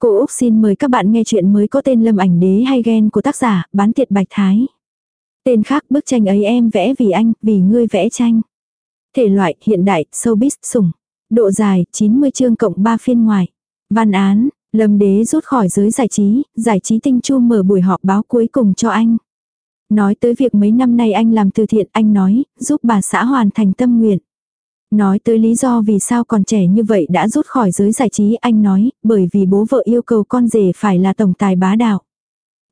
Cô Úc xin mời các bạn nghe chuyện mới có tên Lâm ảnh đế hay ghen của tác giả Bán tiệt Bạch Thái. Tên khác bức tranh ấy em vẽ vì anh, vì ngươi vẽ tranh. Thể loại hiện đại, showbiz, sủng. Độ dài 90 chương cộng 3 phiên ngoài. Văn án, Lâm đế rút khỏi giới giải trí, giải trí tinh chu mở buổi họp báo cuối cùng cho anh. Nói tới việc mấy năm nay anh làm từ thiện anh nói, giúp bà xã hoàn thành tâm nguyện. Nói tới lý do vì sao còn trẻ như vậy đã rút khỏi giới giải trí anh nói, bởi vì bố vợ yêu cầu con rể phải là tổng tài bá đạo.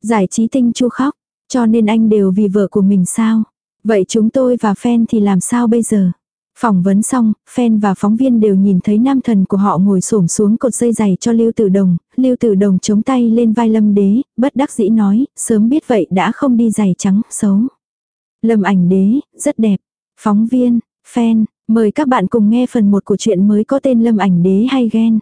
Giải trí tinh chu khóc, cho nên anh đều vì vợ của mình sao. Vậy chúng tôi và fan thì làm sao bây giờ? Phỏng vấn xong, fan và phóng viên đều nhìn thấy nam thần của họ ngồi xổm xuống cột dây giày cho Lưu Tử Đồng, Lưu Tử Đồng chống tay lên vai Lâm Đế, bất đắc dĩ nói, sớm biết vậy đã không đi giày trắng, xấu. Lâm ảnh đế, rất đẹp. Phóng viên, fan, Mời các bạn cùng nghe phần 1 của chuyện mới có tên Lâm ảnh đế hay ghen.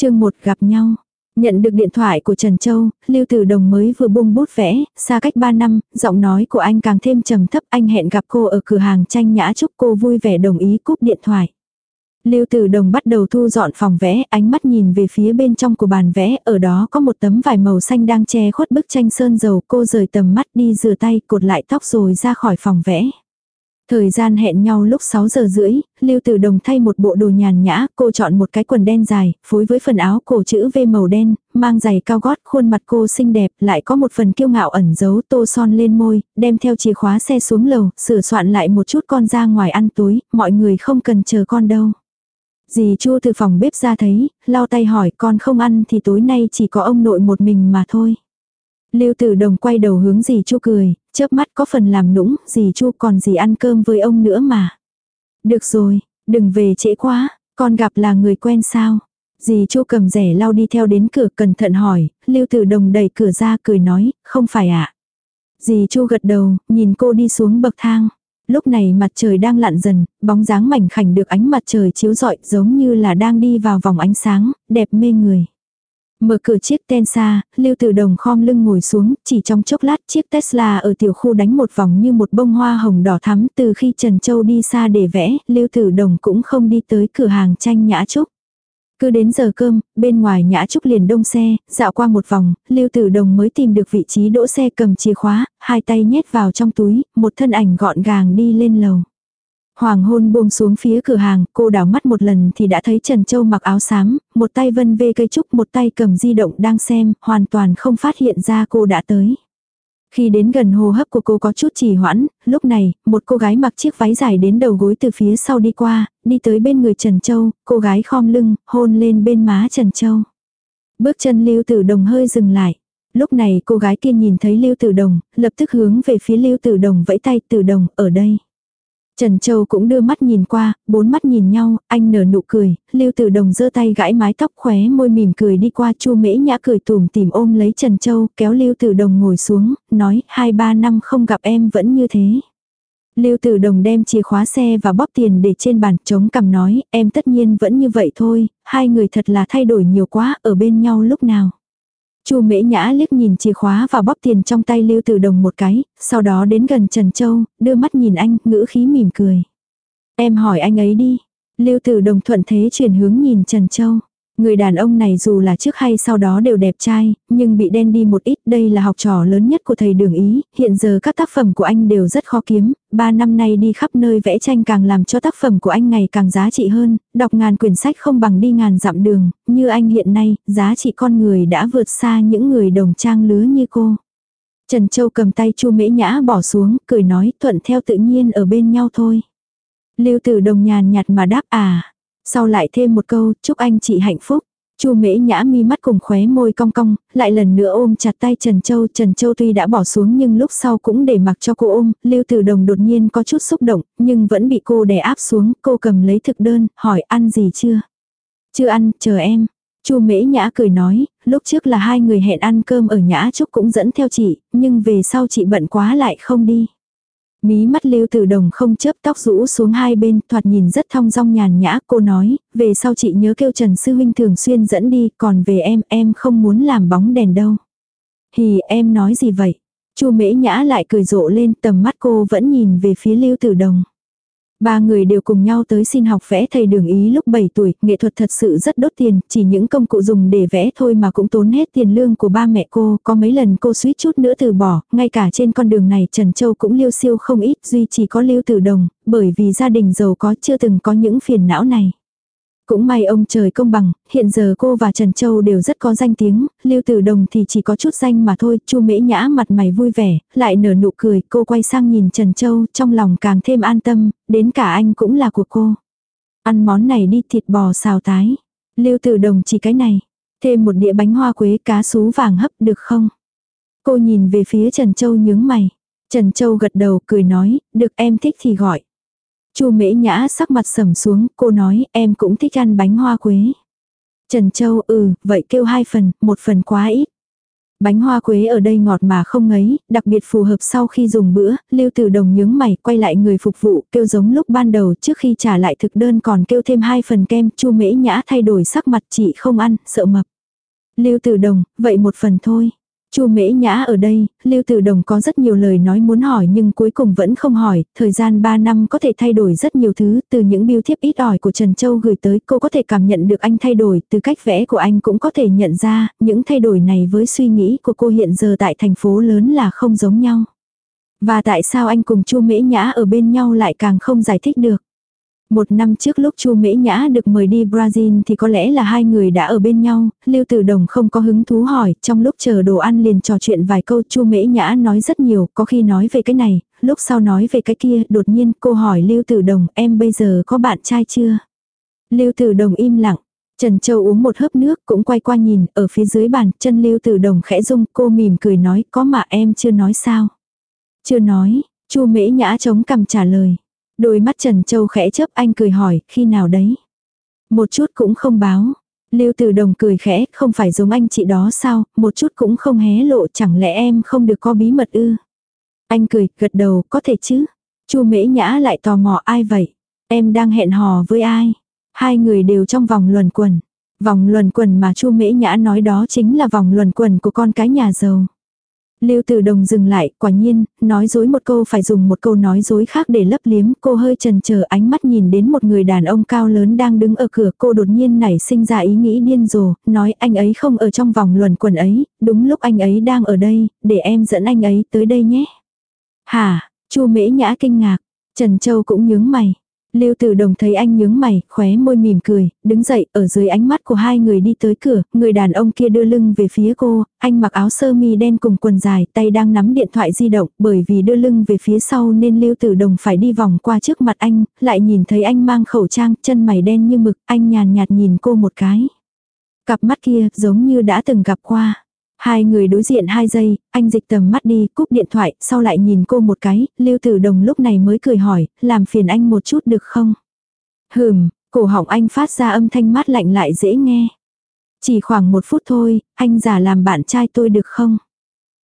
Chương 1 gặp nhau. Nhận được điện thoại của Trần Châu, Lưu Tử Đồng mới vừa buông bút vẽ, xa cách 3 năm, giọng nói của anh càng thêm trầm thấp, anh hẹn gặp cô ở cửa hàng tranh nhã chúc cô vui vẻ đồng ý cúp điện thoại. Lưu Tử Đồng bắt đầu thu dọn phòng vẽ, ánh mắt nhìn về phía bên trong của bàn vẽ, ở đó có một tấm vải màu xanh đang che khuất bức tranh sơn dầu, cô rời tầm mắt đi rửa tay, cột lại tóc rồi ra khỏi phòng vẽ. Thời gian hẹn nhau lúc 6 giờ rưỡi, Lưu Tử Đồng thay một bộ đồ nhàn nhã, cô chọn một cái quần đen dài, phối với phần áo cổ chữ V màu đen, mang giày cao gót, khuôn mặt cô xinh đẹp, lại có một phần kiêu ngạo ẩn giấu tô son lên môi, đem theo chìa khóa xe xuống lầu, sửa soạn lại một chút con ra ngoài ăn tối, mọi người không cần chờ con đâu. Dì Chu từ phòng bếp ra thấy, lau tay hỏi con không ăn thì tối nay chỉ có ông nội một mình mà thôi. Lưu Tử Đồng quay đầu hướng dì Chu cười, chớp mắt có phần làm nũng, dì Chu còn gì ăn cơm với ông nữa mà. Được rồi, đừng về trễ quá, con gặp là người quen sao. Dì Chu cầm rẻ lau đi theo đến cửa cẩn thận hỏi, Lưu Tử Đồng đẩy cửa ra cười nói, không phải ạ. À? Dì Chu gật đầu, nhìn cô đi xuống bậc thang. Lúc này mặt trời đang lặn dần, bóng dáng mảnh khảnh được ánh mặt trời chiếu rọi giống như là đang đi vào vòng ánh sáng, đẹp mê người. Mở cửa chiếc Tensa, Lưu Tử Đồng khom lưng ngồi xuống, chỉ trong chốc lát chiếc Tesla ở tiểu khu đánh một vòng như một bông hoa hồng đỏ thắm từ khi Trần Châu đi xa để vẽ, Lưu Tử Đồng cũng không đi tới cửa hàng tranh nhã trúc. Cứ đến giờ cơm, bên ngoài nhã trúc liền đông xe, dạo qua một vòng, Lưu Tử Đồng mới tìm được vị trí đỗ xe cầm chìa khóa, hai tay nhét vào trong túi, một thân ảnh gọn gàng đi lên lầu. Hoàng hôn buông xuống phía cửa hàng, cô đảo mắt một lần thì đã thấy Trần Châu mặc áo xám, một tay vân vê cây trúc một tay cầm di động đang xem, hoàn toàn không phát hiện ra cô đã tới. Khi đến gần hô hấp của cô có chút trì hoãn, lúc này, một cô gái mặc chiếc váy dài đến đầu gối từ phía sau đi qua, đi tới bên người Trần Châu, cô gái khom lưng, hôn lên bên má Trần Châu. Bước chân Lưu Tử Đồng hơi dừng lại. Lúc này cô gái kia nhìn thấy Lưu Tử Đồng, lập tức hướng về phía Lưu Tử Đồng vẫy tay Tử Đồng, ở đây. Trần Châu cũng đưa mắt nhìn qua, bốn mắt nhìn nhau, anh nở nụ cười, Lưu Tử Đồng giơ tay gãi mái tóc khóe môi mỉm cười đi qua Chu Mễ Nhã cười tủm tìm ôm lấy Trần Châu, kéo Lưu Tử Đồng ngồi xuống, nói, hai ba năm không gặp em vẫn như thế. Lưu Tử Đồng đem chìa khóa xe và bóp tiền để trên bàn, chống cằm nói, em tất nhiên vẫn như vậy thôi, hai người thật là thay đổi nhiều quá, ở bên nhau lúc nào. Chu Mễ Nhã liếc nhìn chìa khóa và bóp tiền trong tay Lưu Tử Đồng một cái, sau đó đến gần Trần Châu, đưa mắt nhìn anh, ngữ khí mỉm cười. Em hỏi anh ấy đi. Lưu Tử Đồng thuận thế chuyển hướng nhìn Trần Châu. Người đàn ông này dù là trước hay sau đó đều đẹp trai, nhưng bị đen đi một ít, đây là học trò lớn nhất của thầy đường ý, hiện giờ các tác phẩm của anh đều rất khó kiếm, ba năm nay đi khắp nơi vẽ tranh càng làm cho tác phẩm của anh ngày càng giá trị hơn, đọc ngàn quyển sách không bằng đi ngàn dặm đường, như anh hiện nay, giá trị con người đã vượt xa những người đồng trang lứa như cô. Trần Châu cầm tay Chu Mễ Nhã bỏ xuống, cười nói thuận theo tự nhiên ở bên nhau thôi. Lưu Tử Đồng nhàn nhạt mà đáp à, sau lại thêm một câu, chúc anh chị hạnh phúc. Chu Mễ Nhã mi mắt cùng khóe môi cong cong, lại lần nữa ôm chặt tay Trần Châu. Trần Châu tuy đã bỏ xuống nhưng lúc sau cũng để mặc cho cô ôm, Lưu Tử Đồng đột nhiên có chút xúc động, nhưng vẫn bị cô đè áp xuống, cô cầm lấy thực đơn, hỏi ăn gì chưa? Chưa ăn, chờ em. Chu Mễ Nhã cười nói, lúc trước là hai người hẹn ăn cơm ở Nhã Trúc cũng dẫn theo chị, nhưng về sau chị bận quá lại không đi. Mí mắt lưu tử đồng không chớp tóc rũ xuống hai bên, thoạt nhìn rất thong dong nhàn nhã, cô nói, về sau chị nhớ kêu Trần Sư Huynh thường xuyên dẫn đi, còn về em, em không muốn làm bóng đèn đâu. Thì em nói gì vậy? Chu mễ nhã lại cười rộ lên, tầm mắt cô vẫn nhìn về phía lưu tử đồng. Ba người đều cùng nhau tới xin học vẽ thầy đường ý lúc 7 tuổi, nghệ thuật thật sự rất đốt tiền, chỉ những công cụ dùng để vẽ thôi mà cũng tốn hết tiền lương của ba mẹ cô, có mấy lần cô suýt chút nữa từ bỏ, ngay cả trên con đường này Trần Châu cũng liêu siêu không ít, duy chỉ có lưu tử đồng, bởi vì gia đình giàu có chưa từng có những phiền não này. Cũng may ông trời công bằng, hiện giờ cô và Trần Châu đều rất có danh tiếng, Lưu Tử Đồng thì chỉ có chút danh mà thôi, Chu Mễ Nhã mặt mày vui vẻ, lại nở nụ cười, cô quay sang nhìn Trần Châu, trong lòng càng thêm an tâm, đến cả anh cũng là của cô. Ăn món này đi thịt bò xào tái. Lưu Tử Đồng chỉ cái này, thêm một đĩa bánh hoa quế cá sú vàng hấp được không? Cô nhìn về phía Trần Châu nhướng mày. Trần Châu gật đầu cười nói, được em thích thì gọi. Chu Mễ Nhã sắc mặt sầm xuống, cô nói, em cũng thích ăn bánh hoa quế. Trần Châu, ừ, vậy kêu hai phần, một phần quá ít. Bánh hoa quế ở đây ngọt mà không ngấy, đặc biệt phù hợp sau khi dùng bữa, Lưu Tử Đồng nhướng mày, quay lại người phục vụ, kêu giống lúc ban đầu trước khi trả lại thực đơn còn kêu thêm hai phần kem, Chu Mễ Nhã thay đổi sắc mặt chị không ăn, sợ mập. Lưu Tử Đồng, vậy một phần thôi. Chu Mễ Nhã ở đây, Lưu Tử Đồng có rất nhiều lời nói muốn hỏi nhưng cuối cùng vẫn không hỏi, thời gian 3 năm có thể thay đổi rất nhiều thứ, từ những biêu thiếp ít ỏi của Trần Châu gửi tới, cô có thể cảm nhận được anh thay đổi, từ cách vẽ của anh cũng có thể nhận ra, những thay đổi này với suy nghĩ của cô hiện giờ tại thành phố lớn là không giống nhau. Và tại sao anh cùng Chu Mễ Nhã ở bên nhau lại càng không giải thích được. Một năm trước lúc Chu Mễ Nhã được mời đi Brazil thì có lẽ là hai người đã ở bên nhau, Lưu Tử Đồng không có hứng thú hỏi, trong lúc chờ đồ ăn liền trò chuyện vài câu Chu Mễ Nhã nói rất nhiều, có khi nói về cái này, lúc sau nói về cái kia, đột nhiên cô hỏi Lưu Tử Đồng em bây giờ có bạn trai chưa? Lưu Tử Đồng im lặng, Trần Châu uống một hớp nước cũng quay qua nhìn, ở phía dưới bàn, chân Lưu Tử Đồng khẽ rung, cô mỉm cười nói, có mà em chưa nói sao? Chưa nói, Chu Mễ Nhã chống cằm trả lời. Đôi mắt Trần Châu khẽ chớp anh cười hỏi, khi nào đấy? Một chút cũng không báo. Lưu Tử Đồng cười khẽ, không phải giống anh chị đó sao, một chút cũng không hé lộ, chẳng lẽ em không được có bí mật ư? Anh cười, gật đầu, có thể chứ. Chu Mễ Nhã lại tò mò ai vậy? Em đang hẹn hò với ai? Hai người đều trong vòng luẩn quẩn. Vòng luẩn quẩn mà Chu Mễ Nhã nói đó chính là vòng luẩn quẩn của con cái nhà giàu. Lưu Tử Đồng dừng lại, quả nhiên, nói dối một câu phải dùng một câu nói dối khác để lấp liếm, cô hơi chần chờ ánh mắt nhìn đến một người đàn ông cao lớn đang đứng ở cửa, cô đột nhiên nảy sinh ra ý nghĩ điên rồ, nói anh ấy không ở trong vòng luẩn quẩn ấy, đúng lúc anh ấy đang ở đây, để em dẫn anh ấy tới đây nhé. Hả, Chu Mễ Nhã kinh ngạc, Trần Châu cũng nhướng mày, Lưu Tử Đồng thấy anh nhướng mày, khóe môi mỉm cười, đứng dậy, ở dưới ánh mắt của hai người đi tới cửa, người đàn ông kia đưa lưng về phía cô, anh mặc áo sơ mi đen cùng quần dài, tay đang nắm điện thoại di động, bởi vì đưa lưng về phía sau nên Lưu Tử Đồng phải đi vòng qua trước mặt anh, lại nhìn thấy anh mang khẩu trang, chân mày đen như mực, anh nhàn nhạt nhìn cô một cái. Cặp mắt kia giống như đã từng gặp qua. Hai người đối diện hai giây, anh dịch tầm mắt đi, cúp điện thoại, sau lại nhìn cô một cái, Lưu Tử Đồng lúc này mới cười hỏi, làm phiền anh một chút được không? Hừm, cổ họng anh phát ra âm thanh mát lạnh lại dễ nghe. Chỉ khoảng một phút thôi, anh giả làm bạn trai tôi được không?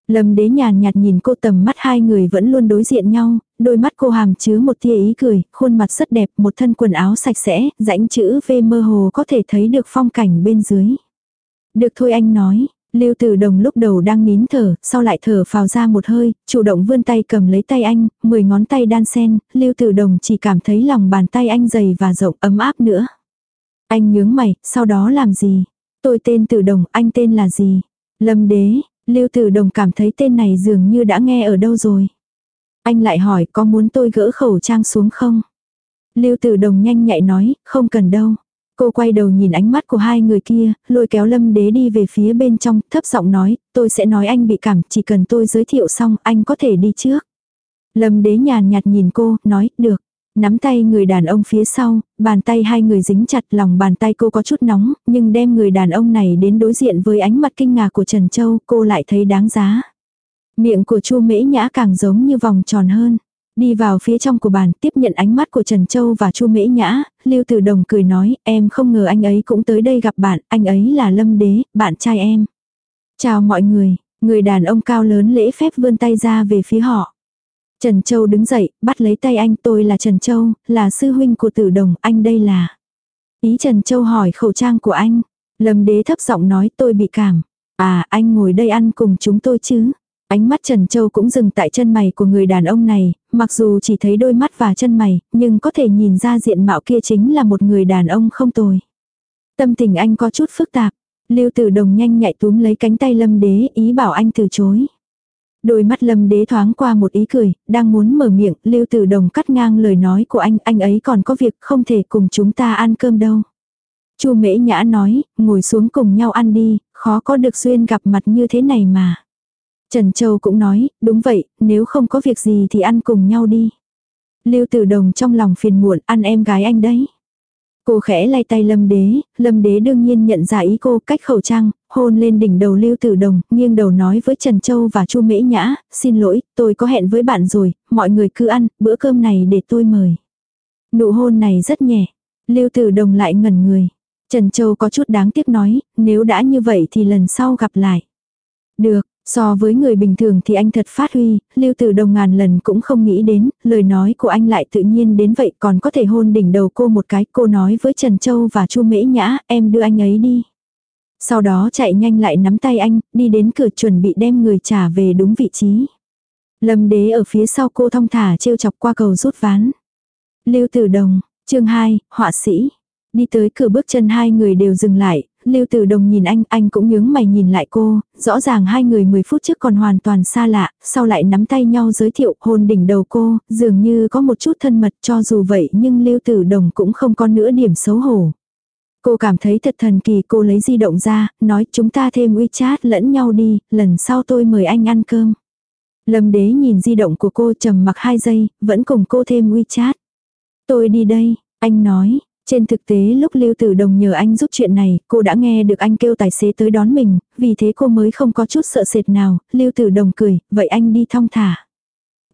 Lâm đế nhàn nhạt nhìn cô tầm mắt hai người vẫn luôn đối diện nhau, đôi mắt cô hàm chứa một tia ý cười, khuôn mặt rất đẹp, một thân quần áo sạch sẽ, rãnh chữ V mơ hồ có thể thấy được phong cảnh bên dưới. Được thôi anh nói, Lưu Tử Đồng lúc đầu đang nín thở, sau lại thở phào ra một hơi, chủ động vươn tay cầm lấy tay anh, mười ngón tay đan sen, Lưu Tử Đồng chỉ cảm thấy lòng bàn tay anh dày và rộng ấm áp nữa. Anh nhướng mày, sau đó làm gì? Tôi tên Tử Đồng, anh tên là gì? Lâm Đế, Lưu Tử Đồng cảm thấy tên này dường như đã nghe ở đâu rồi. Anh lại hỏi có muốn tôi gỡ khẩu trang xuống không? Lưu Tử Đồng nhanh nhạy nói, không cần đâu. Cô quay đầu nhìn ánh mắt của hai người kia, lôi kéo lâm đế đi về phía bên trong, thấp giọng nói, tôi sẽ nói anh bị cảm, chỉ cần tôi giới thiệu xong, anh có thể đi trước. Lâm đế nhàn nhạt nhìn cô, nói, được. Nắm tay người đàn ông phía sau, bàn tay hai người dính chặt lòng bàn tay cô có chút nóng, nhưng đem người đàn ông này đến đối diện với ánh mặt kinh ngạc của Trần Châu, cô lại thấy đáng giá. Miệng của Chu Mễ Nhã càng giống như vòng tròn hơn. Đi vào phía trong của bàn, tiếp nhận ánh mắt của Trần Châu và Chu Mễ Nhã, Lưu Tử Đồng cười nói, em không ngờ anh ấy cũng tới đây gặp bạn, anh ấy là Lâm Đế, bạn trai em. Chào mọi người, người đàn ông cao lớn lễ phép vươn tay ra về phía họ. Trần Châu đứng dậy, bắt lấy tay anh, tôi là Trần Châu, là sư huynh của Tử Đồng, anh đây là. Ý Trần Châu hỏi khẩu trang của anh. Lâm Đế thấp giọng nói tôi bị cảm. À, anh ngồi đây ăn cùng chúng tôi chứ. Ánh mắt Trần Châu cũng dừng tại chân mày của người đàn ông này, mặc dù chỉ thấy đôi mắt và chân mày, nhưng có thể nhìn ra diện mạo kia chính là một người đàn ông không tồi. Tâm tình anh có chút phức tạp. Lưu Tử Đồng nhanh nhạy túm lấy cánh tay Lâm Đế, ý bảo anh từ chối. Đôi mắt Lâm Đế thoáng qua một ý cười, đang muốn mở miệng, Lưu Tử Đồng cắt ngang lời nói của anh, anh ấy còn có việc không thể cùng chúng ta ăn cơm đâu. Chu Mễ Nhã nói, ngồi xuống cùng nhau ăn đi, khó có được duyên gặp mặt như thế này mà. Trần Châu cũng nói, đúng vậy, nếu không có việc gì thì ăn cùng nhau đi. Lưu Tử Đồng trong lòng phiền muộn, ăn em gái anh đấy. Cô khẽ lay tay Lâm Đế, Lâm Đế đương nhiên nhận ra ý cô cách khẩu trang, hôn lên đỉnh đầu Lưu Tử Đồng, nghiêng đầu nói với Trần Châu và Chu Mễ Nhã, xin lỗi, tôi có hẹn với bạn rồi, mọi người cứ ăn, bữa cơm này để tôi mời. Nụ hôn này rất nhẹ, Lưu Tử Đồng lại ngẩn người. Trần Châu có chút đáng tiếc nói, nếu đã như vậy thì lần sau gặp lại. Được, So với người bình thường thì anh thật phát huy, lưu tử đồng ngàn lần cũng không nghĩ đến, lời nói của anh lại tự nhiên đến vậy còn có thể hôn đỉnh đầu cô một cái, cô nói với Trần Châu và Chu Mễ Nhã, em đưa anh ấy đi. Sau đó chạy nhanh lại nắm tay anh, đi đến cửa chuẩn bị đem người trả về đúng vị trí. Lâm đế ở phía sau cô thong thả trêu chọc qua cầu rút ván. Lưu tử đồng, chương 2, họa sĩ. Đi tới cửa bước chân hai người đều dừng lại, Lưu Tử Đồng nhìn anh, anh cũng nhướng mày nhìn lại cô, rõ ràng hai người 10 phút trước còn hoàn toàn xa lạ, sau lại nắm tay nhau giới thiệu hôn đỉnh đầu cô, dường như có một chút thân mật cho dù vậy nhưng Lưu Tử Đồng cũng không có nửa điểm xấu hổ. Cô cảm thấy thật thần kỳ cô lấy di động ra, nói chúng ta thêm WeChat lẫn nhau đi, lần sau tôi mời anh ăn cơm. Lâm đế nhìn di động của cô trầm mặc 2 giây, vẫn cùng cô thêm WeChat. Tôi đi đây, anh nói, trên thực tế lúc Lưu Tử Đồng nhờ anh giúp chuyện này, cô đã nghe được anh kêu tài xế tới đón mình, vì thế cô mới không có chút sợ sệt nào, Lưu Tử Đồng cười, vậy anh đi thong thả.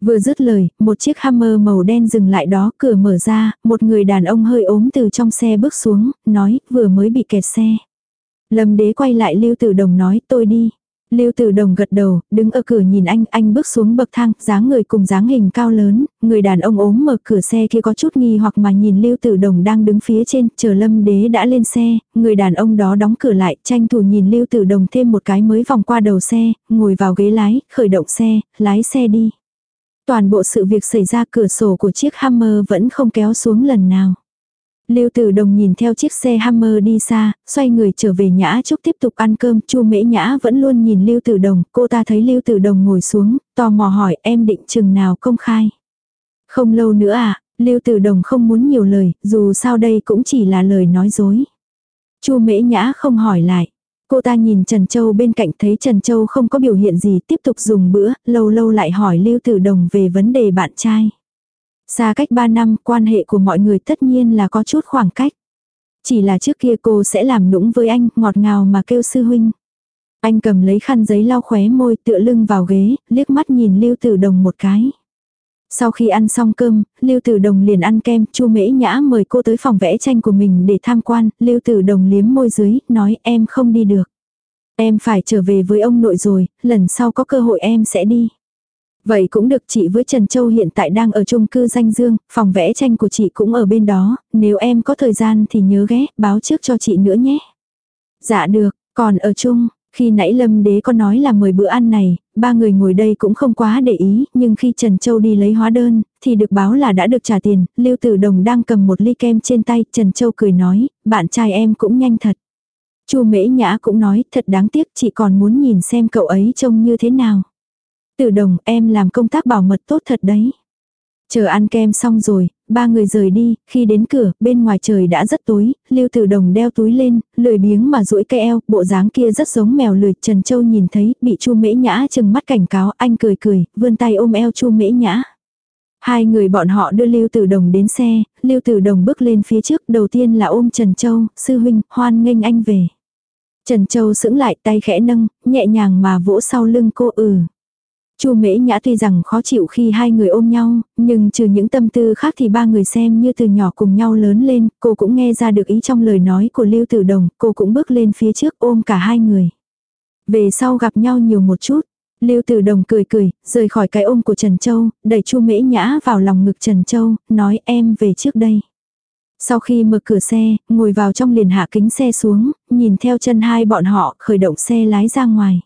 Vừa dứt lời, một chiếc Hammer màu đen dừng lại đó, cửa mở ra, một người đàn ông hơi ốm từ trong xe bước xuống, nói, vừa mới bị kẹt xe. Lâm đế quay lại Lưu Tử Đồng nói, tôi đi. Lưu Tử Đồng gật đầu, đứng ở cửa nhìn anh, anh bước xuống bậc thang, dáng người cùng dáng hình cao lớn, người đàn ông ốm mở cửa xe kia có chút nghi hoặc mà nhìn Lưu Tử Đồng đang đứng phía trên, chờ Lâm Đế đã lên xe, người đàn ông đó đóng cửa lại, tranh thủ nhìn Lưu Tử Đồng thêm một cái mới vòng qua đầu xe, ngồi vào ghế lái, khởi động xe, lái xe đi. Toàn bộ sự việc xảy ra cửa sổ của chiếc Hammer vẫn không kéo xuống lần nào. Lưu Tử Đồng nhìn theo chiếc xe Hammer đi xa, xoay người trở về Nhã Trúc tiếp tục ăn cơm, Chu Mễ Nhã vẫn luôn nhìn Lưu Tử Đồng, cô ta thấy Lưu Tử Đồng ngồi xuống, tò mò hỏi em định chừng nào công khai. Không lâu nữa à, Lưu Tử Đồng không muốn nhiều lời, dù sao đây cũng chỉ là lời nói dối. Chu Mễ Nhã không hỏi lại. Cô ta nhìn Trần Châu bên cạnh thấy Trần Châu không có biểu hiện gì tiếp tục dùng bữa, lâu lâu lại hỏi Lưu Tử Đồng về vấn đề bạn trai. Xa cách 3 năm, quan hệ của mọi người tất nhiên là có chút khoảng cách. Chỉ là trước kia cô sẽ làm nũng với anh, ngọt ngào mà kêu sư huynh. Anh cầm lấy khăn giấy lau khóe môi tựa lưng vào ghế, liếc mắt nhìn Lưu Tử Đồng một cái. Sau khi ăn xong cơm, Lưu Tử Đồng liền ăn kem, Chu Mễ Nhã mời cô tới phòng vẽ tranh của mình để tham quan, Lưu Tử Đồng liếm môi dưới, nói em không đi được. Em phải trở về với ông nội rồi, lần sau có cơ hội em sẽ đi. Vậy cũng được chị với Trần Châu hiện tại đang ở chung cư danh dương, phòng vẽ tranh của chị cũng ở bên đó, nếu em có thời gian thì nhớ ghé, báo trước cho chị nữa nhé. Dạ được, còn ở chung, khi nãy Lâm Đế có nói là mời bữa ăn này, ba người ngồi đây cũng không quá để ý, nhưng khi Trần Châu đi lấy hóa đơn, thì được báo là đã được trả tiền, Lưu Tử Đồng đang cầm một ly kem trên tay, Trần Châu cười nói, bạn trai em cũng nhanh thật. Chu Mễ Nhã cũng nói, thật đáng tiếc chị còn muốn nhìn xem cậu ấy trông như thế nào. Tử đồng em làm công tác bảo mật tốt thật đấy. Chờ ăn kem xong rồi, ba người rời đi, khi đến cửa, bên ngoài trời đã rất tối, Lưu Tử Đồng đeo túi lên, lười biếng mà duỗi cây eo, bộ dáng kia rất giống mèo lười, Trần Châu nhìn thấy, bị Chu Mễ Nhã chừng mắt cảnh cáo, anh cười cười, vươn tay ôm eo Chu Mễ Nhã. Hai người bọn họ đưa Lưu Tử Đồng đến xe, Lưu Tử Đồng bước lên phía trước, đầu tiên là ôm Trần Châu, sư huynh, hoan nghênh anh về. Trần Châu sững lại tay khẽ nâng, nhẹ nhàng mà vỗ sau lưng cô ừ. Chu Mễ Nhã tuy rằng khó chịu khi hai người ôm nhau, nhưng trừ những tâm tư khác thì ba người xem như từ nhỏ cùng nhau lớn lên, cô cũng nghe ra được ý trong lời nói của Lưu Tử Đồng, cô cũng bước lên phía trước ôm cả hai người. Về sau gặp nhau nhiều một chút, Lưu Tử Đồng cười cười, rời khỏi cái ôm của Trần Châu, đẩy Chu Mễ Nhã vào lòng ngực Trần Châu, nói em về trước đây. Sau khi mở cửa xe, ngồi vào trong liền hạ kính xe xuống, nhìn theo chân hai bọn họ khởi động xe lái ra ngoài.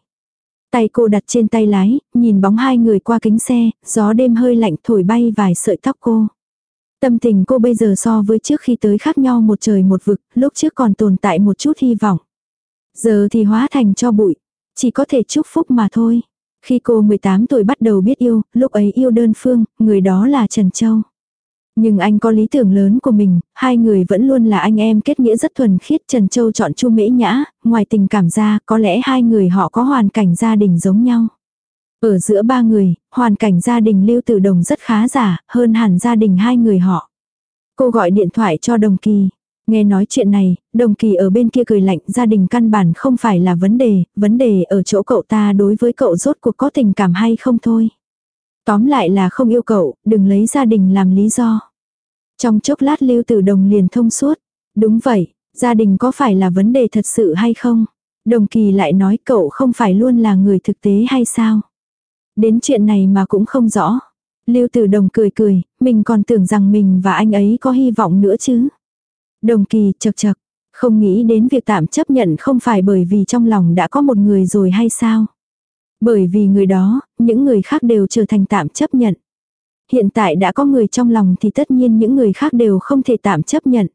Tay cô đặt trên tay lái, nhìn bóng hai người qua kính xe, gió đêm hơi lạnh thổi bay vài sợi tóc cô. Tâm tình cô bây giờ so với trước khi tới khác nhau một trời một vực, lúc trước còn tồn tại một chút hy vọng. Giờ thì hóa thành cho bụi, chỉ có thể chúc phúc mà thôi. Khi cô 18 tuổi bắt đầu biết yêu, lúc ấy yêu đơn phương, người đó là Trần Châu. Nhưng anh có lý tưởng lớn của mình, hai người vẫn luôn là anh em kết nghĩa rất thuần khiết. Trần Châu chọn Chu Mễ Nhã, ngoài tình cảm ra, có lẽ hai người họ có hoàn cảnh gia đình giống nhau. Ở giữa ba người, hoàn cảnh gia đình Lưu Tử Đồng rất khá giả, hơn hẳn gia đình hai người họ. Cô gọi điện thoại cho Đồng Kỳ. Nghe nói chuyện này, Đồng Kỳ ở bên kia cười lạnh gia đình căn bản không phải là vấn đề, vấn đề ở chỗ cậu ta đối với cậu rốt cuộc có tình cảm hay không thôi. Tóm lại là không yêu cậu, đừng lấy gia đình làm lý do. Trong chốc lát Lưu Tử Đồng liền thông suốt. Đúng vậy, gia đình có phải là vấn đề thật sự hay không? Đồng Kỳ lại nói cậu không phải luôn là người thực tế hay sao? Đến chuyện này mà cũng không rõ. Lưu Tử Đồng cười cười, mình còn tưởng rằng mình và anh ấy có hy vọng nữa chứ. Đồng Kỳ chật chật, không nghĩ đến việc tạm chấp nhận không phải bởi vì trong lòng đã có một người rồi hay sao? Bởi vì người đó, những người khác đều trở thành tạm chấp nhận. Hiện tại đã có người trong lòng thì tất nhiên những người khác đều không thể tạm chấp nhận.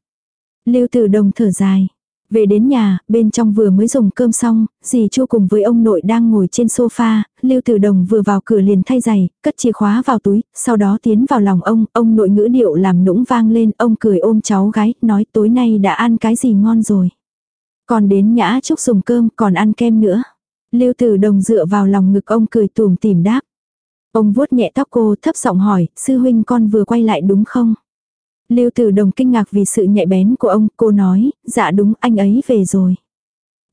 Lưu Tử Đồng thở dài. Về đến nhà, bên trong vừa mới dùng cơm xong, dì Chu cùng với ông nội đang ngồi trên sofa, Lưu Tử Đồng vừa vào cửa liền thay giày, cất chìa khóa vào túi, sau đó tiến vào lòng ông, ông nội ngữ điệu làm nũng vang lên, ông cười ôm cháu gái, nói tối nay đã ăn cái gì ngon rồi. Còn đến nhã chúc dùng cơm, còn ăn kem nữa. Lưu Tử Đồng dựa vào lòng ngực ông cười tùm tìm đáp. Ông vuốt nhẹ tóc cô thấp giọng hỏi, sư huynh con vừa quay lại đúng không? Lưu Tử Đồng kinh ngạc vì sự nhạy bén của ông, cô nói, dạ đúng, anh ấy về rồi.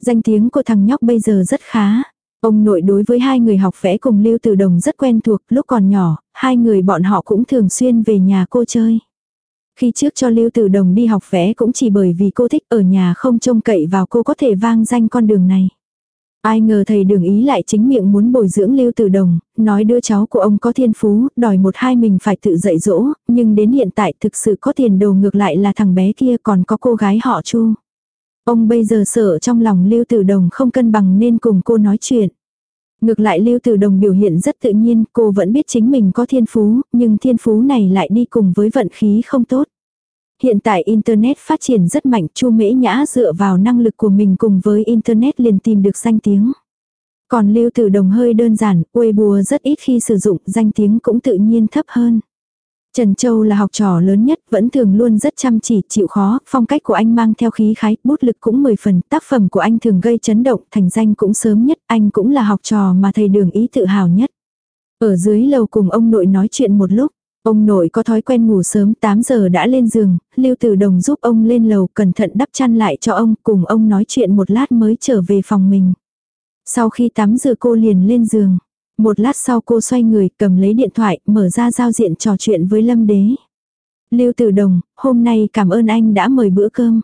Danh tiếng của thằng nhóc bây giờ rất khá. Ông nội đối với hai người học vẽ cùng Lưu Tử Đồng rất quen thuộc, lúc còn nhỏ, hai người bọn họ cũng thường xuyên về nhà cô chơi. Khi trước cho Lưu Tử Đồng đi học vẽ cũng chỉ bởi vì cô thích ở nhà không trông cậy vào cô có thể vang danh con đường này. Ai ngờ thầy đường ý lại chính miệng muốn bồi dưỡng lưu tử đồng, nói đứa cháu của ông có thiên phú, đòi một hai mình phải tự dạy dỗ, nhưng đến hiện tại thực sự có tiền đồ ngược lại là thằng bé kia còn có cô gái họ chu. Ông bây giờ sợ trong lòng lưu tử đồng không cân bằng nên cùng cô nói chuyện. Ngược lại lưu tử đồng biểu hiện rất tự nhiên, cô vẫn biết chính mình có thiên phú, nhưng thiên phú này lại đi cùng với vận khí không tốt. Hiện tại Internet phát triển rất mạnh, Chu Mễ Nhã dựa vào năng lực của mình cùng với Internet liền tìm được danh tiếng. Còn Lưu Tử Đồng hơi đơn giản, Weibo rất ít khi sử dụng, danh tiếng cũng tự nhiên thấp hơn. Trần Châu là học trò lớn nhất, vẫn thường luôn rất chăm chỉ, chịu khó, phong cách của anh mang theo khí khái, bút lực cũng 10 phần, tác phẩm của anh thường gây chấn động, thành danh cũng sớm nhất, anh cũng là học trò mà thầy đường ý tự hào nhất. Ở dưới lầu cùng ông nội nói chuyện một lúc, Ông nội có thói quen ngủ sớm 8 giờ đã lên giường, Lưu Tử Đồng giúp ông lên lầu cẩn thận đắp chăn lại cho ông cùng ông nói chuyện một lát mới trở về phòng mình. Sau khi tắm giờ cô liền lên giường. Một lát sau cô xoay người cầm lấy điện thoại mở ra giao diện trò chuyện với Lâm Đế. Lưu Tử Đồng, hôm nay cảm ơn anh đã mời bữa cơm.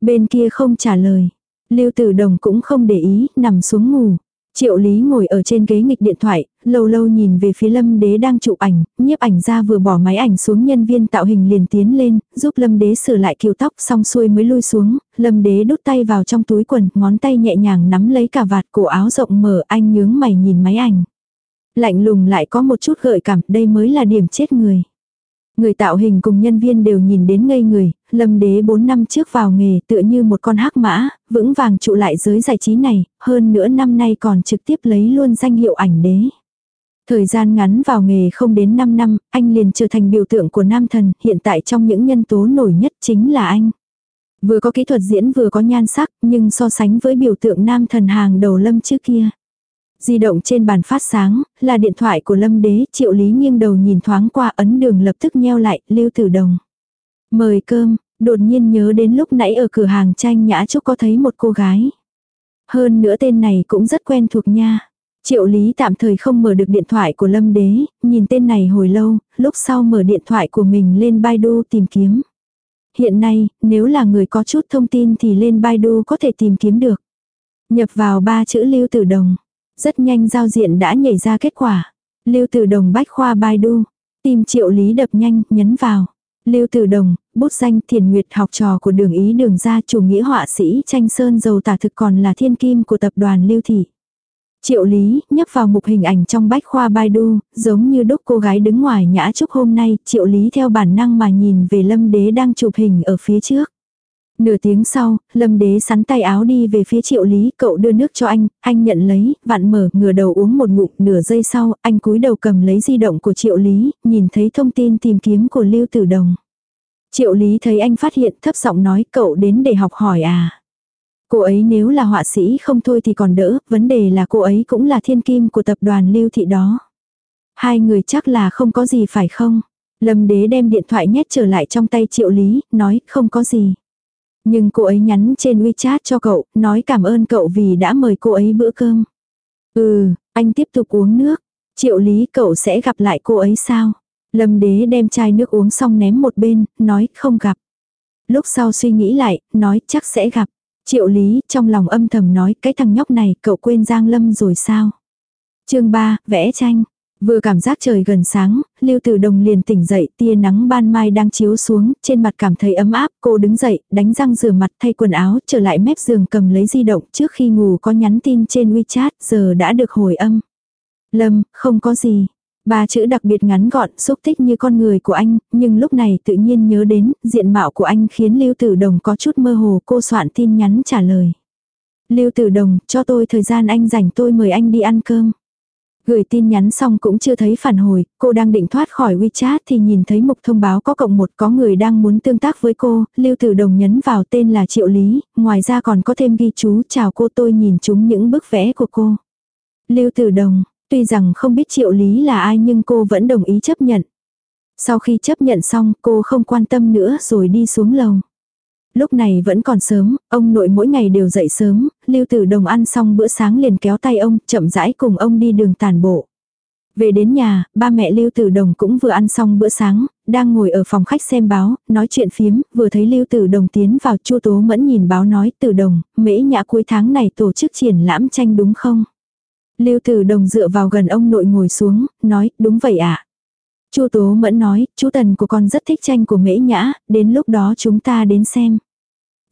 Bên kia không trả lời. Lưu Tử Đồng cũng không để ý, nằm xuống ngủ. Triệu Lý ngồi ở trên ghế nghịch điện thoại, lâu lâu nhìn về phía Lâm Đế đang chụp ảnh, nhiếp ảnh ra vừa bỏ máy ảnh xuống nhân viên tạo hình liền tiến lên, giúp Lâm Đế sửa lại kiều tóc xong xuôi mới lui xuống, Lâm Đế đút tay vào trong túi quần, ngón tay nhẹ nhàng nắm lấy cả vạt cổ áo rộng mở anh nhướng mày nhìn máy ảnh. Lạnh lùng lại có một chút gợi cảm, đây mới là điểm chết người. Người tạo hình cùng nhân viên đều nhìn đến ngây người, lâm đế 4 năm trước vào nghề tựa như một con hắc mã, vững vàng trụ lại giới giải trí này, hơn nữa năm nay còn trực tiếp lấy luôn danh hiệu ảnh đế. Thời gian ngắn vào nghề không đến 5 năm, anh liền trở thành biểu tượng của nam thần, hiện tại trong những nhân tố nổi nhất chính là anh. Vừa có kỹ thuật diễn vừa có nhan sắc, nhưng so sánh với biểu tượng nam thần hàng đầu lâm trước kia. Di động trên bàn phát sáng, là điện thoại của Lâm Đế, Triệu Lý nghiêng đầu nhìn thoáng qua ấn đường lập tức nheo lại, Lưu Tử Đồng. Mời cơm, đột nhiên nhớ đến lúc nãy ở cửa hàng tranh nhã trúc có thấy một cô gái. Hơn nữa tên này cũng rất quen thuộc nha. Triệu Lý tạm thời không mở được điện thoại của Lâm Đế, nhìn tên này hồi lâu, lúc sau mở điện thoại của mình lên Baidu tìm kiếm. Hiện nay, nếu là người có chút thông tin thì lên Baidu có thể tìm kiếm được. Nhập vào ba chữ Lưu Tử Đồng. Rất nhanh giao diện đã nhảy ra kết quả. Lưu Tử Đồng bách khoa Baidu. Tìm triệu lý đập nhanh, nhấn vào. Lưu Tử Đồng, bút danh Thiền Nguyệt học trò của đường ý đường gia chủ nghĩa họa sĩ tranh sơn dầu tả thực còn là thiên kim của tập đoàn Lưu Thị. Triệu Lý nhấp vào mục hình ảnh trong bách khoa Baidu, giống như đúc cô gái đứng ngoài nhã trúc hôm nay, Triệu Lý theo bản năng mà nhìn về Lâm Đế đang chụp hình ở phía trước. Nửa tiếng sau, Lâm Đế sắn tay áo đi về phía Triệu Lý, cậu đưa nước cho anh, anh nhận lấy, vặn mở, ngửa đầu uống một ngụm, nửa giây sau, anh cúi đầu cầm lấy di động của Triệu Lý, nhìn thấy thông tin tìm kiếm của Lưu Tử Đồng. Triệu Lý thấy anh phát hiện thấp giọng nói cậu đến để học hỏi à. Cô ấy nếu là họa sĩ không thôi thì còn đỡ, vấn đề là cô ấy cũng là thiên kim của tập đoàn lưu thị đó. Hai người chắc là không có gì phải không? Lâm đế đem điện thoại nhét trở lại trong tay triệu lý, nói không có gì. Nhưng cô ấy nhắn trên WeChat cho cậu, nói cảm ơn cậu vì đã mời cô ấy bữa cơm. Ừ, anh tiếp tục uống nước. Triệu lý cậu sẽ gặp lại cô ấy sao? Lâm đế đem chai nước uống xong ném một bên, nói không gặp. Lúc sau suy nghĩ lại, nói chắc sẽ gặp. Triệu lý trong lòng âm thầm nói cái thằng nhóc này cậu quên Giang Lâm rồi sao? chương 3, vẽ tranh. Vừa cảm giác trời gần sáng, Lưu Tử Đồng liền tỉnh dậy, tia nắng ban mai đang chiếu xuống, trên mặt cảm thấy ấm áp, cô đứng dậy, đánh răng rửa mặt thay quần áo, trở lại mép giường cầm lấy di động, trước khi ngủ có nhắn tin trên WeChat, giờ đã được hồi âm. Lâm, không có gì, Ba chữ đặc biệt ngắn gọn, xúc tích như con người của anh, nhưng lúc này tự nhiên nhớ đến, diện mạo của anh khiến Lưu Tử Đồng có chút mơ hồ, cô soạn tin nhắn trả lời. Lưu Tử Đồng, cho tôi thời gian anh rảnh tôi mời anh đi ăn cơm. Gửi tin nhắn xong cũng chưa thấy phản hồi, cô đang định thoát khỏi WeChat thì nhìn thấy mục thông báo có cộng một có người đang muốn tương tác với cô, Lưu Tử Đồng nhấn vào tên là Triệu Lý, ngoài ra còn có thêm ghi chú chào cô tôi nhìn chúng những bức vẽ của cô. Lưu Tử Đồng, Tuy rằng không biết triệu lý là ai nhưng cô vẫn đồng ý chấp nhận. Sau khi chấp nhận xong cô không quan tâm nữa rồi đi xuống lầu. Lúc này vẫn còn sớm, ông nội mỗi ngày đều dậy sớm, Lưu Tử Đồng ăn xong bữa sáng liền kéo tay ông, chậm rãi cùng ông đi đường tàn bộ. Về đến nhà, ba mẹ Lưu Tử Đồng cũng vừa ăn xong bữa sáng, đang ngồi ở phòng khách xem báo, nói chuyện phiếm, vừa thấy Lưu Tử Đồng tiến vào, Chu Tố Mẫn nhìn báo nói, "Tử Đồng, Mễ Nhã cuối tháng này tổ chức triển lãm tranh đúng không?" Lưu Tử Đồng dựa vào gần ông nội ngồi xuống, nói, đúng vậy ạ. À. Chu Tố Mẫn nói, chú Tần của con rất thích tranh của Mễ Nhã, đến lúc đó chúng ta đến xem.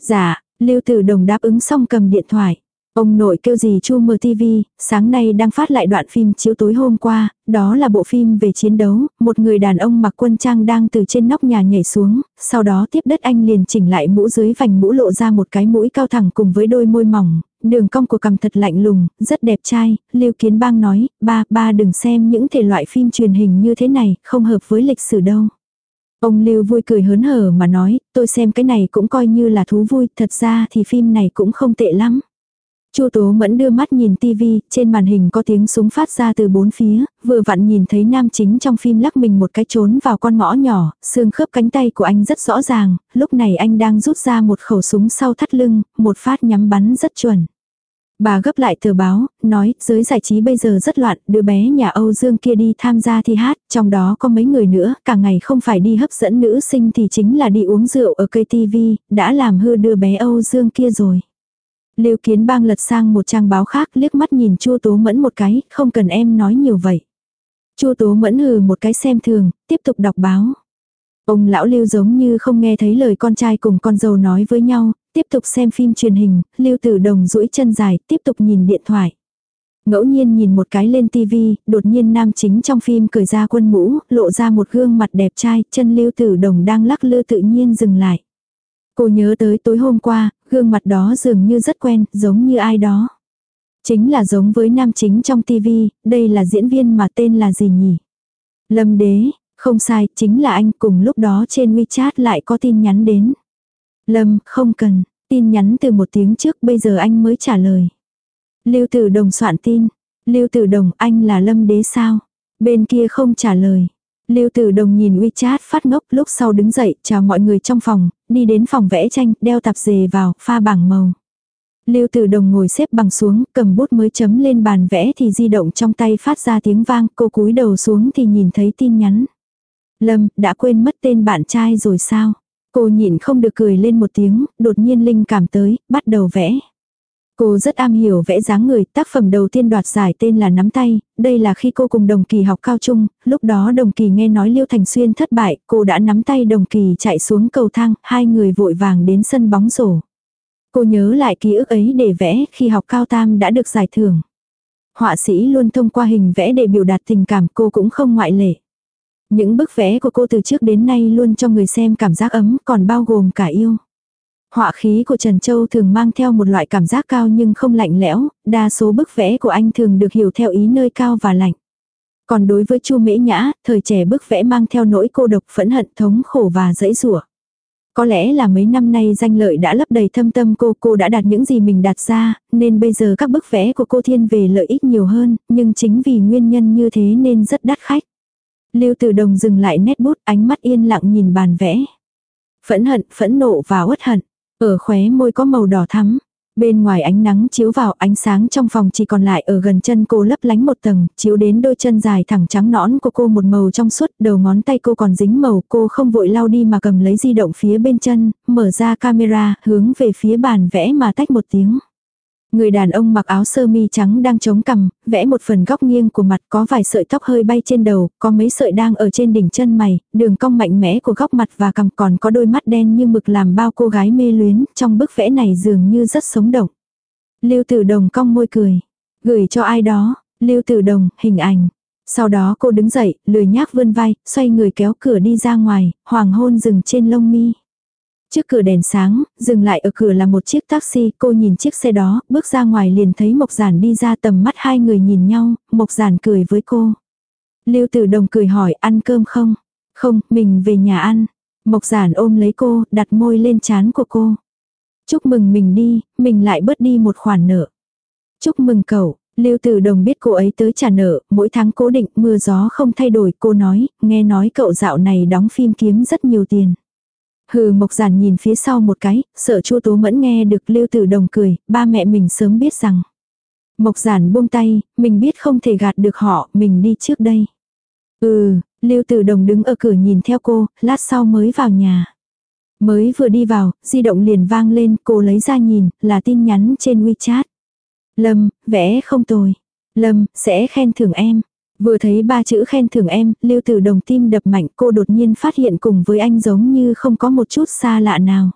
Dạ, Lưu Tử Đồng đáp ứng xong cầm điện thoại. Ông nội kêu gì Chu mở TV, sáng nay đang phát lại đoạn phim chiếu tối hôm qua, đó là bộ phim về chiến đấu, một người đàn ông mặc quân trang đang từ trên nóc nhà nhảy xuống, sau đó tiếp đất anh liền chỉnh lại mũ dưới vành mũ lộ ra một cái mũi cao thẳng cùng với đôi môi mỏng, đường cong của cằm thật lạnh lùng, rất đẹp trai, Lưu Kiến Bang nói, ba, ba đừng xem những thể loại phim truyền hình như thế này, không hợp với lịch sử đâu. Ông Lưu vui cười hớn hở mà nói, tôi xem cái này cũng coi như là thú vui, thật ra thì phim này cũng không tệ lắm. Chu Tố Mẫn đưa mắt nhìn tivi, trên màn hình có tiếng súng phát ra từ bốn phía, vừa vặn nhìn thấy nam chính trong phim lắc mình một cái trốn vào con ngõ nhỏ, xương khớp cánh tay của anh rất rõ ràng, lúc này anh đang rút ra một khẩu súng sau thắt lưng, một phát nhắm bắn rất chuẩn. Bà gấp lại tờ báo, nói, giới giải trí bây giờ rất loạn, đứa bé nhà Âu Dương kia đi tham gia thi hát, trong đó có mấy người nữa, cả ngày không phải đi hấp dẫn nữ sinh thì chính là đi uống rượu ở cây TV, đã làm hư đứa bé Âu Dương kia rồi. Lưu Kiến Bang lật sang một trang báo khác liếc mắt nhìn Chu Tố Mẫn một cái, không cần em nói nhiều vậy. Chu Tố Mẫn hừ một cái xem thường, tiếp tục đọc báo. Ông lão Lưu giống như không nghe thấy lời con trai cùng con dâu nói với nhau, tiếp tục xem phim truyền hình, Lưu Tử Đồng duỗi chân dài, tiếp tục nhìn điện thoại. Ngẫu nhiên nhìn một cái lên tivi, đột nhiên nam chính trong phim cởi ra quân mũ, lộ ra một gương mặt đẹp trai, chân Lưu Tử Đồng đang lắc lư tự nhiên dừng lại. Cô nhớ tới tối hôm qua, gương mặt đó dường như rất quen, giống như ai đó. Chính là giống với nam chính trong tivi, đây là diễn viên mà tên là gì nhỉ? Lâm đế, không sai, chính là anh cùng lúc đó trên WeChat lại có tin nhắn đến. Lâm, không cần, tin nhắn từ một tiếng trước bây giờ anh mới trả lời. Lưu Tử Đồng soạn tin. Lưu Tử Đồng, anh là Lâm đế sao? Bên kia không trả lời. Lưu Tử Đồng nhìn WeChat phát ngốc lúc sau đứng dậy chào mọi người trong phòng, đi đến phòng vẽ tranh, đeo tạp dề vào, pha bảng màu. Lưu Tử Đồng ngồi xếp bằng xuống, cầm bút mới chấm lên bàn vẽ thì di động trong tay phát ra tiếng vang, cô cúi đầu xuống thì nhìn thấy tin nhắn. Lâm, đã quên mất tên bạn trai rồi sao? Cô nhịn không được cười lên một tiếng, đột nhiên linh cảm tới, bắt đầu vẽ. Cô rất am hiểu vẽ dáng người, tác phẩm đầu tiên đoạt giải tên là Nắm tay, đây là khi cô cùng Đồng Kỳ học cao trung, lúc đó Đồng Kỳ nghe nói Liêu Thành Xuyên thất bại, cô đã nắm tay Đồng Kỳ chạy xuống cầu thang, hai người vội vàng đến sân bóng rổ. Cô nhớ lại ký ức ấy để vẽ khi học cao tam đã được giải thưởng. Họa sĩ luôn thông qua hình vẽ để biểu đạt tình cảm cô cũng không ngoại lệ. Những bức vẽ của cô từ trước đến nay luôn cho người xem cảm giác ấm còn bao gồm cả yêu. Họa khí của Trần Châu thường mang theo một loại cảm giác cao nhưng không lạnh lẽo, đa số bức vẽ của anh thường được hiểu theo ý nơi cao và lạnh. Còn đối với Chu Mễ Nhã, thời trẻ bức vẽ mang theo nỗi cô độc phẫn hận thống khổ và dẫy rủa. Có lẽ là mấy năm nay danh lợi đã lấp đầy thâm tâm cô, cô đã đạt những gì mình đặt ra, nên bây giờ các bức vẽ của cô thiên về lợi ích nhiều hơn, nhưng chính vì nguyên nhân như thế nên rất đắt khách. Lưu Tử Đồng dừng lại nét bút, ánh mắt yên lặng nhìn bàn vẽ. Phẫn hận, phẫn nộ và uất hận. Ở khóe môi có màu đỏ thắm. Bên ngoài ánh nắng chiếu vào ánh sáng trong phòng chỉ còn lại ở gần chân cô lấp lánh một tầng, chiếu đến đôi chân dài thẳng trắng nõn của cô một màu trong suốt, đầu ngón tay cô còn dính màu, cô không vội lau đi mà cầm lấy di động phía bên chân, mở ra camera, hướng về phía bàn vẽ mà tách một tiếng. Người đàn ông mặc áo sơ mi trắng đang chống cằm, vẽ một phần góc nghiêng của mặt có vài sợi tóc hơi bay trên đầu, có mấy sợi đang ở trên đỉnh chân mày, đường cong mạnh mẽ của góc mặt và cằm còn có đôi mắt đen như mực làm bao cô gái mê luyến, trong bức vẽ này dường như rất sống động. Lưu Tử Đồng cong môi cười, gửi cho ai đó, Lưu Tử Đồng, hình ảnh. Sau đó cô đứng dậy, lười nhác vươn vai, xoay người kéo cửa đi ra ngoài, hoàng hôn dừng trên lông mi. Trước cửa đèn sáng, dừng lại ở cửa là một chiếc taxi, cô nhìn chiếc xe đó, bước ra ngoài liền thấy Mộc Giản đi ra tầm mắt hai người nhìn nhau, Mộc Giản cười với cô. Lưu Tử Đồng cười hỏi ăn cơm không? Không, mình về nhà ăn. Mộc Giản ôm lấy cô, đặt môi lên trán của cô. Chúc mừng mình đi, mình lại bớt đi một khoản nợ. Chúc mừng cậu, Lưu Tử Đồng biết cô ấy tới trả nợ, mỗi tháng cố định mưa gió không thay đổi, cô nói, nghe nói cậu dạo này đóng phim kiếm rất nhiều tiền. Hừ Mộc Giản nhìn phía sau một cái, sợ Chu Tố Mẫn nghe được Lưu Tử Đồng cười, ba mẹ mình sớm biết rằng. Mộc Giản buông tay, mình biết không thể gạt được họ, mình đi trước đây. Ừ, Lưu Tử Đồng đứng ở cửa nhìn theo cô, lát sau mới vào nhà. Mới vừa đi vào, di động liền vang lên, cô lấy ra nhìn, là tin nhắn trên WeChat. Lâm, vẽ không tồi. Lâm, sẽ khen thưởng em. Vừa thấy ba chữ khen thưởng em, lưu tử đồng tim đập mạnh cô đột nhiên phát hiện cùng với anh giống như không có một chút xa lạ nào.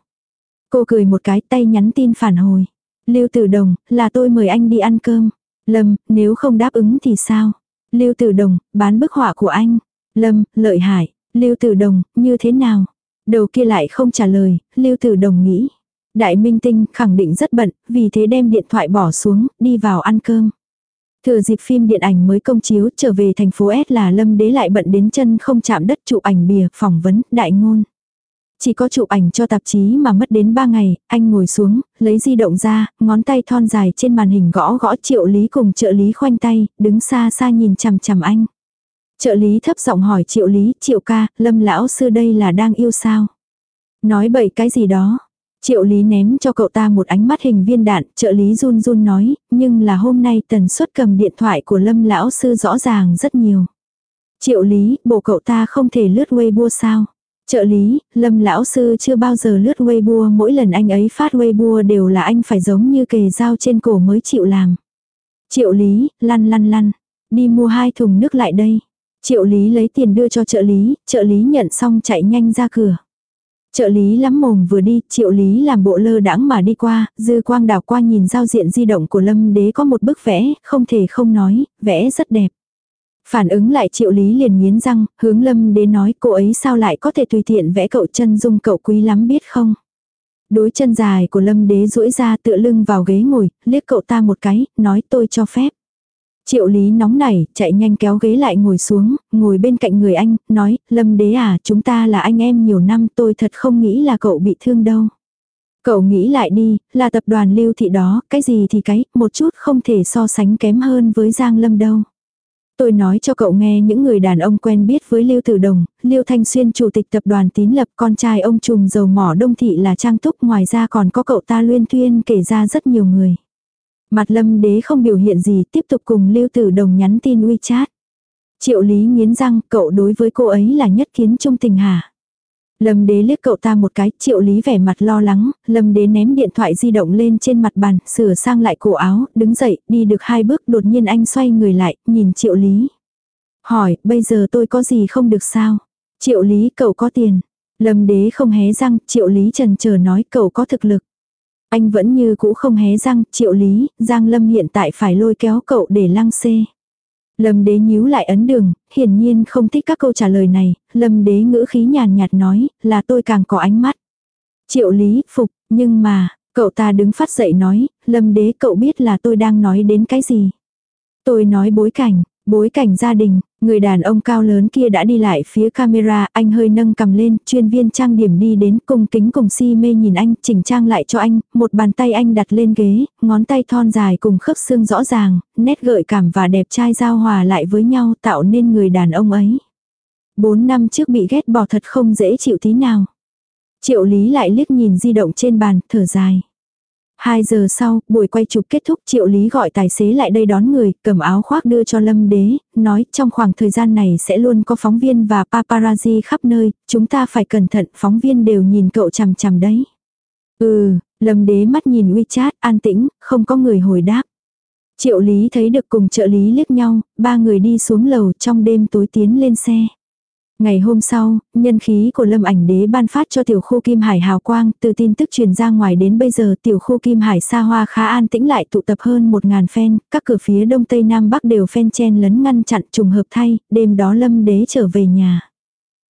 Cô cười một cái tay nhắn tin phản hồi. Lưu tử đồng, là tôi mời anh đi ăn cơm. Lâm, nếu không đáp ứng thì sao? Lưu tử đồng, bán bức họa của anh. Lâm, lợi hại. Lưu tử đồng, như thế nào? Đầu kia lại không trả lời, Lưu tử đồng nghĩ. Đại minh tinh khẳng định rất bận, vì thế đem điện thoại bỏ xuống, đi vào ăn cơm. Thừa dịp phim điện ảnh mới công chiếu trở về thành phố S là lâm đế lại bận đến chân không chạm đất chụp ảnh bìa, phỏng vấn, đại ngôn. Chỉ có chụp ảnh cho tạp chí mà mất đến 3 ngày, anh ngồi xuống, lấy di động ra, ngón tay thon dài trên màn hình gõ gõ triệu lý cùng trợ lý khoanh tay, đứng xa xa nhìn chằm chằm anh. Trợ lý thấp giọng hỏi triệu lý, triệu ca, lâm lão sư đây là đang yêu sao? Nói bậy cái gì đó, Triệu lý ném cho cậu ta một ánh mắt hình viên đạn, trợ lý run run nói, nhưng là hôm nay tần suất cầm điện thoại của lâm lão sư rõ ràng rất nhiều. Triệu lý, bộ cậu ta không thể lướt Weibo sao? Trợ lý, lâm lão sư chưa bao giờ lướt Weibo, mỗi lần anh ấy phát Weibo đều là anh phải giống như kề dao trên cổ mới chịu làm. Triệu lý, lăn lăn lăn, đi mua hai thùng nước lại đây. Triệu lý lấy tiền đưa cho trợ lý, trợ lý nhận xong chạy nhanh ra cửa. Trợ lý lắm mồm vừa đi, triệu lý làm bộ lơ đãng mà đi qua, dư quang đảo qua nhìn giao diện di động của lâm đế có một bức vẽ, không thể không nói, vẽ rất đẹp. Phản ứng lại triệu lý liền nghiến răng, hướng lâm đế nói cô ấy sao lại có thể tùy tiện vẽ cậu chân dung cậu quý lắm biết không. Đối chân dài của lâm đế duỗi ra tựa lưng vào ghế ngồi, liếc cậu ta một cái, nói tôi cho phép. Triệu lý nóng nảy, chạy nhanh kéo ghế lại ngồi xuống, ngồi bên cạnh người anh, nói, lâm đế à, chúng ta là anh em nhiều năm tôi thật không nghĩ là cậu bị thương đâu. Cậu nghĩ lại đi, là tập đoàn lưu thị đó, cái gì thì cái, một chút không thể so sánh kém hơn với Giang Lâm đâu. Tôi nói cho cậu nghe những người đàn ông quen biết với Lưu Tử Đồng, Lưu Thanh Xuyên chủ tịch tập đoàn tín lập con trai ông trùm dầu mỏ đông thị là Trang Túc ngoài ra còn có cậu ta Luyên Thuyên kể ra rất nhiều người. Mặt lâm đế không biểu hiện gì tiếp tục cùng lưu tử đồng nhắn tin WeChat. Triệu lý nghiến răng cậu đối với cô ấy là nhất kiến trung tình hả? Lâm đế liếc cậu ta một cái, triệu lý vẻ mặt lo lắng, lâm đế ném điện thoại di động lên trên mặt bàn, sửa sang lại cổ áo, đứng dậy, đi được hai bước đột nhiên anh xoay người lại, nhìn triệu lý. Hỏi, bây giờ tôi có gì không được sao? Triệu lý cậu có tiền. Lâm đế không hé răng, triệu lý trần chờ nói cậu có thực lực. Anh vẫn như cũ không hé răng, triệu lý, Giang Lâm hiện tại phải lôi kéo cậu để lăng xê. Lâm đế nhíu lại ấn đường, hiển nhiên không thích các câu trả lời này, lâm đế ngữ khí nhàn nhạt nói, là tôi càng có ánh mắt. Triệu lý, phục, nhưng mà, cậu ta đứng phát dậy nói, lâm đế cậu biết là tôi đang nói đến cái gì. Tôi nói bối cảnh, bối cảnh gia đình, người đàn ông cao lớn kia đã đi lại phía camera, anh hơi nâng cầm lên, chuyên viên trang điểm đi đến cùng kính cùng si mê nhìn anh, chỉnh trang lại cho anh, một bàn tay anh đặt lên ghế, ngón tay thon dài cùng khớp xương rõ ràng, nét gợi cảm và đẹp trai giao hòa lại với nhau tạo nên người đàn ông ấy. Bốn năm trước bị ghét bỏ thật không dễ chịu tí nào. Triệu Lý lại liếc nhìn di động trên bàn, thở dài. 2 giờ sau, buổi quay chụp kết thúc triệu lý gọi tài xế lại đây đón người, cầm áo khoác đưa cho lâm đế, nói trong khoảng thời gian này sẽ luôn có phóng viên và paparazzi khắp nơi, chúng ta phải cẩn thận, phóng viên đều nhìn cậu chằm chằm đấy. Ừ, lâm đế mắt nhìn WeChat, an tĩnh, không có người hồi đáp. Triệu lý thấy được cùng trợ lý liếc nhau, ba người đi xuống lầu trong đêm tối tiến lên xe. Ngày hôm sau, nhân khí của lâm ảnh đế ban phát cho tiểu khu Kim Hải hào quang, từ tin tức truyền ra ngoài đến bây giờ tiểu khu Kim Hải xa hoa khá an tĩnh lại tụ tập hơn 1.000 fan, các cửa phía đông tây nam bắc đều fan chen lấn ngăn chặn trùng hợp thay, đêm đó lâm đế trở về nhà.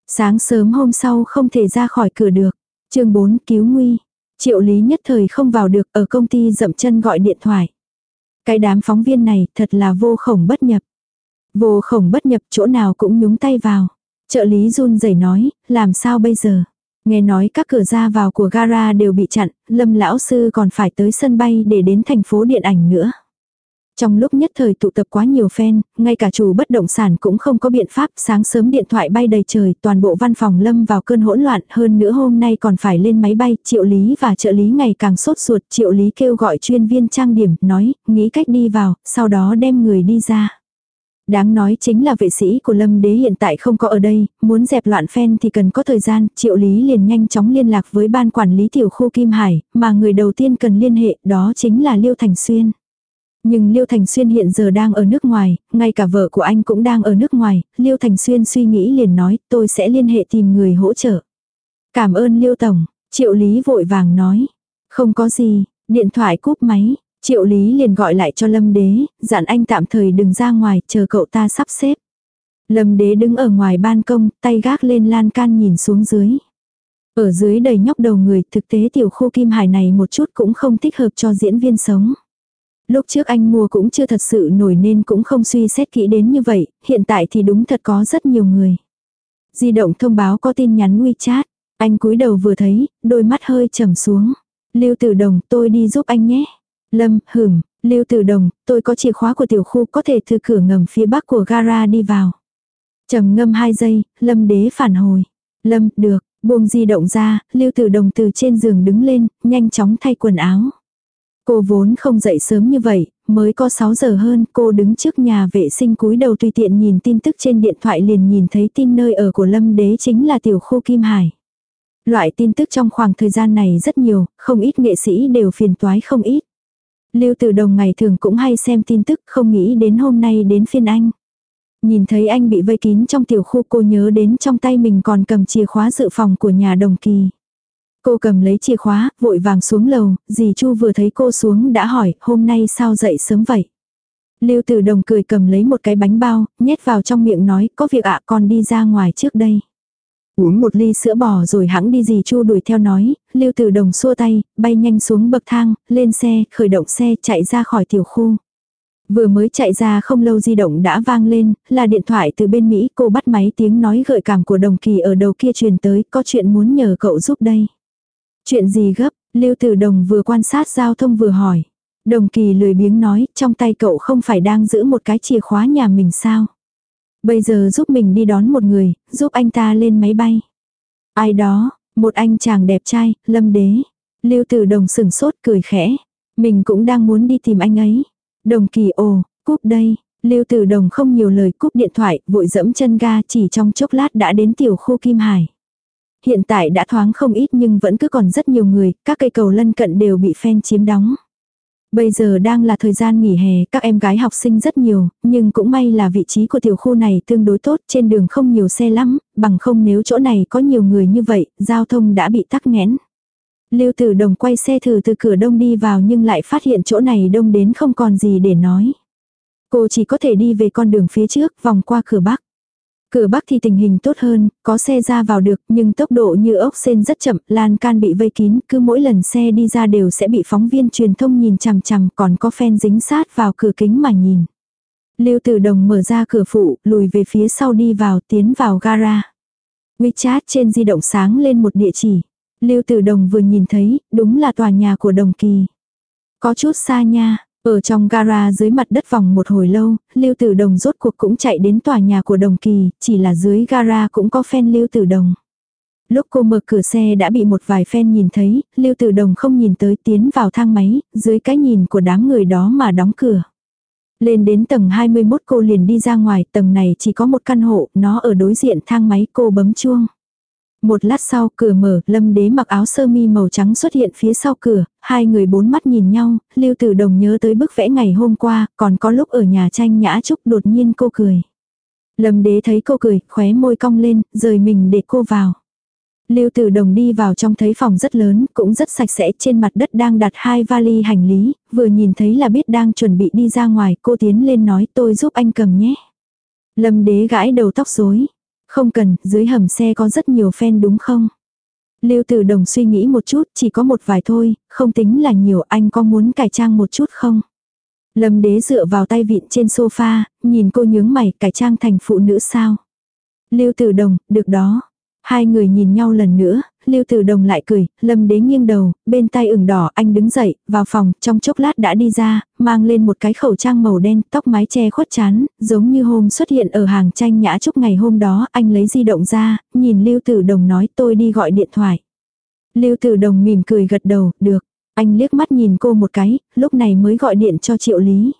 Sáng sớm hôm sau không thể ra khỏi cửa được. chương 4 cứu nguy. Triệu lý nhất thời không vào được ở công ty dậm chân gọi điện thoại. Cái đám phóng viên này thật là vô khổng bất nhập. Vô khổng bất nhập chỗ nào cũng nhúng tay vào. Trợ lý run rẩy nói, làm sao bây giờ? Nghe nói các cửa ra vào của gara đều bị chặn, lâm lão sư còn phải tới sân bay để đến thành phố điện ảnh nữa. Trong lúc nhất thời tụ tập quá nhiều fan, ngay cả chủ bất động sản cũng không có biện pháp, sáng sớm điện thoại bay đầy trời, toàn bộ văn phòng lâm vào cơn hỗn loạn, hơn nữa hôm nay còn phải lên máy bay, triệu lý và trợ lý ngày càng sốt ruột, triệu lý kêu gọi chuyên viên trang điểm, nói, nghĩ cách đi vào, sau đó đem người đi ra. Đáng nói chính là vệ sĩ của Lâm Đế hiện tại không có ở đây, muốn dẹp loạn phen thì cần có thời gian, Triệu Lý liền nhanh chóng liên lạc với ban quản lý tiểu khu Kim Hải, mà người đầu tiên cần liên hệ đó chính là Liêu Thành Xuyên. Nhưng Liêu Thành Xuyên hiện giờ đang ở nước ngoài, ngay cả vợ của anh cũng đang ở nước ngoài, Liêu Thành Xuyên suy nghĩ liền nói tôi sẽ liên hệ tìm người hỗ trợ. Cảm ơn Liêu Tổng, Triệu Lý vội vàng nói. Không có gì, điện thoại cúp máy, Triệu Lý liền gọi lại cho Lâm Đế, dặn anh tạm thời đừng ra ngoài, chờ cậu ta sắp xếp. Lâm Đế đứng ở ngoài ban công, tay gác lên lan can nhìn xuống dưới. Ở dưới đầy nhóc đầu người, thực tế tiểu khu Kim Hải này một chút cũng không thích hợp cho diễn viên sống. Lúc trước anh mua cũng chưa thật sự nổi nên cũng không suy xét kỹ đến như vậy, hiện tại thì đúng thật có rất nhiều người. Di động thông báo có tin nhắn WeChat, anh cúi đầu vừa thấy, đôi mắt hơi trầm xuống. Lưu Tử Đồng tôi đi giúp anh nhé. Lâm, hửm, Lưu Tử Đồng, tôi có chìa khóa của tiểu khu có thể từ cửa ngầm phía bắc của gara đi vào. Trầm ngâm 2 giây, Lâm đế phản hồi. Lâm, được, buông di động ra, Lưu Tử Đồng từ trên giường đứng lên, nhanh chóng thay quần áo. Cô vốn không dậy sớm như vậy, mới có 6 giờ hơn, cô đứng trước nhà vệ sinh cúi đầu tùy tiện nhìn tin tức trên điện thoại liền nhìn thấy tin nơi ở của Lâm Đế chính là tiểu khu Kim Hải. Loại tin tức trong khoảng thời gian này rất nhiều, không ít nghệ sĩ đều phiền toái không ít. Lưu Tử Đồng ngày thường cũng hay xem tin tức, không nghĩ đến hôm nay đến phiên anh. Nhìn thấy anh bị vây kín trong tiểu khu cô nhớ đến trong tay mình còn cầm chìa khóa dự phòng của nhà đồng kỳ. Cô cầm lấy chìa khóa, vội vàng xuống lầu, dì Chu vừa thấy cô xuống đã hỏi, hôm nay sao dậy sớm vậy? Lưu Tử Đồng cười cầm lấy một cái bánh bao, nhét vào trong miệng nói, có việc ạ con đi ra ngoài trước đây. Uống một ly sữa bò rồi hãng đi gì chu đuổi theo nói, lưu tử đồng xua tay, bay nhanh xuống bậc thang, lên xe, khởi động xe chạy ra khỏi tiểu khu. Vừa mới chạy ra không lâu di động đã vang lên, là điện thoại từ bên Mỹ cô bắt máy tiếng nói gợi cảm của đồng kỳ ở đầu kia truyền tới, có chuyện muốn nhờ cậu giúp đây. Chuyện gì gấp, lưu tử đồng vừa quan sát giao thông vừa hỏi. Đồng kỳ lười biếng nói, trong tay cậu không phải đang giữ một cái chìa khóa nhà mình sao. Bây giờ giúp mình đi đón một người, giúp anh ta lên máy bay. Ai đó, một anh chàng đẹp trai, lâm đế. Lưu tử đồng sừng sốt cười khẽ. Mình cũng đang muốn đi tìm anh ấy. Đồng kỳ ồ, cúp đây. Lưu tử đồng không nhiều lời cúp điện thoại, vội dẫm chân ga chỉ trong chốc lát đã đến tiểu khu Kim Hải. Hiện tại đã thoáng không ít nhưng vẫn cứ còn rất nhiều người, các cây cầu lân cận đều bị phen chiếm đóng. Bây giờ đang là thời gian nghỉ hè, các em gái học sinh rất nhiều, nhưng cũng may là vị trí của tiểu khu này tương đối tốt, trên đường không nhiều xe lắm, bằng không nếu chỗ này có nhiều người như vậy, giao thông đã bị tắc nghẽn. Lưu Tử Đồng quay xe thử từ cửa đông đi vào nhưng lại phát hiện chỗ này đông đến không còn gì để nói. Cô chỉ có thể đi về con đường phía trước, vòng qua cửa bắc. Cửa bắc thì tình hình tốt hơn, có xe ra vào được, nhưng tốc độ như ốc sen rất chậm, lan can bị vây kín, cứ mỗi lần xe đi ra đều sẽ bị phóng viên truyền thông nhìn chằm chằm, còn có fan dính sát vào cửa kính mà nhìn. Lưu Tử Đồng mở ra cửa phụ, lùi về phía sau đi vào, tiến vào gara. WeChat trên di động sáng lên một địa chỉ. Lưu Tử Đồng vừa nhìn thấy, đúng là tòa nhà của Đồng Kỳ. Có chút xa nha, ở trong gara dưới mặt đất vòng một hồi lâu, Lưu Tử Đồng rốt cuộc cũng chạy đến tòa nhà của Đồng Kỳ, chỉ là dưới gara cũng có fan Lưu Tử Đồng. Lúc cô mở cửa xe đã bị một vài fan nhìn thấy, Lưu Tử Đồng không nhìn tới tiến vào thang máy, dưới cái nhìn của đám người đó mà đóng cửa. Lên đến tầng 21 cô liền đi ra ngoài, tầng này chỉ có một căn hộ, nó ở đối diện thang máy cô bấm chuông. Một lát sau cửa mở, lâm đế mặc áo sơ mi màu trắng xuất hiện phía sau cửa, hai người bốn mắt nhìn nhau, lưu tử đồng nhớ tới bức vẽ ngày hôm qua, còn có lúc ở nhà tranh nhã trúc đột nhiên cô cười. Lâm đế thấy cô cười, khóe môi cong lên, rời mình để cô vào. Lưu Tử Đồng đi vào trong thấy phòng rất lớn, cũng rất sạch sẽ, trên mặt đất đang đặt hai vali hành lý, vừa nhìn thấy là biết đang chuẩn bị đi ra ngoài, cô tiến lên nói tôi giúp anh cầm nhé. Lâm đế gãi đầu tóc rối. Không cần, dưới hầm xe có rất nhiều fan đúng không? Lưu Tử Đồng suy nghĩ một chút, chỉ có một vài thôi, không tính là nhiều, anh có muốn cải trang một chút không? Lâm đế dựa vào tay vịn trên sofa, nhìn cô nhướng mày, cải trang thành phụ nữ sao? Lưu Tử Đồng, được đó. Hai người nhìn nhau lần nữa, Lưu Tử Đồng lại cười, Lâm Đế nghiêng đầu, bên tay ửng đỏ, anh đứng dậy, vào phòng, trong chốc lát đã đi ra, mang lên một cái khẩu trang màu đen, tóc mái che khuất chán, giống như hôm xuất hiện ở hàng tranh nhã trúc ngày hôm đó, anh lấy di động ra, nhìn Lưu Tử Đồng nói tôi đi gọi điện thoại. Lưu Tử Đồng mỉm cười gật đầu, được. Anh liếc mắt nhìn cô một cái, lúc này mới gọi điện cho Triệu Lý.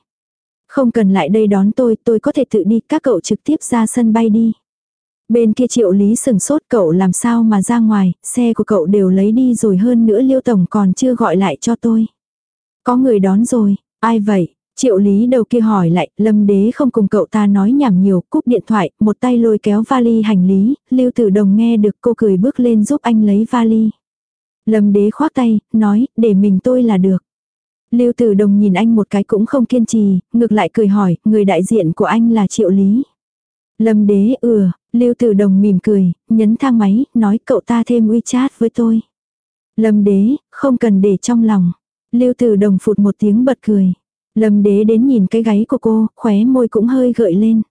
Không cần lại đây đón tôi, tôi có thể tự đi, các cậu trực tiếp ra sân bay đi. Bên kia triệu lý sừng sốt cậu làm sao mà ra ngoài, xe của cậu đều lấy đi rồi hơn nữa liêu tổng còn chưa gọi lại cho tôi. Có người đón rồi, ai vậy? Triệu lý đầu kia hỏi lại, lâm đế không cùng cậu ta nói nhảm nhiều, cúp điện thoại, một tay lôi kéo vali hành lý, lưu tử đồng nghe được cô cười bước lên giúp anh lấy vali. Lâm đế khoác tay, nói, để mình tôi là được. Lưu tử đồng nhìn anh một cái cũng không kiên trì, ngược lại cười hỏi, người đại diện của anh là triệu lý. Lâm đế ừa, Lưu Tử Đồng mỉm cười, nhấn thang máy, nói cậu ta thêm WeChat với tôi. Lâm đế, không cần để trong lòng. Lưu Tử Đồng phụt một tiếng bật cười. Lâm đế đến nhìn cái gáy của cô, khóe môi cũng hơi gợi lên.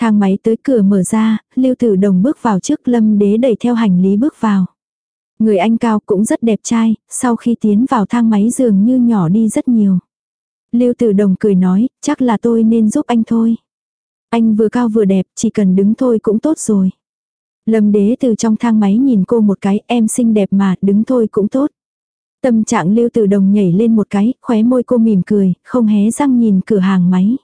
Thang máy tới cửa mở ra, Lưu Tử Đồng bước vào trước Lâm đế đẩy theo hành lý bước vào. Người anh cao cũng rất đẹp trai, sau khi tiến vào thang máy dường như nhỏ đi rất nhiều. Lưu Tử Đồng cười nói, chắc là tôi nên giúp anh thôi. Anh vừa cao vừa đẹp, chỉ cần đứng thôi cũng tốt rồi. Lâm đế từ trong thang máy nhìn cô một cái, em xinh đẹp mà, đứng thôi cũng tốt. Tâm trạng lưu từ đồng nhảy lên một cái, khóe môi cô mỉm cười, không hé răng nhìn cửa hàng máy.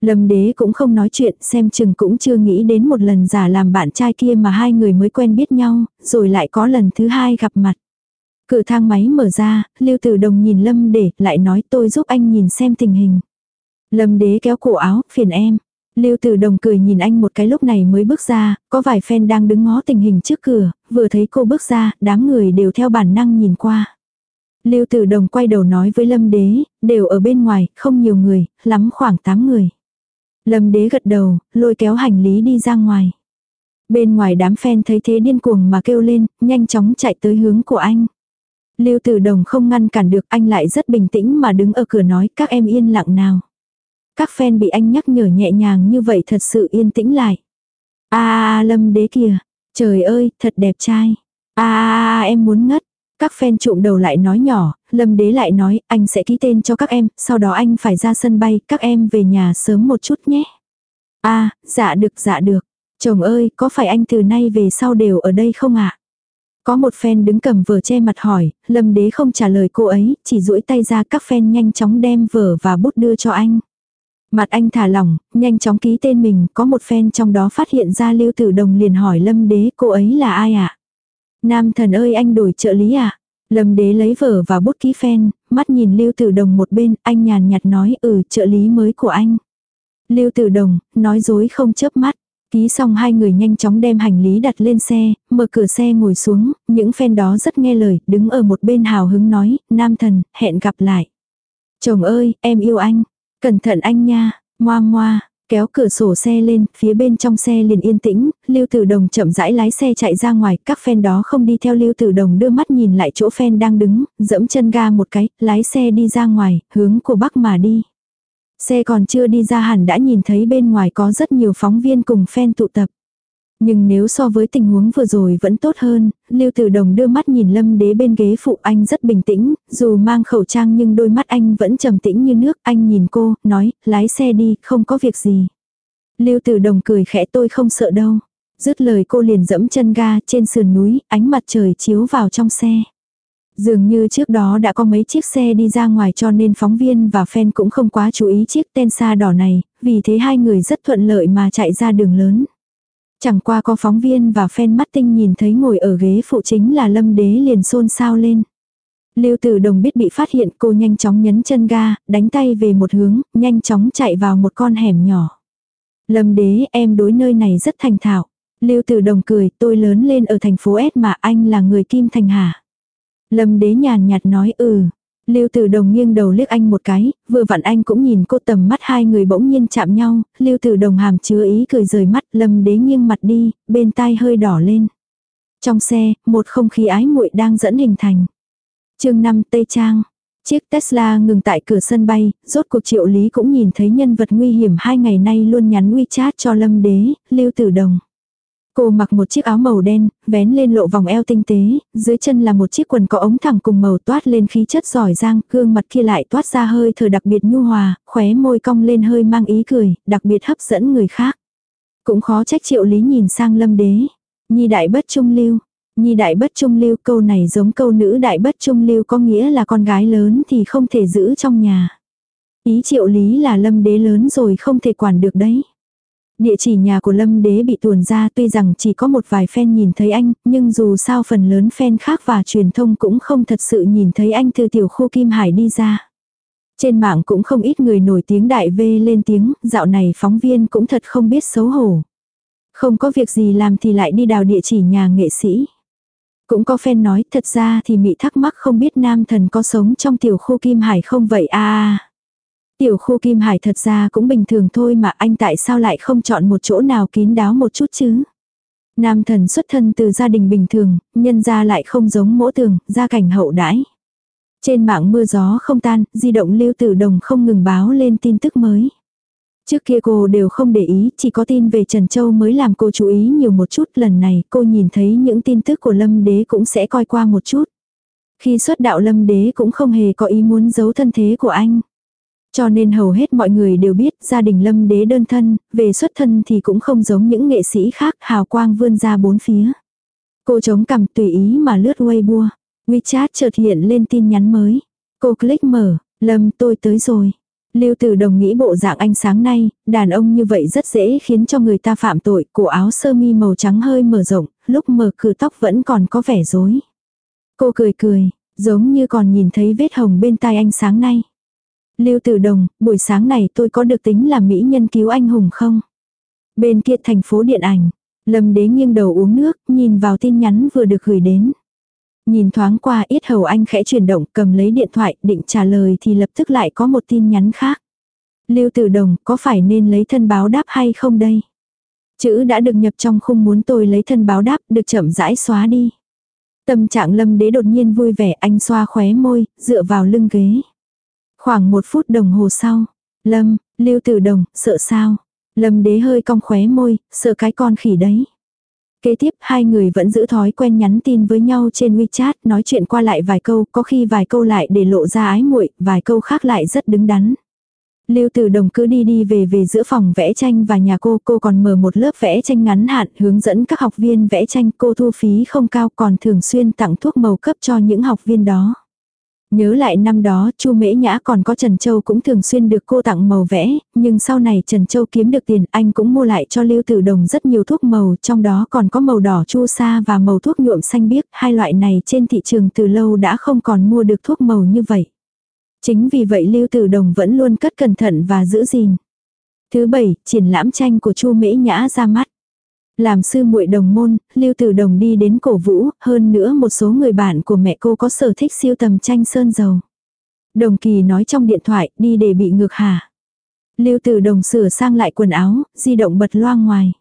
Lâm đế cũng không nói chuyện, xem chừng cũng chưa nghĩ đến một lần giả làm bạn trai kia mà hai người mới quen biết nhau, rồi lại có lần thứ hai gặp mặt. Cửa thang máy mở ra, lưu tử đồng nhìn lâm để, lại nói tôi giúp anh nhìn xem tình hình. Lâm đế kéo cổ áo, phiền em. Lưu Tử Đồng cười nhìn anh một cái lúc này mới bước ra, có vài fan đang đứng ngó tình hình trước cửa, vừa thấy cô bước ra, đám người đều theo bản năng nhìn qua. Lưu Tử Đồng quay đầu nói với Lâm Đế, đều ở bên ngoài, không nhiều người, lắm khoảng 8 người. Lâm Đế gật đầu, lôi kéo hành lý đi ra ngoài. Bên ngoài đám fan thấy thế điên cuồng mà kêu lên, nhanh chóng chạy tới hướng của anh. Lưu Tử Đồng không ngăn cản được, anh lại rất bình tĩnh mà đứng ở cửa nói các em yên lặng nào. Các fan bị anh nhắc nhở nhẹ nhàng như vậy thật sự yên tĩnh lại. a lâm đế kìa. Trời ơi, thật đẹp trai. a em muốn ngất. Các fan trụm đầu lại nói nhỏ, lâm đế lại nói, anh sẽ ký tên cho các em, sau đó anh phải ra sân bay, các em về nhà sớm một chút nhé. a dạ được dạ được. Chồng ơi, có phải anh từ nay về sau đều ở đây không ạ? Có một fan đứng cầm vở che mặt hỏi, lâm đế không trả lời cô ấy, chỉ duỗi tay ra các fan nhanh chóng đem vở và bút đưa cho anh. Mặt anh thả lỏng, nhanh chóng ký tên mình, có một fan trong đó phát hiện ra Lưu Tử Đồng liền hỏi Lâm Đế cô ấy là ai ạ? À? Nam thần ơi anh đổi trợ lý à? Lâm Đế lấy vở và bút ký fan, mắt nhìn Lưu Tử Đồng một bên, anh nhàn nhạt nói ừ trợ lý mới của anh. Lưu Tử Đồng, nói dối không chớp mắt. Ký xong hai người nhanh chóng đem hành lý đặt lên xe, mở cửa xe ngồi xuống, những fan đó rất nghe lời, đứng ở một bên hào hứng nói, nam thần, hẹn gặp lại. Chồng ơi, em yêu anh. Cẩn thận anh nha, ngoa ngoa, kéo cửa sổ xe lên, phía bên trong xe liền yên tĩnh, Lưu Tử Đồng chậm rãi lái xe chạy ra ngoài, các fan đó không đi theo Lưu Tử Đồng đưa mắt nhìn lại chỗ fan đang đứng, dẫm chân ga một cái, lái xe đi ra ngoài, hướng của Bắc mà đi. Xe còn chưa đi ra hẳn đã nhìn thấy bên ngoài có rất nhiều phóng viên cùng fan tụ tập. Nhưng nếu so với tình huống vừa rồi vẫn tốt hơn, Lưu Tử Đồng đưa mắt nhìn Lâm Đế bên ghế phụ anh rất bình tĩnh, dù mang khẩu trang nhưng đôi mắt anh vẫn trầm tĩnh như nước, anh nhìn cô, nói, lái xe đi, không có việc gì. Lưu Tử Đồng cười khẽ tôi không sợ đâu. Dứt lời cô liền dẫm chân ga trên sườn núi, ánh mặt trời chiếu vào trong xe. Dường như trước đó đã có mấy chiếc xe đi ra ngoài cho nên phóng viên và fan cũng không quá chú ý chiếc tên xa đỏ này, vì thế hai người rất thuận lợi mà chạy ra đường lớn. Chẳng qua có phóng viên và fan mắt tinh nhìn thấy ngồi ở ghế phụ chính là lâm đế liền xôn xao lên. Lưu tử đồng biết bị phát hiện cô nhanh chóng nhấn chân ga, đánh tay về một hướng, nhanh chóng chạy vào một con hẻm nhỏ. Lâm đế em đối nơi này rất thành thạo. Lưu tử đồng cười tôi lớn lên ở thành phố S mà anh là người Kim Thành Hà. Lâm đế nhàn nhạt nói ừ. Lưu Tử Đồng nghiêng đầu liếc anh một cái, vừa vặn anh cũng nhìn cô tầm mắt hai người bỗng nhiên chạm nhau, Lưu Tử Đồng hàm chứa ý cười rời mắt, Lâm Đế nghiêng mặt đi, bên tai hơi đỏ lên. Trong xe, một không khí ái muội đang dẫn hình thành. Chương 5 Tây Trang. Chiếc Tesla ngừng tại cửa sân bay, rốt cuộc Triệu Lý cũng nhìn thấy nhân vật nguy hiểm hai ngày nay luôn nhắn WeChat cho Lâm Đế, Lưu Tử Đồng. Cô mặc một chiếc áo màu đen, vén lên lộ vòng eo tinh tế, dưới chân là một chiếc quần có ống thẳng cùng màu toát lên khí chất giỏi giang, gương mặt kia lại toát ra hơi thở đặc biệt nhu hòa, khóe môi cong lên hơi mang ý cười, đặc biệt hấp dẫn người khác. Cũng khó trách triệu lý nhìn sang lâm đế. Nhi đại bất trung lưu. Nhi đại bất trung lưu câu này giống câu nữ đại bất trung lưu có nghĩa là con gái lớn thì không thể giữ trong nhà. Ý triệu lý là lâm đế lớn rồi không thể quản được đấy. Địa chỉ nhà của Lâm Đế bị tuồn ra tuy rằng chỉ có một vài fan nhìn thấy anh, nhưng dù sao phần lớn fan khác và truyền thông cũng không thật sự nhìn thấy anh từ tiểu khu Kim Hải đi ra. Trên mạng cũng không ít người nổi tiếng đại V lên tiếng, dạo này phóng viên cũng thật không biết xấu hổ. Không có việc gì làm thì lại đi đào địa chỉ nhà nghệ sĩ. Cũng có fan nói thật ra thì Mỹ thắc mắc không biết nam thần có sống trong tiểu khu Kim Hải không vậy a à. à, à. Tiểu khu Kim Hải thật ra cũng bình thường thôi mà anh tại sao lại không chọn một chỗ nào kín đáo một chút chứ? Nam thần xuất thân từ gia đình bình thường, nhân gia lại không giống mỗ tường, gia cảnh hậu đãi. Trên mạng mưa gió không tan, di động lưu tử đồng không ngừng báo lên tin tức mới. Trước kia cô đều không để ý, chỉ có tin về Trần Châu mới làm cô chú ý nhiều một chút. Lần này cô nhìn thấy những tin tức của Lâm Đế cũng sẽ coi qua một chút. Khi xuất đạo Lâm Đế cũng không hề có ý muốn giấu thân thế của anh. Cho nên hầu hết mọi người đều biết gia đình lâm đế đơn thân, về xuất thân thì cũng không giống những nghệ sĩ khác hào quang vươn ra bốn phía. Cô chống cằm tùy ý mà lướt Weibo. WeChat chợt hiện lên tin nhắn mới. Cô click mở, lâm tôi tới rồi. Lưu Tử Đồng nghĩ bộ dạng anh sáng nay, đàn ông như vậy rất dễ khiến cho người ta phạm tội, cổ áo sơ mi màu trắng hơi mở rộng, lúc mở cửa tóc vẫn còn có vẻ rối. Cô cười cười, giống như còn nhìn thấy vết hồng bên tai anh sáng nay. Lưu Tử Đồng, buổi sáng này tôi có được tính là mỹ nhân cứu anh hùng không? Bên kia thành phố điện ảnh, Lâm Đế nghiêng đầu uống nước, nhìn vào tin nhắn vừa được gửi đến. Nhìn thoáng qua ít hầu anh khẽ chuyển động cầm lấy điện thoại định trả lời thì lập tức lại có một tin nhắn khác. Lưu Tử Đồng có phải nên lấy thân báo đáp hay không đây? Chữ đã được nhập trong khung muốn tôi lấy thân báo đáp được chậm rãi xóa đi. Tâm trạng lâm đế đột nhiên vui vẻ anh xoa khóe môi, dựa vào lưng ghế. Khoảng một phút đồng hồ sau, Lâm, Lưu Tử Đồng, sợ sao? Lâm đế hơi cong khóe môi, sợ cái con khỉ đấy. Kế tiếp hai người vẫn giữ thói quen nhắn tin với nhau trên WeChat, nói chuyện qua lại vài câu, có khi vài câu lại để lộ ra ái muội, vài câu khác lại rất đứng đắn. Lưu Tử Đồng cứ đi đi về về giữa phòng vẽ tranh và nhà cô, cô còn mở một lớp vẽ tranh ngắn hạn, hướng dẫn các học viên vẽ tranh, cô thu phí không cao còn thường xuyên tặng thuốc màu cấp cho những học viên đó. Nhớ lại năm đó, Chu Mễ Nhã còn có Trần Châu cũng thường xuyên được cô tặng màu vẽ, nhưng sau này Trần Châu kiếm được tiền, anh cũng mua lại cho Lưu Tử Đồng rất nhiều thuốc màu, trong đó còn có màu đỏ chu sa và màu thuốc nhuộm xanh biếc, hai loại này trên thị trường từ lâu đã không còn mua được thuốc màu như vậy. Chính vì vậy Lưu Tử Đồng vẫn luôn cất cẩn thận và giữ gìn. Thứ bảy, triển lãm tranh của Chu Mễ Nhã ra mắt. Làm sư muội đồng môn, Lưu Tử Đồng đi đến cổ vũ, hơn nữa một số người bạn của mẹ cô có sở thích siêu tầm tranh sơn dầu. Đồng Kỳ nói trong điện thoại, đi để bị ngược hả. Lưu Tử Đồng sửa sang lại quần áo, di động bật loa ngoài.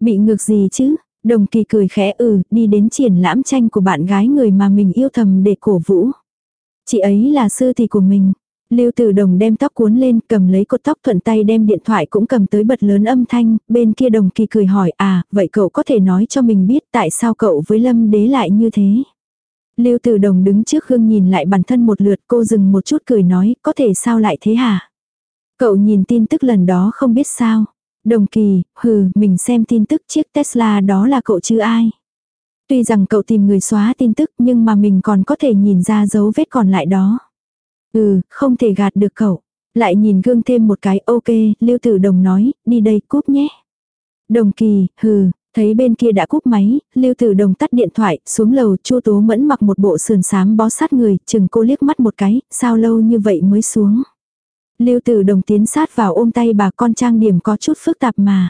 Bị ngược gì chứ? Đồng Kỳ cười khẽ ừ, đi đến triển lãm tranh của bạn gái người mà mình yêu thầm để cổ vũ. Chị ấy là sư tỷ của mình. Lưu Tử Đồng đem tóc cuốn lên, cầm lấy cột tóc thuận tay đem điện thoại cũng cầm tới bật lớn âm thanh, bên kia Đồng Kỳ cười hỏi à, vậy cậu có thể nói cho mình biết tại sao cậu với Lâm Đế lại như thế. Lưu Tử Đồng đứng trước gương nhìn lại bản thân một lượt cô dừng một chút cười nói, có thể sao lại thế hả? Cậu nhìn tin tức lần đó không biết sao. Đồng kỳ, hừ, mình xem tin tức chiếc Tesla đó là cậu chứ ai. Tuy rằng cậu tìm người xóa tin tức nhưng mà mình còn có thể nhìn ra dấu vết còn lại đó. Ừ, không thể gạt được cậu. Lại nhìn gương thêm một cái, ok, Lưu Tử Đồng nói, đi đây cúp nhé. Đồng kỳ, hừ, thấy bên kia đã cúp máy, Lưu Tử Đồng tắt điện thoại, xuống lầu, Chu Tố Mẫn mặc một bộ sườn xám bó sát người, chừng cô liếc mắt một cái, sao lâu như vậy mới xuống. Lưu Tử Đồng tiến sát vào ôm tay bà con trang điểm có chút phức tạp mà.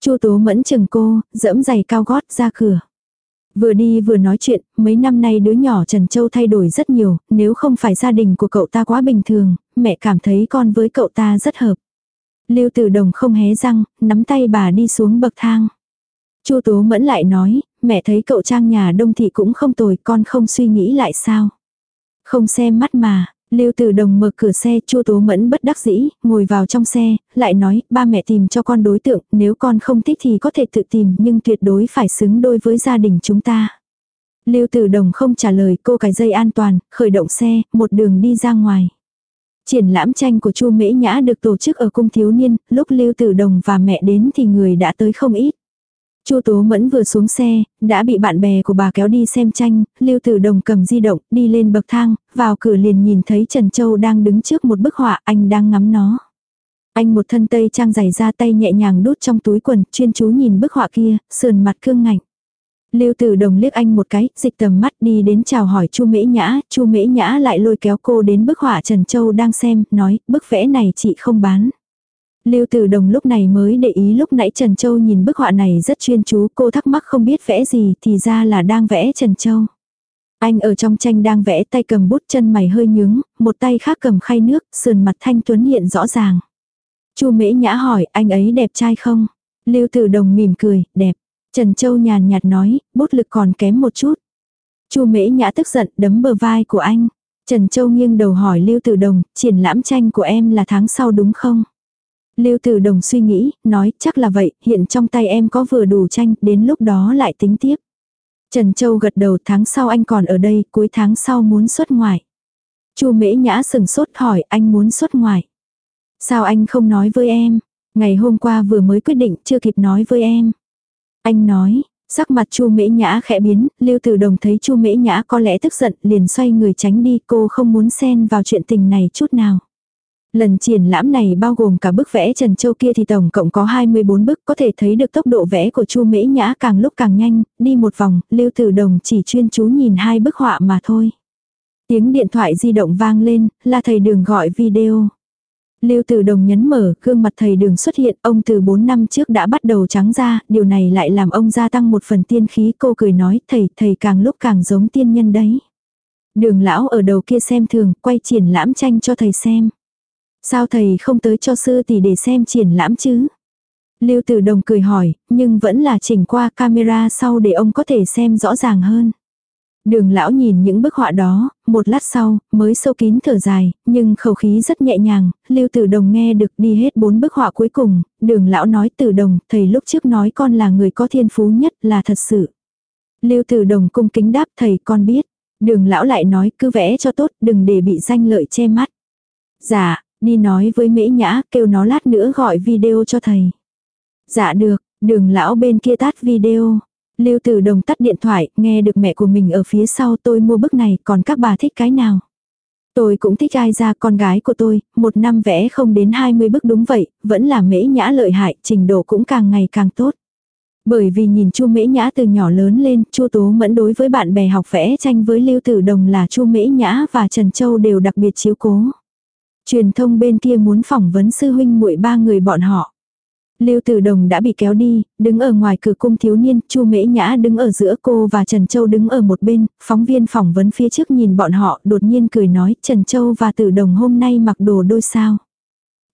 Chu Tố Mẫn chừng cô, dẫm giày cao gót ra cửa. Vừa đi vừa nói chuyện, mấy năm nay đứa nhỏ Trần Châu thay đổi rất nhiều, nếu không phải gia đình của cậu ta quá bình thường, mẹ cảm thấy con với cậu ta rất hợp. Lưu Tử Đồng không hé răng, nắm tay bà đi xuống bậc thang. Chu Tố Mẫn lại nói, mẹ thấy cậu trang nhà đông thị cũng không tồi, con không suy nghĩ lại sao. Không xem mắt mà, Lưu Tử Đồng mở cửa xe, Chu Tố Mẫn bất đắc dĩ, ngồi vào trong xe, lại nói, ba mẹ tìm cho con đối tượng, nếu con không thích thì có thể tự tìm, nhưng tuyệt đối phải xứng đôi với gia đình chúng ta. Lưu Tử Đồng không trả lời, cô cài dây an toàn, khởi động xe, một đường đi ra ngoài. Triển lãm tranh của Chu Mễ Nhã được tổ chức ở cung thiếu niên, lúc Lưu Tử Đồng và mẹ đến thì người đã tới không ít. Chu Tố Mẫn vừa xuống xe, đã bị bạn bè của bà kéo đi xem tranh, Lưu Tử Đồng cầm di động, đi lên bậc thang, vào cửa liền nhìn thấy Trần Châu đang đứng trước một bức họa, anh đang ngắm nó. Anh một thân tây trang giày ra tay nhẹ nhàng đút trong túi quần, chuyên chú nhìn bức họa kia, sườn mặt cương ngạnh. Lưu Tử Đồng liếc anh một cái, dịch tầm mắt đi đến chào hỏi Chu Mễ Nhã, Chu Mễ Nhã lại lôi kéo cô đến bức họa Trần Châu đang xem, nói, bức vẽ này chị không bán. Lưu Tử Đồng lúc này mới để ý lúc nãy Trần Châu nhìn bức họa này rất chuyên chú, cô thắc mắc không biết vẽ gì thì ra là đang vẽ Trần Châu. Anh ở trong tranh đang vẽ tay cầm bút chân mày hơi nhướng, một tay khác cầm khay nước, sườn mặt thanh tuấn hiện rõ ràng. Chu Mễ Nhã hỏi anh ấy đẹp trai không? Lưu Tử Đồng mỉm cười, đẹp. Trần Châu nhàn nhạt nói, bút lực còn kém một chút. Chu Mễ Nhã tức giận đấm bờ vai của anh. Trần Châu nghiêng đầu hỏi Lưu Tử Đồng, triển lãm tranh của em là tháng sau đúng không? Lưu Tử Đồng suy nghĩ, nói chắc là vậy, hiện trong tay em có vừa đủ tranh, đến lúc đó lại tính tiếp. Trần Châu gật đầu tháng sau anh còn ở đây, cuối tháng sau muốn xuất ngoại. Chu Mễ Nhã sừng sốt hỏi anh muốn xuất ngoại. Sao anh không nói với em? Ngày hôm qua vừa mới quyết định chưa kịp nói với em. Anh nói, sắc mặt Chu Mễ Nhã khẽ biến, Lưu Tử Đồng thấy Chu Mễ Nhã có lẽ tức giận, liền xoay người tránh đi, cô không muốn xen vào chuyện tình này chút nào. Lần triển lãm này bao gồm cả bức vẽ Trần Châu kia thì tổng cộng có 24 bức có thể thấy được tốc độ vẽ của Chu Mễ Nhã càng lúc càng nhanh, đi một vòng, Lưu Tử Đồng chỉ chuyên chú nhìn hai bức họa mà thôi. Tiếng điện thoại di động vang lên, là thầy đường gọi video. Lưu Tử Đồng nhấn mở, gương mặt thầy đường xuất hiện, ông từ 4 năm trước đã bắt đầu trắng ra, điều này lại làm ông gia tăng một phần tiên khí, cô cười nói, thầy, thầy càng lúc càng giống tiên nhân đấy. Đường lão ở đầu kia xem thường, quay triển lãm tranh cho thầy xem. Sao thầy không tới cho sư tỷ để xem triển lãm chứ? Lưu Tử Đồng cười hỏi, nhưng vẫn là chỉnh qua camera sau để ông có thể xem rõ ràng hơn. Đường lão nhìn những bức họa đó, một lát sau, mới sâu kín thở dài, nhưng khẩu khí rất nhẹ nhàng, Lưu Tử Đồng nghe được đi hết bốn bức họa cuối cùng, đường lão nói Tử Đồng, thầy lúc trước nói con là người có thiên phú nhất là thật sự. Lưu Tử Đồng cung kính đáp thầy con biết. Đường lão lại nói cứ vẽ cho tốt, đừng để bị danh lợi che mắt. Dạ, Đi nói với mễ nhã, kêu nó lát nữa gọi video cho thầy. Dạ được, đường lão bên kia tắt video. Lưu Tử Đồng tắt điện thoại, nghe được mẹ của mình ở phía sau tôi mua bức này, còn các bà thích cái nào? Tôi cũng thích ai ra con gái của tôi, một năm vẽ không đến 20 bức đúng vậy, vẫn là mễ nhã lợi hại, trình độ cũng càng ngày càng tốt. Bởi vì nhìn Chu Mễ Nhã từ nhỏ lớn lên, Chu Tố Mẫn đối với bạn bè học vẽ tranh với Lưu Tử Đồng là Chu Mễ Nhã và Trần Châu đều đặc biệt chiếu cố. Truyền thông bên kia muốn phỏng vấn sư huynh muội ba người bọn họ. Lưu Tử Đồng đã bị kéo đi, đứng ở ngoài cửa cung thiếu niên, Chu Mễ Nhã đứng ở giữa cô và Trần Châu đứng ở một bên, phóng viên phỏng vấn phía trước nhìn bọn họ, đột nhiên cười nói, Trần Châu và Tử Đồng hôm nay mặc đồ đôi sao.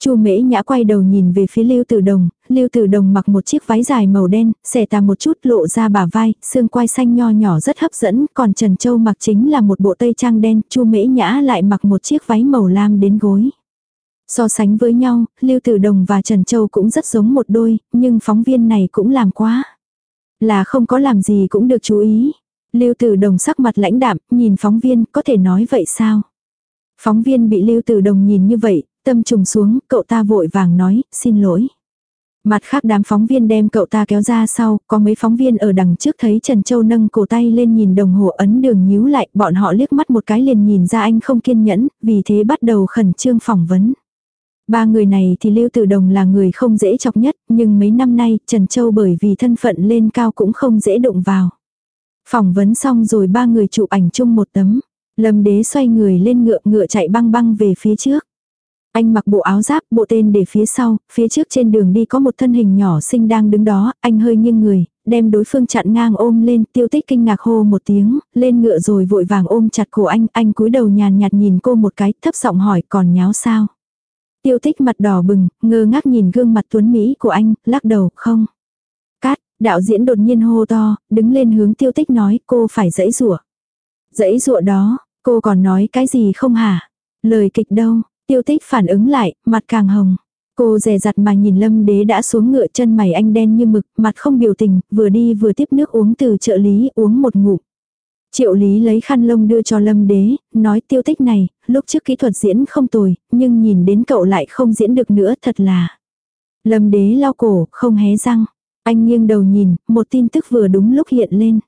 Chu Mễ Nhã quay đầu nhìn về phía Lưu Tử Đồng, Lưu Tử Đồng mặc một chiếc váy dài màu đen, xẻ tà một chút lộ ra bả vai, xương quai xanh nho nhỏ rất hấp dẫn, còn Trần Châu mặc chính là một bộ tây trang đen, Chu Mễ Nhã lại mặc một chiếc váy màu lam đến gối. So sánh với nhau, Lưu Tử Đồng và Trần Châu cũng rất giống một đôi, nhưng phóng viên này cũng làm quá. Là không có làm gì cũng được chú ý. Lưu Tử Đồng sắc mặt lãnh đạm, nhìn phóng viên, có thể nói vậy sao? Phóng viên bị Lưu Tử Đồng nhìn như vậy, tâm trùng xuống, cậu ta vội vàng nói, xin lỗi. Mặt khác đám phóng viên đem cậu ta kéo ra sau, có mấy phóng viên ở đằng trước thấy Trần Châu nâng cổ tay lên nhìn đồng hồ ấn đường nhíu lại, bọn họ liếc mắt một cái liền nhìn ra anh không kiên nhẫn, vì thế bắt đầu khẩn trương phỏng vấn. Ba người này thì Lưu Tử Đồng là người không dễ chọc nhất, nhưng mấy năm nay Trần Châu bởi vì thân phận lên cao cũng không dễ đụng vào. Phỏng vấn xong rồi ba người chụp ảnh chung một tấm. Lâm đế xoay người lên ngựa ngựa chạy băng băng về phía trước. Anh mặc bộ áo giáp, bộ tên để phía sau, phía trước trên đường đi có một thân hình nhỏ xinh đang đứng đó, anh hơi nghiêng người, đem đối phương chặn ngang ôm lên, tiêu tích kinh ngạc hô một tiếng, lên ngựa rồi vội vàng ôm chặt cổ anh, anh cúi đầu nhàn nhạt nhìn cô một cái, thấp giọng hỏi còn nháo sao. Tiêu tích mặt đỏ bừng, ngơ ngác nhìn gương mặt tuấn Mỹ của anh, lắc đầu, không. Cát, đạo diễn đột nhiên hô to, đứng lên hướng tiêu tích nói cô phải dãy rủa Dãy rủa đó, cô còn nói cái gì không hả? Lời kịch đâu, tiêu tích phản ứng lại, mặt càng hồng. Cô rè rặt mà nhìn lâm đế đã xuống ngựa chân mày anh đen như mực, mặt không biểu tình, vừa đi vừa tiếp nước uống từ trợ lý uống một ngụm. Triệu Lý lấy khăn lông đưa cho Lâm Đế, nói tiêu tích này, lúc trước kỹ thuật diễn không tồi, nhưng nhìn đến cậu lại không diễn được nữa thật là. Lâm Đế lau cổ, không hé răng. Anh nghiêng đầu nhìn, một tin tức vừa đúng lúc hiện lên.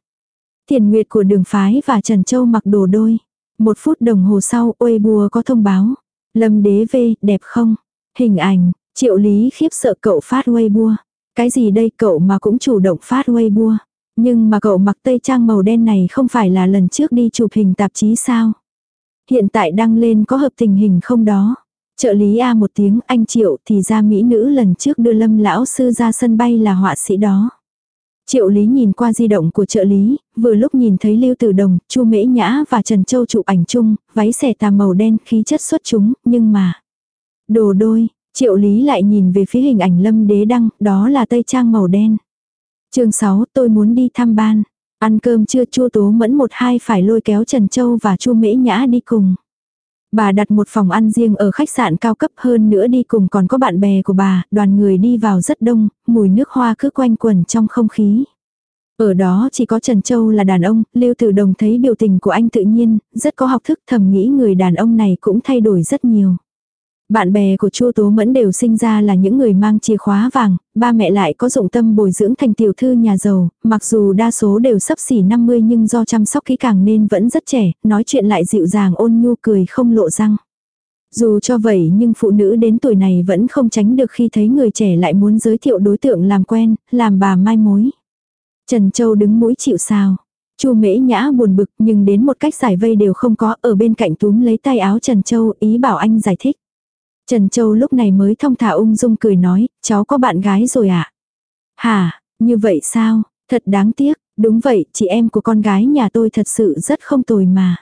Tiền Nguyệt của đường phái và Trần Châu mặc đồ đôi. Một phút đồng hồ sau, ôi bùa có thông báo. Lâm Đế vê đẹp không? Hình ảnh, Triệu Lý khiếp sợ cậu phát Weibo. Cái gì đây cậu mà cũng chủ động phát Weibo. Nhưng mà cậu mặc tây trang màu đen này không phải là lần trước đi chụp hình tạp chí sao? Hiện tại đăng lên có hợp tình hình không đó? Trợ lý A một tiếng anh Triệu thì ra mỹ nữ lần trước đưa lâm lão sư ra sân bay là họa sĩ đó. Triệu lý nhìn qua di động của trợ lý, vừa lúc nhìn thấy Lưu Tử Đồng, Chu Mễ Nhã và Trần Châu chụp ảnh chung, váy xẻ tà màu đen khí chất xuất chúng, nhưng mà... Đồ đôi, triệu lý lại nhìn về phía hình ảnh lâm đế đăng, đó là tây trang màu đen chương 6 tôi muốn đi thăm ban. Ăn cơm chưa chua tố mẫn một hai phải lôi kéo Trần Châu và chu Mễ Nhã đi cùng. Bà đặt một phòng ăn riêng ở khách sạn cao cấp hơn nữa đi cùng còn có bạn bè của bà, đoàn người đi vào rất đông, mùi nước hoa cứ quanh quẩn trong không khí. Ở đó chỉ có Trần Châu là đàn ông, Lưu Tử Đồng thấy biểu tình của anh tự nhiên, rất có học thức thầm nghĩ người đàn ông này cũng thay đổi rất nhiều. Bạn bè của Chu Tố Mẫn đều sinh ra là những người mang chìa khóa vàng, ba mẹ lại có dụng tâm bồi dưỡng thành tiểu thư nhà giàu, mặc dù đa số đều sắp xỉ 50 nhưng do chăm sóc kỹ càng nên vẫn rất trẻ, nói chuyện lại dịu dàng ôn nhu cười không lộ răng. Dù cho vậy nhưng phụ nữ đến tuổi này vẫn không tránh được khi thấy người trẻ lại muốn giới thiệu đối tượng làm quen, làm bà mai mối. Trần Châu đứng mũi chịu sao. Chu Mễ Nhã buồn bực nhưng đến một cách giải vây đều không có ở bên cạnh túm lấy tay áo Trần Châu ý bảo anh giải thích. Trần Châu lúc này mới thông thả ung dung cười nói, cháu có bạn gái rồi ạ. À? Hả, như vậy sao, thật đáng tiếc, đúng vậy, chị em của con gái nhà tôi thật sự rất không tồi mà.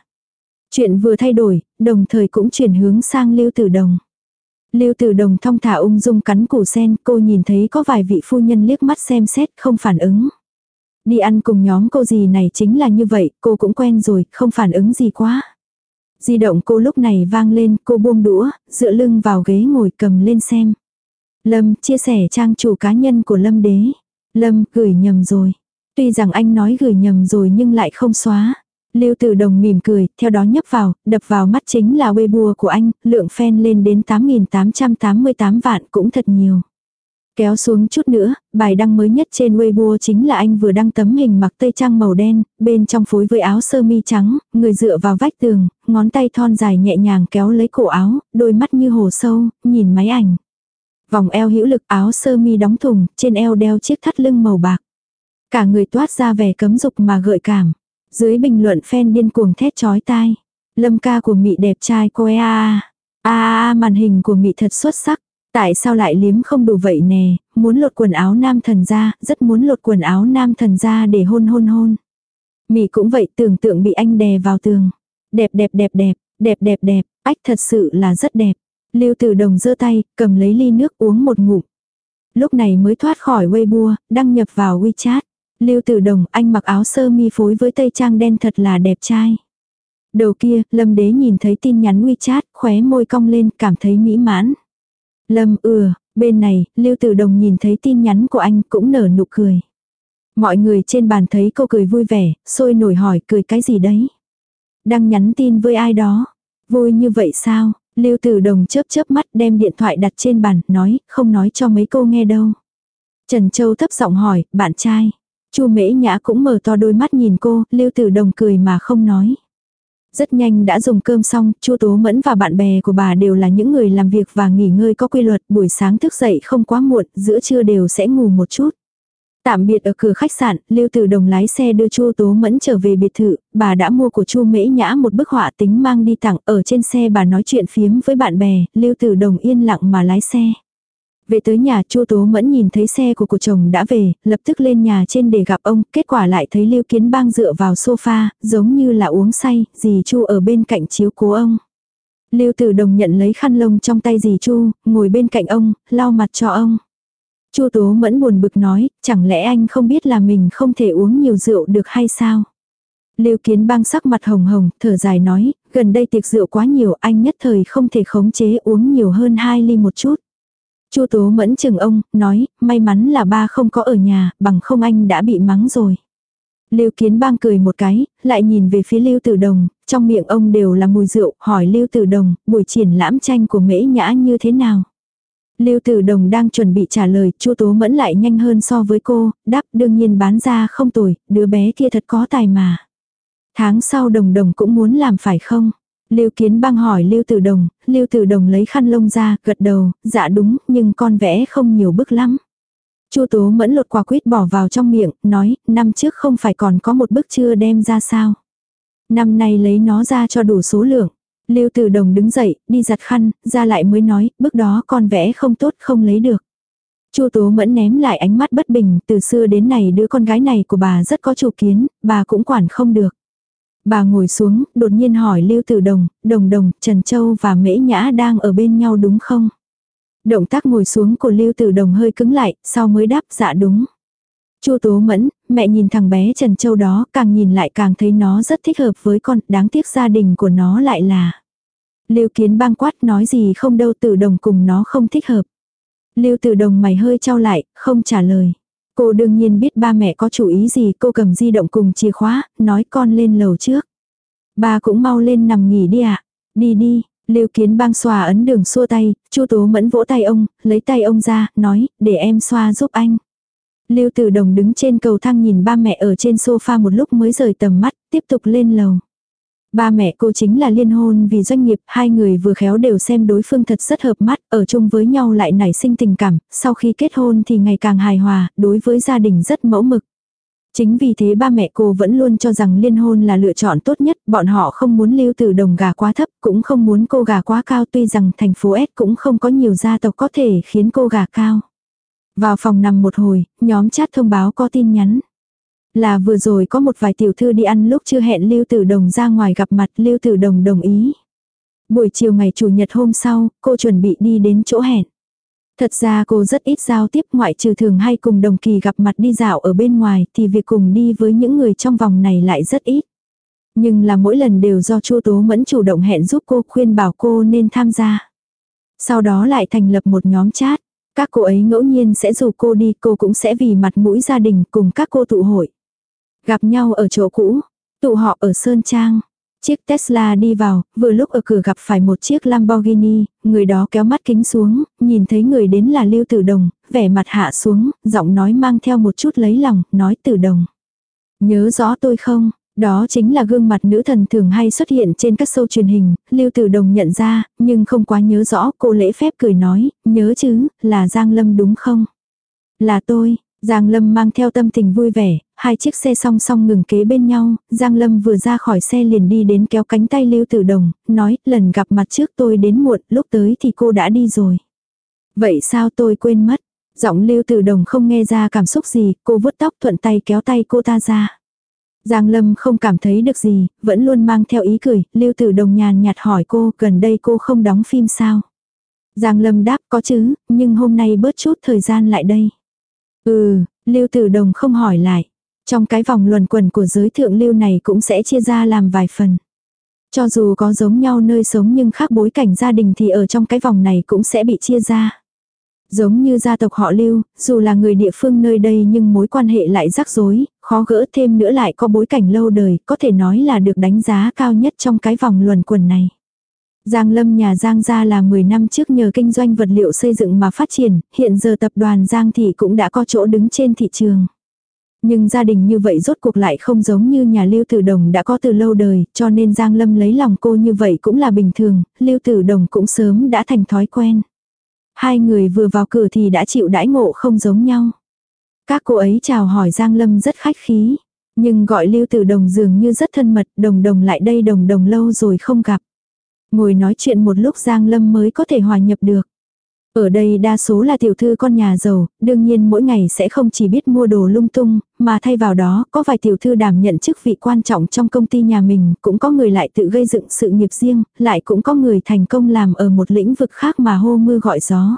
Chuyện vừa thay đổi, đồng thời cũng chuyển hướng sang Lưu Tử Đồng. Lưu Tử Đồng thong thả ung dung cắn củ sen, cô nhìn thấy có vài vị phu nhân liếc mắt xem xét không phản ứng. Đi ăn cùng nhóm cô gì này chính là như vậy, cô cũng quen rồi, không phản ứng gì quá. Di động cô lúc này vang lên, cô buông đũa, dựa lưng vào ghế ngồi cầm lên xem. Lâm chia sẻ trang chủ cá nhân của Lâm đế. Lâm gửi nhầm rồi. Tuy rằng anh nói gửi nhầm rồi nhưng lại không xóa. Lưu Tử Đồng mỉm cười, theo đó nhấp vào, đập vào mắt chính là Weibo của anh, lượng fan lên đến 8.888 vạn cũng thật nhiều. Kéo xuống chút nữa, bài đăng mới nhất trên Weibo chính là anh vừa đăng tấm hình mặc tây trang màu đen, bên trong phối với áo sơ mi trắng, người dựa vào vách tường, ngón tay thon dài nhẹ nhàng kéo lấy cổ áo, đôi mắt như hồ sâu, nhìn máy ảnh. Vòng eo hữu lực áo sơ mi đóng thùng, trên eo đeo chiếc thắt lưng màu bạc. Cả người toát ra vẻ cấm dục mà gợi cảm. Dưới bình luận fan điên cuồng thét chói tai. Lâm ca của mị đẹp trai cô a a a màn hình của mị thật xuất sắc. Tại sao lại liếm không đủ vậy nè, muốn lột quần áo nam thần ra, rất muốn lột quần áo nam thần ra để hôn hôn hôn. Mị cũng vậy tưởng tượng bị anh đè vào tường. Đẹp đẹp đẹp đẹp, đẹp đẹp đẹp, ách thật sự là rất đẹp. Lưu Tử Đồng giơ tay, cầm lấy ly nước uống một ngụm. Lúc này mới thoát khỏi Weibo, đăng nhập vào WeChat. Lưu Tử Đồng, anh mặc áo sơ mi phối với tây trang đen thật là đẹp trai. Đầu kia, Lâm Đế nhìn thấy tin nhắn WeChat, khóe môi cong lên, cảm thấy mỹ mãn. Lâm ừa, bên này, Lưu Tử Đồng nhìn thấy tin nhắn của anh cũng nở nụ cười. Mọi người trên bàn thấy cô cười vui vẻ, sôi nổi hỏi cười cái gì đấy. Đang nhắn tin với ai đó. Vui như vậy sao? Lưu Tử Đồng chớp chớp mắt đem điện thoại đặt trên bàn, nói, không nói cho mấy cô nghe đâu. Trần Châu thấp giọng hỏi, bạn trai. Chu Mễ Nhã cũng mở to đôi mắt nhìn cô, Lưu Tử Đồng cười mà không nói. Rất nhanh đã dùng cơm xong, Chu Tố Mẫn và bạn bè của bà đều là những người làm việc và nghỉ ngơi có quy luật, buổi sáng thức dậy không quá muộn, giữa trưa đều sẽ ngủ một chút. Tạm biệt ở cửa khách sạn, Lưu Tử Đồng lái xe đưa Chu Tố Mẫn trở về biệt thự, bà đã mua của Chu Mễ Nhã một bức họa tính mang đi tặng, ở trên xe bà nói chuyện phiếm với bạn bè, Lưu Tử Đồng yên lặng mà lái xe. Về tới nhà Chu Tố Mẫn nhìn thấy xe của cô chồng đã về, lập tức lên nhà trên để gặp ông, kết quả lại thấy Lưu Kiến Bang dựa vào sofa, giống như là uống say, dì Chu ở bên cạnh chiếu cố ông. Lưu Tử Đồng nhận lấy khăn lông trong tay dì Chu, ngồi bên cạnh ông, lau mặt cho ông. Chu Tố Mẫn buồn bực nói, chẳng lẽ anh không biết là mình không thể uống nhiều rượu được hay sao? Lưu Kiến Bang sắc mặt hồng hồng, thở dài nói, gần đây tiệc rượu quá nhiều, anh nhất thời không thể khống chế uống nhiều hơn 2 ly một chút. Chu Tố Mẫn chừng ông, nói, may mắn là ba không có ở nhà, bằng không anh đã bị mắng rồi. Lưu Kiến Bang cười một cái, lại nhìn về phía Lưu Tử Đồng, trong miệng ông đều là mùi rượu, hỏi Lưu Tử Đồng, buổi triển lãm tranh của Mễ Nhã như thế nào? Lưu Tử Đồng đang chuẩn bị trả lời, Chu Tố Mẫn lại nhanh hơn so với cô, đáp đương nhiên bán ra không tồi, đứa bé kia thật có tài mà. Tháng sau Đồng Đồng cũng muốn làm phải không? Lưu Kiến Bang hỏi Lưu Tử Đồng, Lưu Tử Đồng lấy khăn lông ra, gật đầu, dạ đúng, nhưng con vẽ không nhiều bức lắm. Chu Tố Mẫn lột quả quýt bỏ vào trong miệng, nói, năm trước không phải còn có một bức chưa đem ra sao. Năm nay lấy nó ra cho đủ số lượng. Lưu Tử Đồng đứng dậy, đi giặt khăn, ra lại mới nói, bức đó con vẽ không tốt không lấy được. Chu Tố Mẫn ném lại ánh mắt bất bình, từ xưa đến nay đứa con gái này của bà rất có chủ kiến, bà cũng quản không được. Bà ngồi xuống, đột nhiên hỏi Lưu Tử Đồng, Đồng Đồng, Trần Châu và Mễ Nhã đang ở bên nhau đúng không? Động tác ngồi xuống của Lưu Tử Đồng hơi cứng lại, sau mới đáp dạ đúng. Chu Tố Mẫn, mẹ nhìn thằng bé Trần Châu đó, càng nhìn lại càng thấy nó rất thích hợp với con, đáng tiếc gia đình của nó lại là. Lưu Kiến bang quát nói gì không đâu Tử Đồng cùng nó không thích hợp. Lưu Tử Đồng mày hơi trao lại, không trả lời. Cô đương nhiên biết ba mẹ có chủ ý gì, cô cầm di động cùng chìa khóa, nói con lên lầu trước. Ba cũng mau lên nằm nghỉ đi ạ. À? Đi đi, Lưu Kiến bang xòa ấn đường xua tay, Chu Tố Mẫn vỗ tay ông, lấy tay ông ra, nói, để em xoa giúp anh. Lưu Tử Đồng đứng trên cầu thang nhìn ba mẹ ở trên sofa một lúc mới rời tầm mắt, tiếp tục lên lầu. Ba mẹ cô chính là liên hôn vì doanh nghiệp, hai người vừa khéo đều xem đối phương thật rất hợp mắt, ở chung với nhau lại nảy sinh tình cảm, sau khi kết hôn thì ngày càng hài hòa, đối với gia đình rất mẫu mực. Chính vì thế ba mẹ cô vẫn luôn cho rằng liên hôn là lựa chọn tốt nhất, bọn họ không muốn lưu tử đồng gà quá thấp, cũng không muốn cô gà quá cao tuy rằng thành phố S cũng không có nhiều gia tộc có thể khiến cô gà cao. Vào phòng nằm một hồi, nhóm chat thông báo có tin nhắn. Là vừa rồi có một vài tiểu thư đi ăn lúc chưa hẹn Lưu Tử Đồng ra ngoài gặp mặt Lưu Tử Đồng đồng ý. Buổi chiều ngày Chủ nhật hôm sau, cô chuẩn bị đi đến chỗ hẹn. Thật ra cô rất ít giao tiếp ngoại trừ thường hay cùng đồng kỳ gặp mặt đi dạo ở bên ngoài thì việc cùng đi với những người trong vòng này lại rất ít. Nhưng là mỗi lần đều do Chu Tố Mẫn chủ động hẹn giúp cô khuyên bảo cô nên tham gia. Sau đó lại thành lập một nhóm chat. Các cô ấy ngẫu nhiên sẽ dù cô đi cô cũng sẽ vì mặt mũi gia đình cùng các cô tụ hội. Gặp nhau ở chỗ cũ, tụ họ ở Sơn Trang. Chiếc Tesla đi vào, vừa lúc ở cửa gặp phải một chiếc Lamborghini, người đó kéo mắt kính xuống, nhìn thấy người đến là Lưu Tử Đồng, vẻ mặt hạ xuống, giọng nói mang theo một chút lấy lòng, nói Tử Đồng. Nhớ rõ tôi không? Đó chính là gương mặt nữ thần thường hay xuất hiện trên các show truyền hình, Lưu Tử Đồng nhận ra, nhưng không quá nhớ rõ, cô lễ phép cười nói, nhớ chứ, là Giang Lâm đúng không? Là tôi, Giang Lâm mang theo tâm tình vui vẻ, hai chiếc xe song song ngừng kế bên nhau, Giang Lâm vừa ra khỏi xe liền đi đến kéo cánh tay Lưu Tử Đồng, nói, lần gặp mặt trước tôi đến muộn, lúc tới thì cô đã đi rồi. Vậy sao tôi quên mất? Giọng lưu tử đồng không nghe ra cảm xúc gì, cô vuốt tóc thuận tay kéo tay cô ta ra. Giang Lâm không cảm thấy được gì, vẫn luôn mang theo ý cười, lưu tử đồng nhàn nhạt hỏi cô, gần đây cô không đóng phim sao? Giang Lâm đáp có chứ, nhưng hôm nay bớt chút thời gian lại đây. Ừ, lưu tử đồng không hỏi lại. Trong cái vòng luẩn quẩn của giới thượng lưu này cũng sẽ chia ra làm vài phần. Cho dù có giống nhau nơi sống nhưng khác bối cảnh gia đình thì ở trong cái vòng này cũng sẽ bị chia ra. Giống như gia tộc họ lưu, dù là người địa phương nơi đây nhưng mối quan hệ lại rắc rối, khó gỡ thêm nữa lại có bối cảnh lâu đời, có thể nói là được đánh giá cao nhất trong cái vòng luẩn quẩn này. Giang Lâm nhà Giang gia là 10 năm trước nhờ kinh doanh vật liệu xây dựng mà phát triển, hiện giờ tập đoàn Giang Thị cũng đã có chỗ đứng trên thị trường. Nhưng gia đình như vậy rốt cuộc lại không giống như nhà Lưu Tử Đồng đã có từ lâu đời, cho nên Giang Lâm lấy lòng cô như vậy cũng là bình thường, Lưu Tử Đồng cũng sớm đã thành thói quen. Hai người vừa vào cửa thì đã chịu đãi ngộ không giống nhau. Các cô ấy chào hỏi Giang Lâm rất khách khí, nhưng gọi Lưu Tử Đồng dường như rất thân mật, đồng đồng lại đây đồng đồng lâu rồi không gặp. Ngồi nói chuyện một lúc Giang Lâm mới có thể hòa nhập được. Ở đây đa số là tiểu thư con nhà giàu, đương nhiên mỗi ngày sẽ không chỉ biết mua đồ lung tung, mà thay vào đó có vài tiểu thư đảm nhận chức vị quan trọng trong công ty nhà mình, cũng có người lại tự gây dựng sự nghiệp riêng, lại cũng có người thành công làm ở một lĩnh vực khác mà hô mưa gọi gió.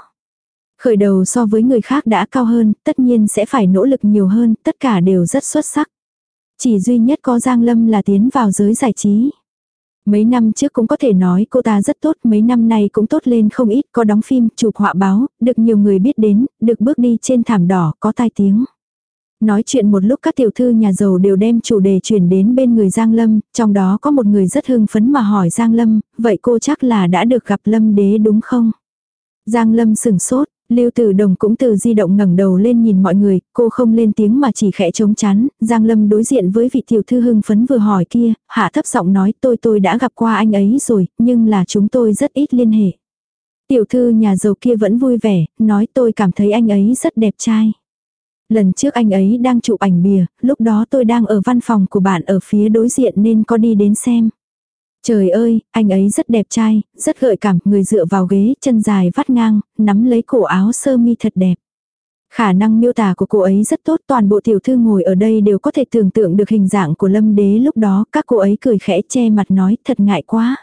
Khởi đầu so với người khác đã cao hơn, tất nhiên sẽ phải nỗ lực nhiều hơn, tất cả đều rất xuất sắc. Chỉ duy nhất có Giang Lâm là tiến vào giới giải trí. Mấy năm trước cũng có thể nói cô ta rất tốt, mấy năm nay cũng tốt lên không ít, có đóng phim, chụp họa báo, được nhiều người biết đến, được bước đi trên thảm đỏ, có tai tiếng. Nói chuyện một lúc các tiểu thư nhà giàu đều đem chủ đề chuyển đến bên người Giang Lâm, trong đó có một người rất hưng phấn mà hỏi Giang Lâm, vậy cô chắc là đã được gặp Lâm đế đúng không? Giang Lâm sừng sốt, Lưu Tử Đồng cũng từ di động ngẩng đầu lên nhìn mọi người, cô không lên tiếng mà chỉ khẽ chống chán, Giang Lâm đối diện với vị tiểu thư hưng phấn vừa hỏi kia, hạ thấp giọng nói tôi tôi đã gặp qua anh ấy rồi, nhưng là chúng tôi rất ít liên hệ. Tiểu thư nhà giàu kia vẫn vui vẻ, nói tôi cảm thấy anh ấy rất đẹp trai. Lần trước anh ấy đang chụp ảnh bìa, lúc đó tôi đang ở văn phòng của bạn ở phía đối diện nên có đi đến xem. Trời ơi, anh ấy rất đẹp trai, rất gợi cảm, người dựa vào ghế, chân dài vắt ngang, nắm lấy cổ áo sơ mi thật đẹp. Khả năng miêu tả của cô ấy rất tốt, toàn bộ tiểu thư ngồi ở đây đều có thể tưởng tượng được hình dạng của lâm đế lúc đó, các cô ấy cười khẽ che mặt nói thật ngại quá.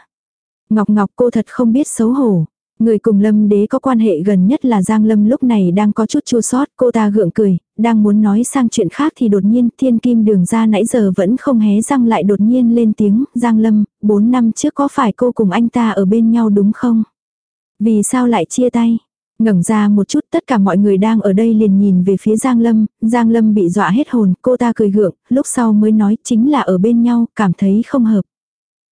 Ngọc Ngọc cô thật không biết xấu hổ. Người cùng Lâm Đế có quan hệ gần nhất là Giang Lâm lúc này đang có chút chua sót, cô ta gượng cười, đang muốn nói sang chuyện khác thì đột nhiên thiên kim đường ra nãy giờ vẫn không hé răng lại đột nhiên lên tiếng, Giang Lâm, 4 năm trước có phải cô cùng anh ta ở bên nhau đúng không? Vì sao lại chia tay? ngẩng ra một chút tất cả mọi người đang ở đây liền nhìn về phía Giang Lâm, Giang Lâm bị dọa hết hồn, cô ta cười gượng, lúc sau mới nói chính là ở bên nhau, cảm thấy không hợp.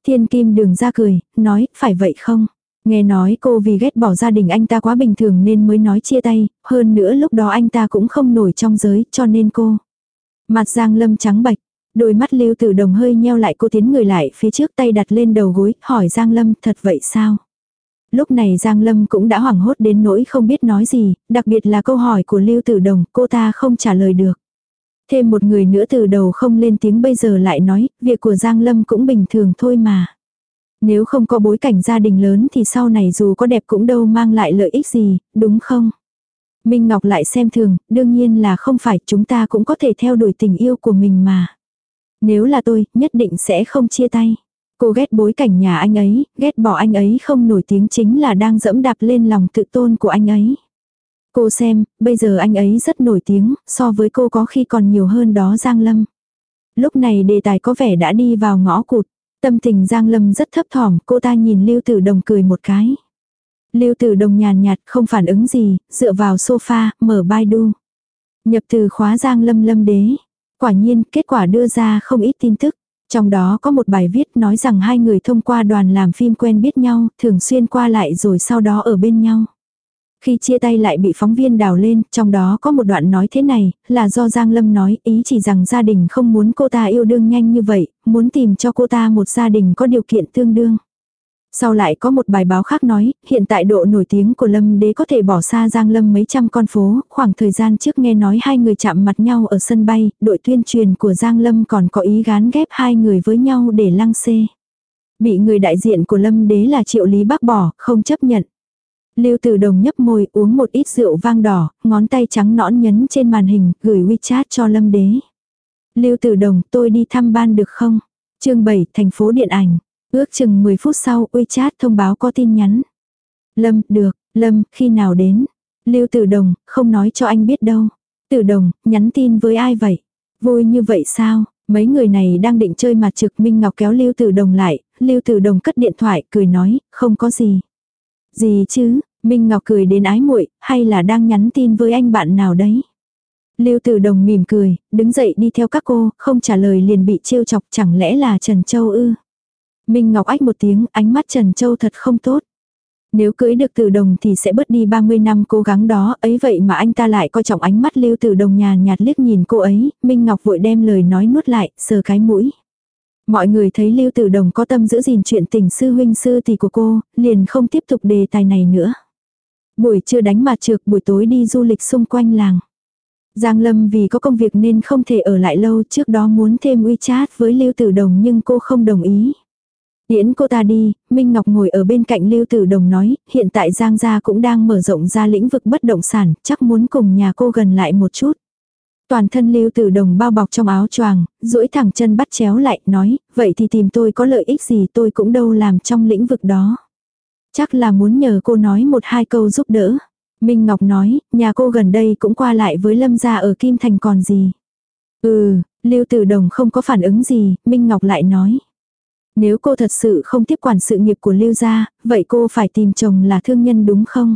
Thiên kim đường ra cười, nói, phải vậy không? Nghe nói cô vì ghét bỏ gia đình anh ta quá bình thường nên mới nói chia tay, hơn nữa lúc đó anh ta cũng không nổi trong giới cho nên cô. Mặt Giang Lâm trắng bạch, đôi mắt lưu tử đồng hơi nheo lại cô tiến người lại phía trước tay đặt lên đầu gối, hỏi Giang Lâm thật vậy sao? Lúc này Giang Lâm cũng đã hoảng hốt đến nỗi không biết nói gì, đặc biệt là câu hỏi của lưu tử đồng cô ta không trả lời được. Thêm một người nữa từ đầu không lên tiếng bây giờ lại nói, việc của Giang Lâm cũng bình thường thôi mà. Nếu không có bối cảnh gia đình lớn thì sau này dù có đẹp cũng đâu mang lại lợi ích gì, đúng không? Minh Ngọc lại xem thường, đương nhiên là không phải chúng ta cũng có thể theo đuổi tình yêu của mình mà. Nếu là tôi, nhất định sẽ không chia tay. Cô ghét bối cảnh nhà anh ấy, ghét bỏ anh ấy không nổi tiếng chính là đang dẫm đạp lên lòng tự tôn của anh ấy. Cô xem, bây giờ anh ấy rất nổi tiếng, so với cô có khi còn nhiều hơn đó Giang Lâm. Lúc này đề tài có vẻ đã đi vào ngõ cụt. Tâm tình Giang Lâm rất thấp thỏm, cô ta nhìn Lưu Tử Đồng cười một cái. Lưu Tử Đồng nhàn nhạt không phản ứng gì, dựa vào sofa, mở Baidu. Nhập từ khóa Giang Lâm Lâm đế. Quả nhiên, kết quả đưa ra không ít tin tức. Trong đó có một bài viết nói rằng hai người thông qua đoàn làm phim quen biết nhau, thường xuyên qua lại rồi sau đó ở bên nhau. Khi chia tay lại bị phóng viên đào lên, trong đó có một đoạn nói thế này, là do Giang Lâm nói ý chỉ rằng gia đình không muốn cô ta yêu đương nhanh như vậy, muốn tìm cho cô ta một gia đình có điều kiện tương đương. Sau lại có một bài báo khác nói, hiện tại độ nổi tiếng của Lâm Đế có thể bỏ xa Giang Lâm mấy trăm con phố, khoảng thời gian trước nghe nói hai người chạm mặt nhau ở sân bay, đội tuyên truyền của Giang Lâm còn có ý gán ghép hai người với nhau để lăng xê. Bị người đại diện của Lâm Đế là Triệu Lý bác bỏ, không chấp nhận. Lưu Tử Đồng nhấp môi uống một ít rượu vang đỏ, ngón tay trắng nõn nhấn trên màn hình, gửi WeChat cho Lâm Đế. Lưu Tử Đồng, tôi đi thăm ban được không? chương 7, thành phố điện ảnh. Ước chừng 10 phút sau, WeChat thông báo có tin nhắn. Lâm, được, Lâm, khi nào đến? Lưu Tử Đồng, không nói cho anh biết đâu. Tử Đồng, nhắn tin với ai vậy? Vui như vậy sao? Mấy người này đang định chơi mặt trực Minh Ngọc kéo Lưu Tử Đồng lại, Lưu Tử Đồng cất điện thoại, cười nói, không có gì. Gì chứ, Minh Ngọc cười đến ái muội, hay là đang nhắn tin với anh bạn nào đấy? Lưu Tử Đồng mỉm cười, đứng dậy đi theo các cô, không trả lời liền bị trêu chọc chẳng lẽ là Trần Châu ư. Minh Ngọc ách một tiếng, ánh mắt Trần Châu thật không tốt. Nếu cưới được Tử Đồng thì sẽ bớt đi 30 năm cố gắng đó, ấy vậy mà anh ta lại coi trọng ánh mắt Lưu Tử Đồng nhàn nhạt liếc nhìn cô ấy, Minh Ngọc vội đem lời nói nuốt lại, sờ cái mũi. Mọi người thấy Lưu Tử Đồng có tâm giữ gìn chuyện tình sư huynh sư tỷ của cô, liền không tiếp tục đề tài này nữa. Buổi trưa đánh mặt trược, buổi tối đi du lịch xung quanh làng. Giang Lâm vì có công việc nên không thể ở lại lâu trước đó muốn thêm WeChat với Lưu Tử Đồng nhưng cô không đồng ý. Tiễn cô ta đi, Minh Ngọc ngồi ở bên cạnh Lưu Tử Đồng nói, hiện tại Giang gia cũng đang mở rộng ra lĩnh vực bất động sản, chắc muốn cùng nhà cô gần lại một chút. Toàn thân Lưu Tử Đồng bao bọc trong áo choàng, duỗi thẳng chân bắt chéo lại, nói, vậy thì tìm tôi có lợi ích gì tôi cũng đâu làm trong lĩnh vực đó. Chắc là muốn nhờ cô nói một hai câu giúp đỡ. Minh Ngọc nói, nhà cô gần đây cũng qua lại với Lâm gia ở Kim Thành còn gì. Ừ, Lưu Tử Đồng không có phản ứng gì, Minh Ngọc lại nói. Nếu cô thật sự không tiếp quản sự nghiệp của Lưu gia, vậy cô phải tìm chồng là thương nhân đúng không?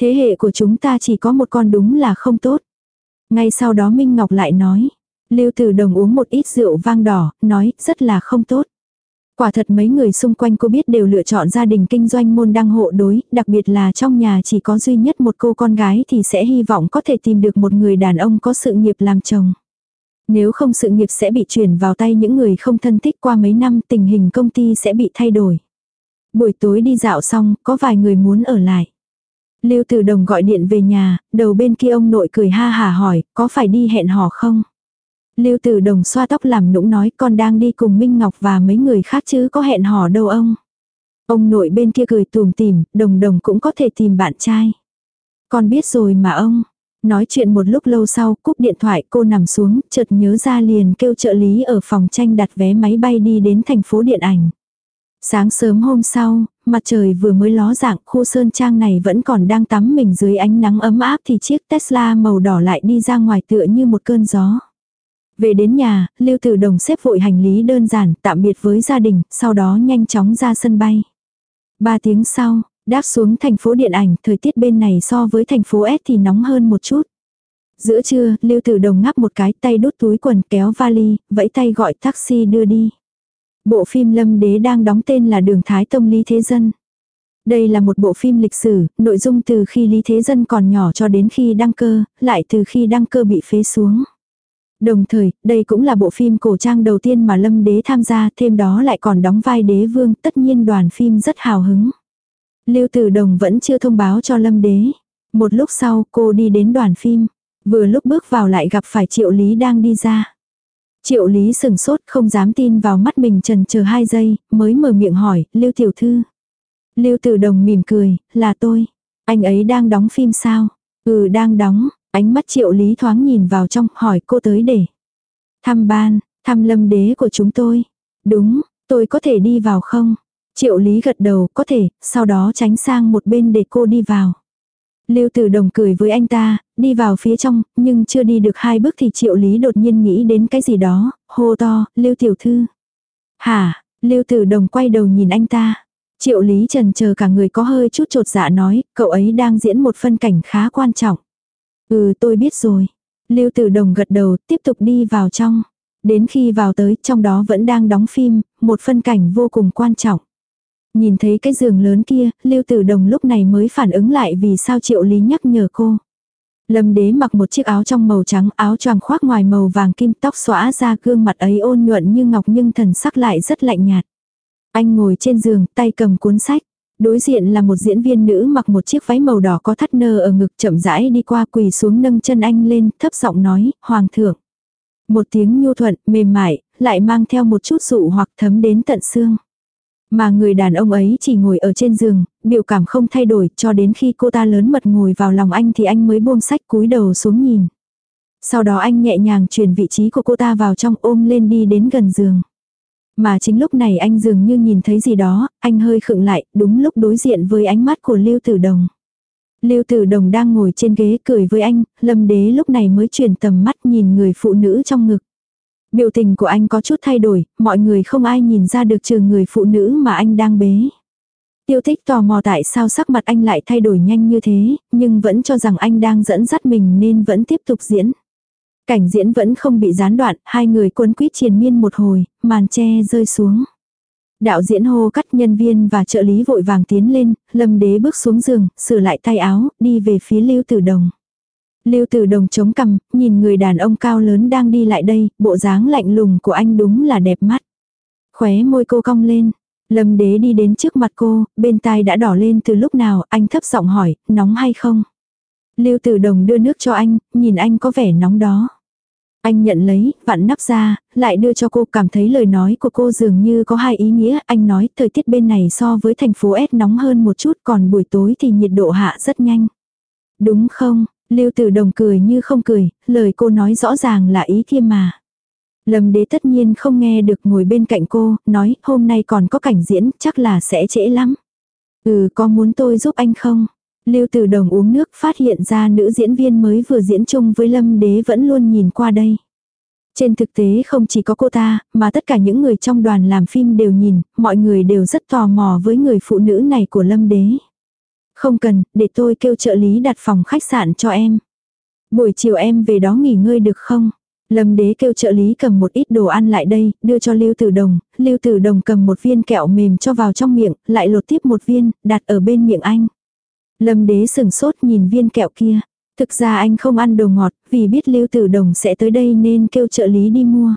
Thế hệ của chúng ta chỉ có một con đúng là không tốt. Ngay sau đó Minh Ngọc lại nói. Lưu Tử Đồng uống một ít rượu vang đỏ, nói rất là không tốt. Quả thật mấy người xung quanh cô biết đều lựa chọn gia đình kinh doanh môn đăng hộ đối, đặc biệt là trong nhà chỉ có duy nhất một cô con gái thì sẽ hy vọng có thể tìm được một người đàn ông có sự nghiệp làm chồng. Nếu không sự nghiệp sẽ bị chuyển vào tay những người không thân thích qua mấy năm tình hình công ty sẽ bị thay đổi. Buổi tối đi dạo xong, có vài người muốn ở lại. Lưu Tử Đồng gọi điện về nhà, đầu bên kia ông nội cười ha hà hỏi, có phải đi hẹn hò không? Lưu Tử Đồng xoa tóc làm nũng nói con đang đi cùng Minh Ngọc và mấy người khác chứ có hẹn hò đâu ông. Ông nội bên kia cười tùm tìm, đồng đồng cũng có thể tìm bạn trai. Con biết rồi mà ông. Nói chuyện một lúc lâu sau, cúp điện thoại cô nằm xuống, chợt nhớ ra liền kêu trợ lý ở phòng tranh đặt vé máy bay đi đến thành phố điện ảnh. Sáng sớm hôm sau, mặt trời vừa mới ló dạng, khu sơn trang này vẫn còn đang tắm mình dưới ánh nắng ấm áp thì chiếc Tesla màu đỏ lại đi ra ngoài tựa như một cơn gió. Về đến nhà, Lưu Tử Đồng xếp vội hành lý đơn giản, tạm biệt với gia đình, sau đó nhanh chóng ra sân bay. Ba tiếng sau, đáp xuống thành phố điện ảnh, thời tiết bên này so với thành phố S thì nóng hơn một chút. Giữa trưa, Lưu Tử Đồng ngắp một cái tay đút túi quần kéo vali, vẫy tay gọi taxi đưa đi. Bộ phim Lâm Đế đang đóng tên là Đường Thái Tông Lý Thế Dân. Đây là một bộ phim lịch sử, nội dung từ khi Lý Thế Dân còn nhỏ cho đến khi đăng cơ, lại từ khi đăng cơ bị phế xuống. Đồng thời, đây cũng là bộ phim cổ trang đầu tiên mà Lâm Đế tham gia, thêm đó lại còn đóng vai đế vương, tất nhiên đoàn phim rất hào hứng. Lưu Tử Đồng vẫn chưa thông báo cho Lâm Đế. Một lúc sau, cô đi đến đoàn phim. Vừa lúc bước vào lại gặp phải Triệu Lý đang đi ra. Triệu Lý sừng sốt không dám tin vào mắt mình trần chờ hai giây, mới mở miệng hỏi, Lưu Tiểu Thư. Lưu Tử Đồng mỉm cười, là tôi. Anh ấy đang đóng phim sao? Ừ đang đóng, ánh mắt Triệu Lý thoáng nhìn vào trong, hỏi cô tới để. Thăm ban, thăm lâm đế của chúng tôi. Đúng, tôi có thể đi vào không? Triệu Lý gật đầu, có thể, sau đó tránh sang một bên để cô đi vào. Lưu Tử Đồng cười với anh ta, đi vào phía trong, nhưng chưa đi được hai bước thì Triệu Lý đột nhiên nghĩ đến cái gì đó, hô to, Lưu Tiểu Thư. Hả, Lưu Tử Đồng quay đầu nhìn anh ta. Triệu Lý trần chờ cả người có hơi chút trột dạ nói, cậu ấy đang diễn một phân cảnh khá quan trọng. Ừ tôi biết rồi. Lưu Tử Đồng gật đầu, tiếp tục đi vào trong. Đến khi vào tới, trong đó vẫn đang đóng phim, một phân cảnh vô cùng quan trọng. Nhìn thấy cái giường lớn kia, Lưu Tử Đồng lúc này mới phản ứng lại vì sao Triệu Lý nhắc nhở cô. Lâm đế mặc một chiếc áo trong màu trắng, áo choàng khoác ngoài màu vàng kim tóc xõa ra gương mặt ấy ôn nhuận như ngọc nhưng thần sắc lại rất lạnh nhạt. Anh ngồi trên giường, tay cầm cuốn sách. Đối diện là một diễn viên nữ mặc một chiếc váy màu đỏ có thắt nơ ở ngực chậm rãi đi qua quỳ xuống nâng chân anh lên, thấp giọng nói, Hoàng thượng. Một tiếng nhu thuận, mềm mại, lại mang theo một chút dụ hoặc thấm đến tận xương. Mà người đàn ông ấy chỉ ngồi ở trên giường, biểu cảm không thay đổi cho đến khi cô ta lớn mật ngồi vào lòng anh thì anh mới buông sách cúi đầu xuống nhìn. Sau đó anh nhẹ nhàng chuyển vị trí của cô ta vào trong ôm lên đi đến gần giường. Mà chính lúc này anh dường như nhìn thấy gì đó, anh hơi khựng lại, đúng lúc đối diện với ánh mắt của Lưu Tử Đồng. Lưu Tử Đồng đang ngồi trên ghế cười với anh, Lâm Đế lúc này mới chuyển tầm mắt nhìn người phụ nữ trong ngực. Biểu tình của anh có chút thay đổi, mọi người không ai nhìn ra được trừ người phụ nữ mà anh đang bế. Tiêu thích tò mò tại sao sắc mặt anh lại thay đổi nhanh như thế, nhưng vẫn cho rằng anh đang dẫn dắt mình nên vẫn tiếp tục diễn. Cảnh diễn vẫn không bị gián đoạn, hai người cuốn quýt triền miên một hồi, màn che rơi xuống. Đạo diễn hô cắt nhân viên và trợ lý vội vàng tiến lên, lâm đế bước xuống giường, sửa lại tay áo, đi về phía lưu tử đồng. Lưu tử đồng chống cằm, nhìn người đàn ông cao lớn đang đi lại đây, bộ dáng lạnh lùng của anh đúng là đẹp mắt. Khóe môi cô cong lên. Lâm đế đi đến trước mặt cô, bên tai đã đỏ lên từ lúc nào, anh thấp giọng hỏi, nóng hay không? Lưu tử đồng đưa nước cho anh, nhìn anh có vẻ nóng đó. Anh nhận lấy, vặn nắp ra, lại đưa cho cô cảm thấy lời nói của cô dường như có hai ý nghĩa. Anh nói thời tiết bên này so với thành phố S nóng hơn một chút còn buổi tối thì nhiệt độ hạ rất nhanh. Đúng không? Lưu Tử Đồng cười như không cười, lời cô nói rõ ràng là ý kia mà. Lâm đế tất nhiên không nghe được ngồi bên cạnh cô, nói hôm nay còn có cảnh diễn, chắc là sẽ trễ lắm. Ừ có muốn tôi giúp anh không? Lưu Tử Đồng uống nước phát hiện ra nữ diễn viên mới vừa diễn chung với Lâm Đế vẫn luôn nhìn qua đây. Trên thực tế không chỉ có cô ta, mà tất cả những người trong đoàn làm phim đều nhìn, mọi người đều rất tò mò với người phụ nữ này của Lâm Đế. Không cần, để tôi kêu trợ lý đặt phòng khách sạn cho em. Buổi chiều em về đó nghỉ ngơi được không? Lâm đế kêu trợ lý cầm một ít đồ ăn lại đây, đưa cho Lưu Tử Đồng, Lưu Tử Đồng cầm một viên kẹo mềm cho vào trong miệng, lại lột tiếp một viên, đặt ở bên miệng anh. Lâm đế sừng sốt nhìn viên kẹo kia. Thực ra anh không ăn đồ ngọt, vì biết Lưu Tử Đồng sẽ tới đây nên kêu trợ lý đi mua.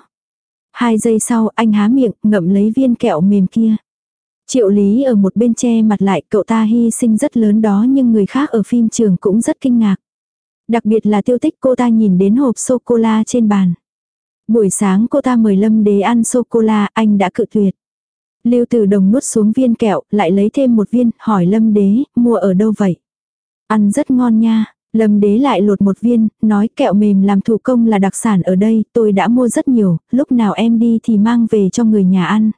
Hai giây sau anh há miệng, ngậm lấy viên kẹo mềm kia. Triệu Lý ở một bên che mặt lại, cậu ta hy sinh rất lớn đó nhưng người khác ở phim trường cũng rất kinh ngạc. Đặc biệt là tiêu tích cô ta nhìn đến hộp sô-cô-la trên bàn. Buổi sáng cô ta mời Lâm Đế ăn sô-cô-la, anh đã cự tuyệt. Lưu Tử Đồng nuốt xuống viên kẹo, lại lấy thêm một viên, hỏi Lâm Đế, mua ở đâu vậy? Ăn rất ngon nha. Lâm Đế lại lột một viên, nói kẹo mềm làm thủ công là đặc sản ở đây, tôi đã mua rất nhiều, lúc nào em đi thì mang về cho người nhà ăn.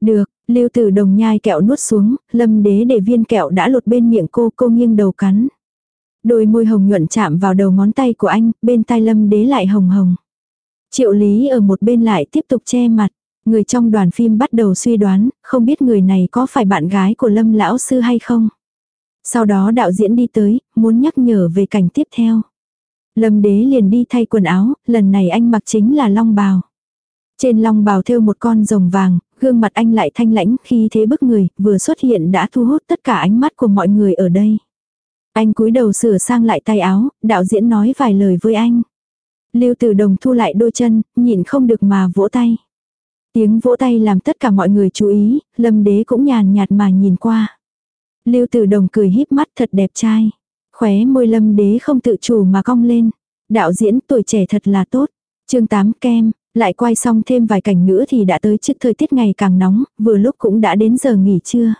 Được, Lưu Tử Đồng nhai kẹo nuốt xuống, Lâm Đế để viên kẹo đã lột bên miệng cô, cô nghiêng đầu cắn. Đôi môi hồng nhuận chạm vào đầu ngón tay của anh, bên tai Lâm Đế lại hồng hồng. Triệu Lý ở một bên lại tiếp tục che mặt. Người trong đoàn phim bắt đầu suy đoán, không biết người này có phải bạn gái của Lâm lão sư hay không. Sau đó đạo diễn đi tới, muốn nhắc nhở về cảnh tiếp theo. Lâm đế liền đi thay quần áo, lần này anh mặc chính là long bào. Trên long bào thêu một con rồng vàng, gương mặt anh lại thanh lãnh khi thế bức người, vừa xuất hiện đã thu hút tất cả ánh mắt của mọi người ở đây. Anh cúi đầu sửa sang lại tay áo, đạo diễn nói vài lời với anh. Lưu Tử Đồng thu lại đôi chân, nhịn không được mà vỗ tay. Tiếng vỗ tay làm tất cả mọi người chú ý, Lâm Đế cũng nhàn nhạt mà nhìn qua. Lưu Tử Đồng cười híp mắt thật đẹp trai. Khóe môi Lâm Đế không tự chủ mà cong lên. Đạo diễn tuổi trẻ thật là tốt. Chương 8 kem, lại quay xong thêm vài cảnh nữa thì đã tới trước thời tiết ngày càng nóng, vừa lúc cũng đã đến giờ nghỉ trưa.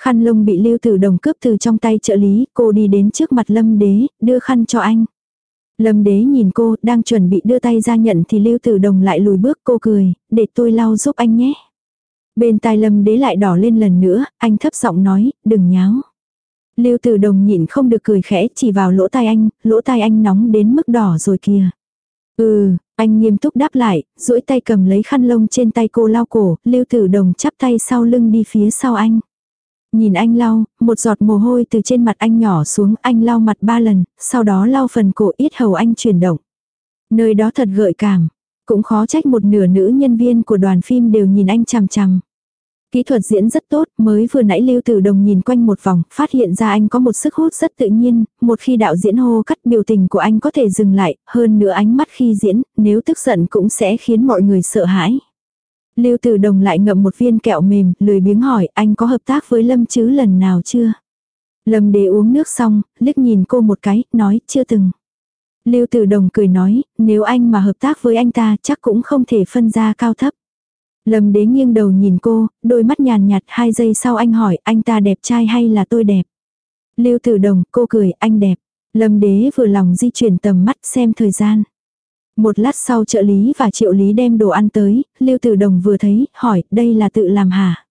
Khăn lông bị Lưu Tử Đồng cướp từ trong tay trợ lý, cô đi đến trước mặt Lâm Đế, đưa khăn cho anh. Lâm Đế nhìn cô, đang chuẩn bị đưa tay ra nhận thì Lưu Tử Đồng lại lùi bước cô cười, để tôi lau giúp anh nhé. Bên tai Lâm Đế lại đỏ lên lần nữa, anh thấp giọng nói, đừng nháo. Lưu Tử Đồng nhịn không được cười khẽ chỉ vào lỗ tai anh, lỗ tai anh nóng đến mức đỏ rồi kìa. Ừ, anh nghiêm túc đáp lại, duỗi tay cầm lấy khăn lông trên tay cô lau cổ, Lưu Tử Đồng chắp tay sau lưng đi phía sau anh. Nhìn anh lau, một giọt mồ hôi từ trên mặt anh nhỏ xuống, anh lau mặt ba lần, sau đó lau phần cổ ít hầu anh chuyển động. Nơi đó thật gợi cảm, cũng khó trách một nửa nữ nhân viên của đoàn phim đều nhìn anh chằm chằm. Kỹ thuật diễn rất tốt, mới vừa nãy Lưu Tử Đồng nhìn quanh một vòng, phát hiện ra anh có một sức hút rất tự nhiên, một khi đạo diễn hô cắt biểu tình của anh có thể dừng lại, hơn nữa ánh mắt khi diễn, nếu tức giận cũng sẽ khiến mọi người sợ hãi. Lưu Tử Đồng lại ngậm một viên kẹo mềm, lười biếng hỏi anh có hợp tác với Lâm chứ lần nào chưa? Lâm đế uống nước xong, liếc nhìn cô một cái, nói chưa từng. Lưu Tử Đồng cười nói, nếu anh mà hợp tác với anh ta chắc cũng không thể phân ra cao thấp. Lâm đế nghiêng đầu nhìn cô, đôi mắt nhàn nhạt hai giây sau anh hỏi anh ta đẹp trai hay là tôi đẹp. Lưu tử đồng, cô cười, anh đẹp. Lâm đế vừa lòng di chuyển tầm mắt xem thời gian. Một lát sau trợ lý và triệu lý đem đồ ăn tới, Lưu Tử Đồng vừa thấy, hỏi, đây là tự làm hả?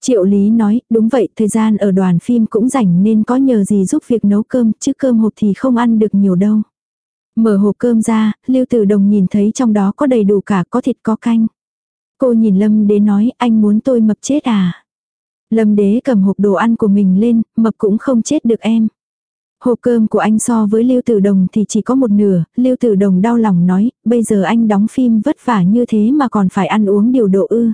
Triệu lý nói, đúng vậy, thời gian ở đoàn phim cũng rảnh nên có nhờ gì giúp việc nấu cơm, chứ cơm hộp thì không ăn được nhiều đâu. Mở hộp cơm ra, Lưu Tử Đồng nhìn thấy trong đó có đầy đủ cả, có thịt có canh. Cô nhìn Lâm Đế nói, anh muốn tôi mập chết à? Lâm Đế cầm hộp đồ ăn của mình lên, mập cũng không chết được em. Hộp cơm của anh so với Lưu Tử Đồng thì chỉ có một nửa, Lưu Tử Đồng đau lòng nói, bây giờ anh đóng phim vất vả như thế mà còn phải ăn uống điều độ ư.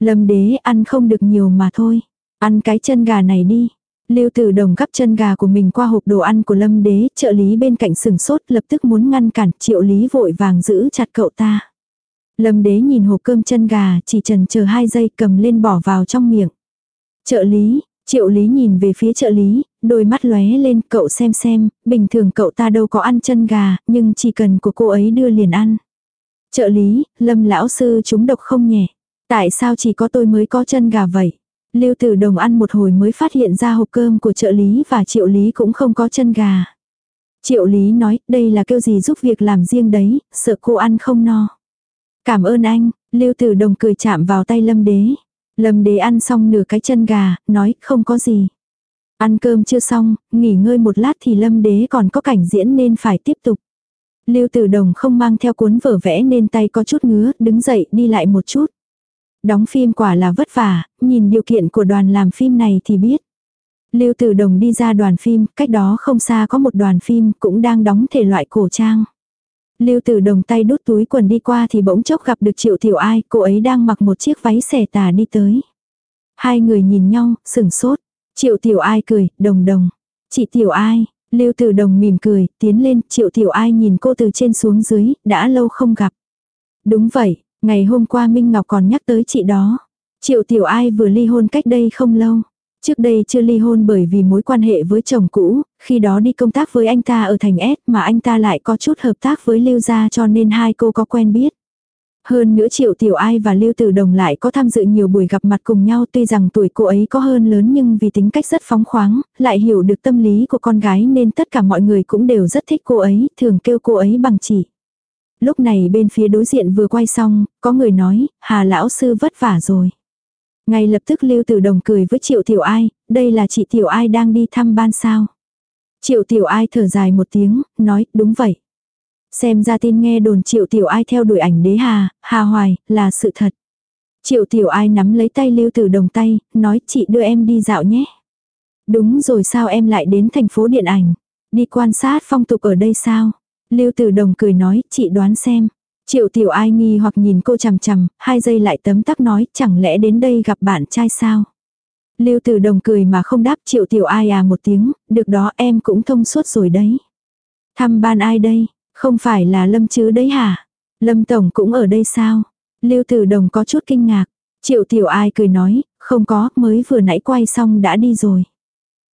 Lâm đế ăn không được nhiều mà thôi. Ăn cái chân gà này đi. Lưu Tử Đồng gắp chân gà của mình qua hộp đồ ăn của Lâm Đế, trợ lý bên cạnh sừng sốt lập tức muốn ngăn cản, triệu lý vội vàng giữ chặt cậu ta. Lâm Đế nhìn hộp cơm chân gà, chỉ trần chờ hai giây cầm lên bỏ vào trong miệng. Trợ lý, triệu lý nhìn về phía trợ lý, đôi mắt lóe lên cậu xem xem, bình thường cậu ta đâu có ăn chân gà, nhưng chỉ cần của cô ấy đưa liền ăn. Trợ lý, Lâm lão sư chúng độc không nhẹ. Tại sao chỉ có tôi mới có chân gà vậy? Lưu Tử Đồng ăn một hồi mới phát hiện ra hộp cơm của trợ lý và triệu lý cũng không có chân gà. Triệu lý nói, đây là kêu gì giúp việc làm riêng đấy, sợ cô ăn không no. Cảm ơn anh, Lưu Tử Đồng cười chạm vào tay Lâm Đế. Lâm Đế ăn xong nửa cái chân gà, nói không có gì. Ăn cơm chưa xong, nghỉ ngơi một lát thì Lâm Đế còn có cảnh diễn nên phải tiếp tục. Lưu Tử Đồng không mang theo cuốn vở vẽ nên tay có chút ngứa, đứng dậy đi lại một chút. Đóng phim quả là vất vả, nhìn điều kiện của đoàn làm phim này thì biết. Lưu Tử Đồng đi ra đoàn phim, cách đó không xa có một đoàn phim cũng đang đóng thể loại cổ trang. Lưu Tử Đồng tay đút túi quần đi qua thì bỗng chốc gặp được Triệu Tiểu Ai, cô ấy đang mặc một chiếc váy xẻ tà đi tới. Hai người nhìn nhau, sửng sốt. Triệu Tiểu Ai cười, đồng đồng. Chị Tiểu Ai, Lưu Tử Đồng mỉm cười, tiến lên, Triệu Tiểu Ai nhìn cô từ trên xuống dưới, đã lâu không gặp. Đúng vậy, Ngày hôm qua Minh Ngọc còn nhắc tới chị đó. Triệu Tiểu Ai vừa ly hôn cách đây không lâu. Trước đây chưa ly hôn bởi vì mối quan hệ với chồng cũ, khi đó đi công tác với anh ta ở thành S mà anh ta lại có chút hợp tác với Lưu Gia cho nên hai cô có quen biết. Hơn nữa Triệu Tiểu Ai và Lưu Tử Đồng lại có tham dự nhiều buổi gặp mặt cùng nhau tuy rằng tuổi cô ấy có hơn lớn nhưng vì tính cách rất phóng khoáng, lại hiểu được tâm lý của con gái nên tất cả mọi người cũng đều rất thích cô ấy, thường kêu cô ấy bằng chỉ Lúc này bên phía đối diện vừa quay xong, có người nói, Hà lão sư vất vả rồi. Ngay lập tức Lưu Tử Đồng cười với Triệu Tiểu Ai, đây là chị Tiểu Ai đang đi thăm ban sao. Triệu Tiểu Ai thở dài một tiếng, nói, đúng vậy. Xem ra tin nghe đồn Triệu Tiểu Ai theo đuổi ảnh đế Hà, Hà Hoài, là sự thật. Triệu Tiểu Ai nắm lấy tay Lưu Tử Đồng tay, nói chị đưa em đi dạo nhé. Đúng rồi sao em lại đến thành phố điện ảnh. Đi quan sát phong tục ở đây sao? Lưu Tử Đồng cười nói, chị đoán xem. Triệu Tiểu Ai nghi hoặc nhìn cô chằm chằm, hai giây lại tấm tắc nói, chẳng lẽ đến đây gặp bạn trai sao? Lưu Tử Đồng cười mà không đáp Triệu Tiểu Ai à một tiếng, được đó em cũng thông suốt rồi đấy. Thăm ban ai đây? Không phải là Lâm chứ đấy hả? Lâm Tổng cũng ở đây sao? Lưu Tử Đồng có chút kinh ngạc. Triệu Tiểu Ai cười nói, không có, mới vừa nãy quay xong đã đi rồi.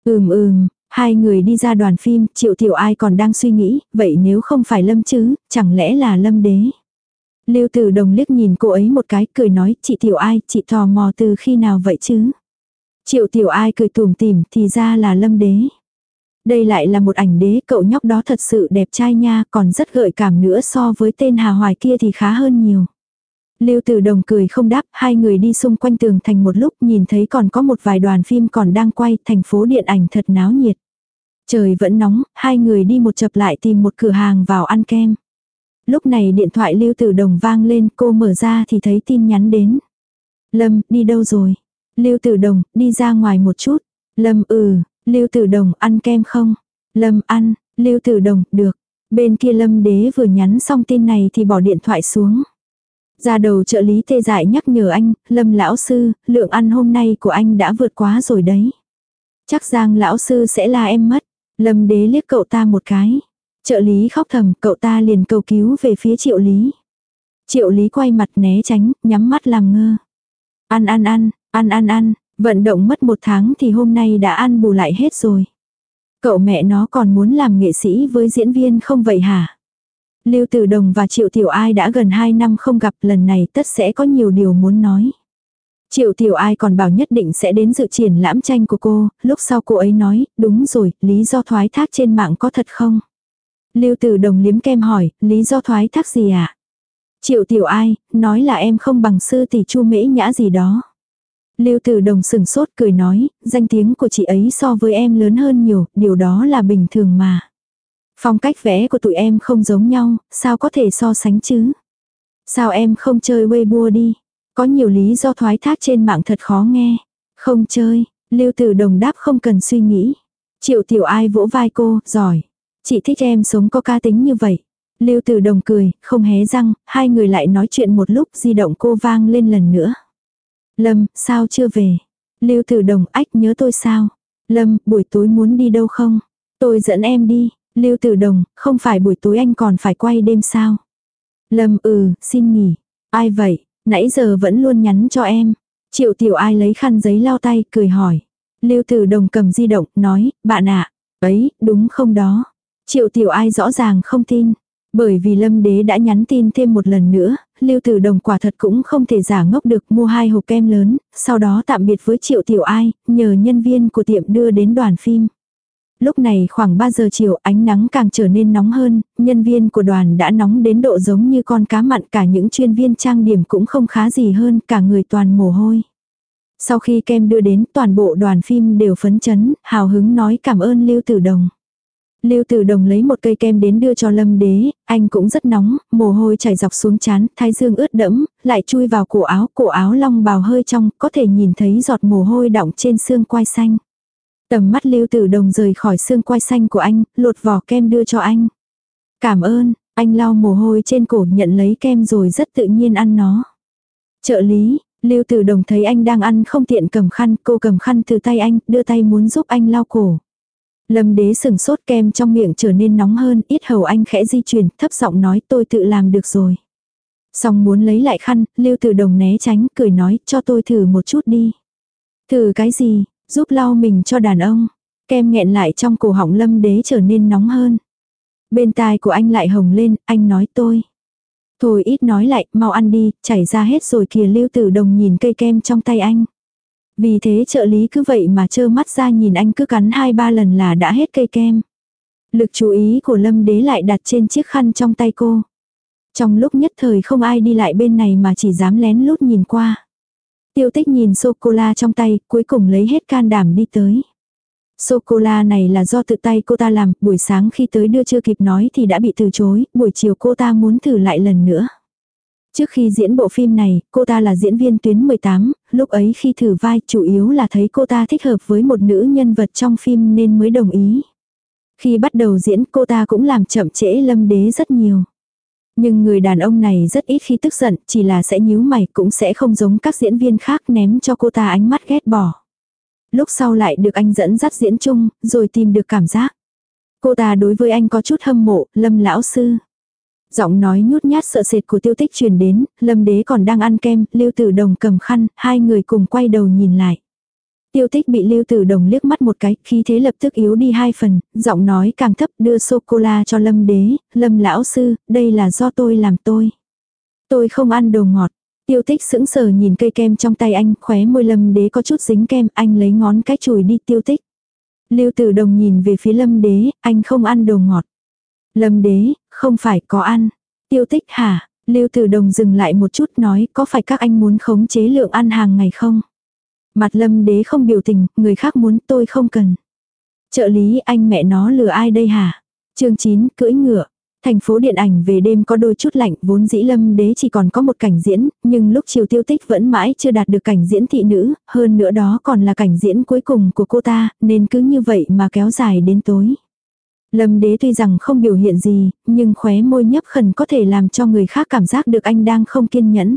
Ừm ừm, Hai người đi ra đoàn phim, triệu tiểu ai còn đang suy nghĩ, vậy nếu không phải lâm chứ, chẳng lẽ là lâm đế. Lưu tử đồng liếc nhìn cô ấy một cái, cười nói, chị tiểu ai, chị tò mò từ khi nào vậy chứ. Triệu tiểu ai cười tùm tìm, thì ra là lâm đế. Đây lại là một ảnh đế, cậu nhóc đó thật sự đẹp trai nha, còn rất gợi cảm nữa so với tên Hà Hoài kia thì khá hơn nhiều. Lưu Tử Đồng cười không đáp, hai người đi xung quanh tường thành một lúc nhìn thấy còn có một vài đoàn phim còn đang quay, thành phố điện ảnh thật náo nhiệt. Trời vẫn nóng, hai người đi một chập lại tìm một cửa hàng vào ăn kem. Lúc này điện thoại Lưu Tử Đồng vang lên, cô mở ra thì thấy tin nhắn đến. Lâm, đi đâu rồi? Lưu Tử Đồng, đi ra ngoài một chút. Lâm, ừ, Lưu Tử Đồng, ăn kem không? Lâm, ăn, Lưu Tử Đồng, được. Bên kia Lâm đế vừa nhắn xong tin này thì bỏ điện thoại xuống. Ra đầu trợ lý tê dại nhắc nhở anh, Lâm lão sư, lượng ăn hôm nay của anh đã vượt quá rồi đấy. Chắc Giang lão sư sẽ là em mất. Lâm đế liếc cậu ta một cái. Trợ lý khóc thầm, cậu ta liền cầu cứu về phía triệu lý. Triệu lý quay mặt né tránh, nhắm mắt làm ngơ. Ăn ăn ăn, ăn ăn ăn, vận động mất một tháng thì hôm nay đã ăn bù lại hết rồi. Cậu mẹ nó còn muốn làm nghệ sĩ với diễn viên không vậy hả? Lưu Tử Đồng và Triệu Tiểu Ai đã gần 2 năm không gặp lần này tất sẽ có nhiều điều muốn nói. Triệu Tiểu Ai còn bảo nhất định sẽ đến dự triển lãm tranh của cô, lúc sau cô ấy nói, đúng rồi, lý do thoái thác trên mạng có thật không? Lưu Tử Đồng liếm kem hỏi, lý do thoái thác gì ạ? À? Triệu Tiểu Ai, nói là em không bằng sư tỷ Chu Mễ Nhã gì đó. Lưu Tử Đồng sừng sốt cười nói, danh tiếng của chị ấy so với em lớn hơn nhiều, điều đó là bình thường mà. Phong cách vẽ của tụi em không giống nhau, sao có thể so sánh chứ? Sao em không chơi Weibo đi? Có nhiều lý do thoái thác trên mạng thật khó nghe. Không chơi, Lưu Tử Đồng đáp không cần suy nghĩ. Triệu Tiểu Ai vỗ vai cô, giỏi. Chị thích em sống có ca tính như vậy. Lưu Tử Đồng cười, không hé răng, hai người lại nói chuyện một lúc di động cô vang lên lần nữa. Lâm, sao chưa về? Lưu Tử Đồng, ách nhớ tôi sao? Lâm, buổi tối muốn đi đâu không? Tôi dẫn em đi. Lưu Tử Đồng, không phải buổi tối anh còn phải quay đêm sao? Lâm, ừ, xin nghỉ. Ai vậy? Nãy giờ vẫn luôn nhắn cho em. Triệu Tiểu Ai lấy khăn giấy lau tay, cười hỏi. Lưu Tử Đồng cầm di động, nói, bạn ạ. Ấy, đúng không đó? Triệu Tiểu Ai rõ ràng không tin. Bởi vì Lâm Đế đã nhắn tin thêm một lần nữa, Lưu Tử Đồng quả thật cũng không thể giả ngốc được mua hai hộp kem lớn, sau đó tạm biệt với Triệu Tiểu Ai, nhờ nhân viên của tiệm đưa đến đoàn phim. Lúc này khoảng 3 giờ chiều ánh nắng càng trở nên nóng hơn, nhân viên của đoàn đã nóng đến độ giống như con cá mặn cả những chuyên viên trang điểm cũng không khá gì hơn, cả người toàn mồ hôi. Sau khi kem đưa đến toàn bộ đoàn phim đều phấn chấn, hào hứng nói cảm ơn Lưu Tử Đồng. Lưu Tử Đồng lấy một cây kem đến đưa cho Lâm Đế, anh cũng rất nóng, mồ hôi chảy dọc xuống chán, thái dương ướt đẫm, lại chui vào cổ áo, cổ áo long bào hơi trong, có thể nhìn thấy giọt mồ hôi đọng trên xương quai xanh. Tầm mắt Lưu Tử Đồng rời khỏi xương quai xanh của anh, lột vỏ kem đưa cho anh. Cảm ơn, anh lau mồ hôi trên cổ nhận lấy kem rồi rất tự nhiên ăn nó. Trợ lý, Lưu Tử Đồng thấy anh đang ăn không tiện cầm khăn, cô cầm khăn từ tay anh, đưa tay muốn giúp anh lau cổ. Lâm đế sừng sốt kem trong miệng trở nên nóng hơn, ít hầu anh khẽ di chuyển, thấp giọng nói tôi tự làm được rồi. Xong muốn lấy lại khăn, Lưu Tử Đồng né tránh, cười nói, cho tôi thử một chút đi. Thử cái gì, giúp lau mình cho đàn ông. Kem nghẹn lại trong cổ họng lâm đế trở nên nóng hơn. Bên tai của anh lại hồng lên, anh nói tôi. Thôi ít nói lại, mau ăn đi, chảy ra hết rồi kìa lưu tử đồng nhìn cây kem trong tay anh. Vì thế trợ lý cứ vậy mà trơ mắt ra nhìn anh cứ cắn hai ba lần là đã hết cây kem. Lực chú ý của lâm đế lại đặt trên chiếc khăn trong tay cô. Trong lúc nhất thời không ai đi lại bên này mà chỉ dám lén lút nhìn qua. Tiêu tích nhìn sô-cô-la trong tay, cuối cùng lấy hết can đảm đi tới. Sô-cô-la này là do tự tay cô ta làm, buổi sáng khi tới đưa chưa kịp nói thì đã bị từ chối, buổi chiều cô ta muốn thử lại lần nữa. Trước khi diễn bộ phim này, cô ta là diễn viên tuyến 18, lúc ấy khi thử vai chủ yếu là thấy cô ta thích hợp với một nữ nhân vật trong phim nên mới đồng ý. Khi bắt đầu diễn cô ta cũng làm chậm trễ lâm đế rất nhiều. Nhưng người đàn ông này rất ít khi tức giận, chỉ là sẽ nhíu mày cũng sẽ không giống các diễn viên khác ném cho cô ta ánh mắt ghét bỏ. Lúc sau lại được anh dẫn dắt diễn chung, rồi tìm được cảm giác. Cô ta đối với anh có chút hâm mộ, lâm lão sư. Giọng nói nhút nhát sợ sệt của tiêu tích truyền đến, lâm đế còn đang ăn kem, lưu tử đồng cầm khăn, hai người cùng quay đầu nhìn lại. Tiêu tích bị lưu tử đồng liếc mắt một cái, khí thế lập tức yếu đi hai phần, giọng nói càng thấp đưa sô-cô-la cho lâm đế, lâm lão sư, đây là do tôi làm tôi. Tôi không ăn đồ ngọt. Tiêu tích sững sờ nhìn cây kem trong tay anh, khóe môi lâm đế có chút dính kem, anh lấy ngón cái chùi đi tiêu tích. Lưu tử đồng nhìn về phía lâm đế, anh không ăn đồ ngọt. Lâm đế, không phải có ăn. Tiêu tích hả? Lưu tử đồng dừng lại một chút nói có phải các anh muốn khống chế lượng ăn hàng ngày không? Mặt lâm đế không biểu tình, người khác muốn tôi không cần. Trợ lý anh mẹ nó lừa ai đây hả? chương 9, cưỡi ngựa. Thành phố điện ảnh về đêm có đôi chút lạnh, vốn dĩ lâm đế chỉ còn có một cảnh diễn, nhưng lúc chiều tiêu tích vẫn mãi chưa đạt được cảnh diễn thị nữ, hơn nữa đó còn là cảnh diễn cuối cùng của cô ta, nên cứ như vậy mà kéo dài đến tối. Lâm đế tuy rằng không biểu hiện gì, nhưng khóe môi nhấp khẩn có thể làm cho người khác cảm giác được anh đang không kiên nhẫn.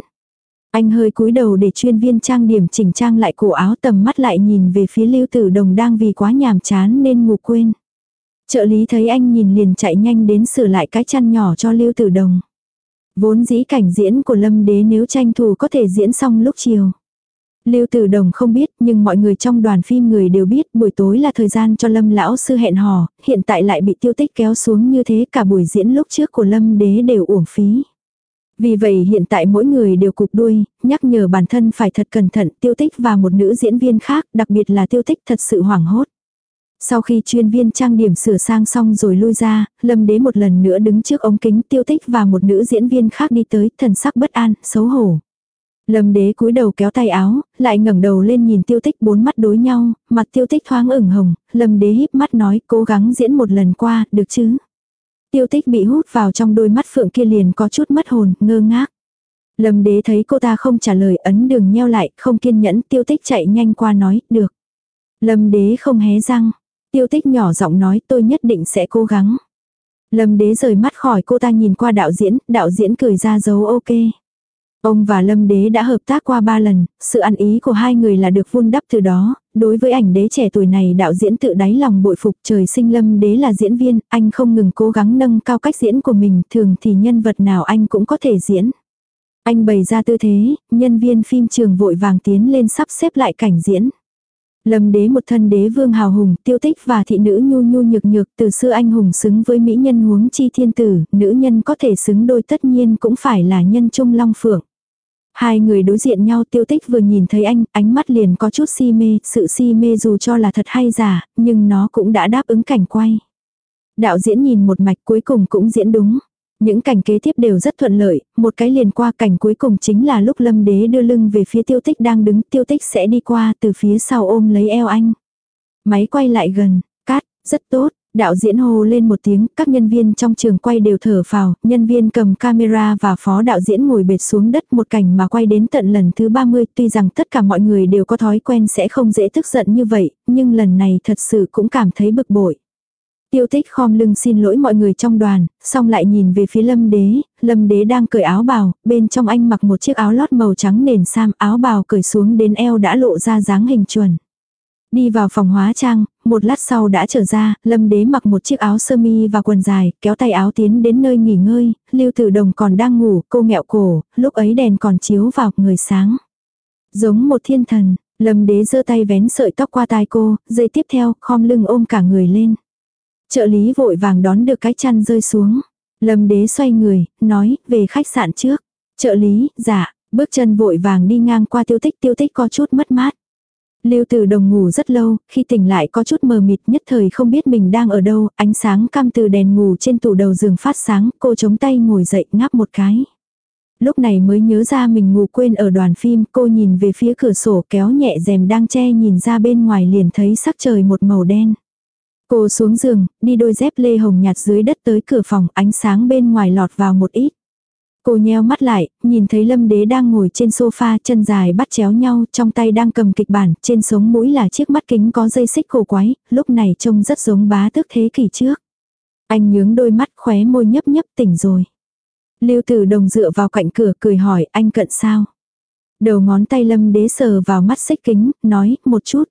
Anh hơi cúi đầu để chuyên viên trang điểm chỉnh trang lại cổ áo tầm mắt lại nhìn về phía lưu tử đồng đang vì quá nhàm chán nên ngủ quên. Trợ lý thấy anh nhìn liền chạy nhanh đến sửa lại cái chăn nhỏ cho lưu tử đồng. Vốn dĩ cảnh diễn của lâm đế nếu tranh thủ có thể diễn xong lúc chiều. Lưu Tử Đồng không biết, nhưng mọi người trong đoàn phim người đều biết, buổi tối là thời gian cho Lâm lão sư hẹn hò, hiện tại lại bị Tiêu Tích kéo xuống như thế, cả buổi diễn lúc trước của Lâm đế đều uổng phí. Vì vậy hiện tại mỗi người đều cục đuôi, nhắc nhở bản thân phải thật cẩn thận, Tiêu Tích và một nữ diễn viên khác, đặc biệt là Tiêu Tích thật sự hoảng hốt. Sau khi chuyên viên trang điểm sửa sang xong rồi lui ra, Lâm Đế một lần nữa đứng trước ống kính tiêu tích và một nữ diễn viên khác đi tới, thần sắc bất an, xấu hổ. Lâm đế cúi đầu kéo tay áo, lại ngẩng đầu lên nhìn tiêu tích bốn mắt đối nhau, mặt tiêu tích thoáng ửng hồng, lâm đế híp mắt nói cố gắng diễn một lần qua, được chứ. Tiêu tích bị hút vào trong đôi mắt phượng kia liền có chút mất hồn, ngơ ngác. Lâm đế thấy cô ta không trả lời ấn đường nheo lại, không kiên nhẫn, tiêu tích chạy nhanh qua nói, được. Lâm đế không hé răng, tiêu tích nhỏ giọng nói tôi nhất định sẽ cố gắng. Lâm đế rời mắt khỏi cô ta nhìn qua đạo diễn, đạo diễn cười ra dấu ok. Ông và Lâm Đế đã hợp tác qua ba lần, sự ăn ý của hai người là được vun đắp từ đó, đối với ảnh đế trẻ tuổi này đạo diễn tự đáy lòng bội phục trời sinh Lâm Đế là diễn viên, anh không ngừng cố gắng nâng cao cách diễn của mình, thường thì nhân vật nào anh cũng có thể diễn. Anh bày ra tư thế, nhân viên phim trường vội vàng tiến lên sắp xếp lại cảnh diễn. Lâm đế một thân đế vương hào hùng, tiêu tích và thị nữ nhu nhu nhược nhược, từ xưa anh hùng xứng với mỹ nhân huống chi thiên tử, nữ nhân có thể xứng đôi tất nhiên cũng phải là nhân trung long phượng. Hai người đối diện nhau tiêu tích vừa nhìn thấy anh, ánh mắt liền có chút si mê, sự si mê dù cho là thật hay giả, nhưng nó cũng đã đáp ứng cảnh quay. Đạo diễn nhìn một mạch cuối cùng cũng diễn đúng. Những cảnh kế tiếp đều rất thuận lợi, một cái liền qua cảnh cuối cùng chính là lúc lâm đế đưa lưng về phía tiêu tích đang đứng, tiêu tích sẽ đi qua từ phía sau ôm lấy eo anh. Máy quay lại gần, cát, rất tốt, đạo diễn hô lên một tiếng, các nhân viên trong trường quay đều thở phào, nhân viên cầm camera và phó đạo diễn ngồi bệt xuống đất một cảnh mà quay đến tận lần thứ 30, tuy rằng tất cả mọi người đều có thói quen sẽ không dễ tức giận như vậy, nhưng lần này thật sự cũng cảm thấy bực bội. Tiêu tích khom lưng xin lỗi mọi người trong đoàn, xong lại nhìn về phía lâm đế, lâm đế đang cởi áo bào, bên trong anh mặc một chiếc áo lót màu trắng nền sam áo bào cởi xuống đến eo đã lộ ra dáng hình chuẩn. Đi vào phòng hóa trang, một lát sau đã trở ra, lâm đế mặc một chiếc áo sơ mi và quần dài, kéo tay áo tiến đến nơi nghỉ ngơi, lưu tử đồng còn đang ngủ, cô nghẹo cổ, lúc ấy đèn còn chiếu vào người sáng. Giống một thiên thần, lâm đế giơ tay vén sợi tóc qua tai cô, dây tiếp theo, khom lưng ôm cả người lên. Trợ lý vội vàng đón được cái chăn rơi xuống. Lâm đế xoay người, nói, về khách sạn trước. Trợ lý, dạ, bước chân vội vàng đi ngang qua tiêu tích tiêu tích có chút mất mát. Lưu Tử Đồng ngủ rất lâu, khi tỉnh lại có chút mờ mịt nhất thời không biết mình đang ở đâu, ánh sáng cam từ đèn ngủ trên tủ đầu giường phát sáng, cô chống tay ngồi dậy ngáp một cái. Lúc này mới nhớ ra mình ngủ quên ở đoàn phim, cô nhìn về phía cửa sổ kéo nhẹ rèm đang che nhìn ra bên ngoài liền thấy sắc trời một màu đen. Cô xuống giường, đi đôi dép lê hồng nhạt dưới đất tới cửa phòng, ánh sáng bên ngoài lọt vào một ít. Cô nheo mắt lại, nhìn thấy lâm đế đang ngồi trên sofa chân dài bắt chéo nhau, trong tay đang cầm kịch bản, trên sống mũi là chiếc mắt kính có dây xích cổ quái, lúc này trông rất giống bá tước thế kỷ trước. Anh nhướng đôi mắt khóe môi nhấp nhấp tỉnh rồi. Lưu tử đồng dựa vào cạnh cửa cười hỏi anh cận sao. Đầu ngón tay lâm đế sờ vào mắt xích kính, nói một chút.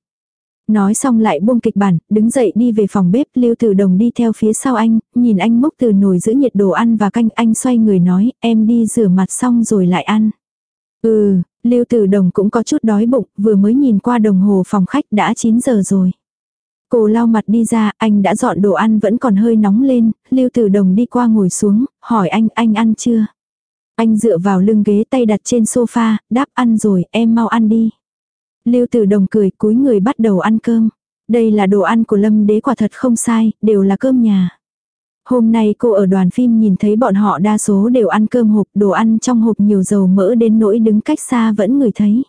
Nói xong lại buông kịch bản, đứng dậy đi về phòng bếp, Lưu Tử Đồng đi theo phía sau anh, nhìn anh múc từ nồi giữ nhiệt đồ ăn và canh, anh xoay người nói, em đi rửa mặt xong rồi lại ăn. Ừ, Lưu Tử Đồng cũng có chút đói bụng, vừa mới nhìn qua đồng hồ phòng khách đã 9 giờ rồi. Cô lau mặt đi ra, anh đã dọn đồ ăn vẫn còn hơi nóng lên, Lưu Tử Đồng đi qua ngồi xuống, hỏi anh, anh ăn chưa? Anh dựa vào lưng ghế tay đặt trên sofa, đáp ăn rồi, em mau ăn đi. Lưu Tử Đồng cười cúi người bắt đầu ăn cơm. Đây là đồ ăn của Lâm Đế quả thật không sai, đều là cơm nhà. Hôm nay cô ở đoàn phim nhìn thấy bọn họ đa số đều ăn cơm hộp, đồ ăn trong hộp nhiều dầu mỡ đến nỗi đứng cách xa vẫn người thấy.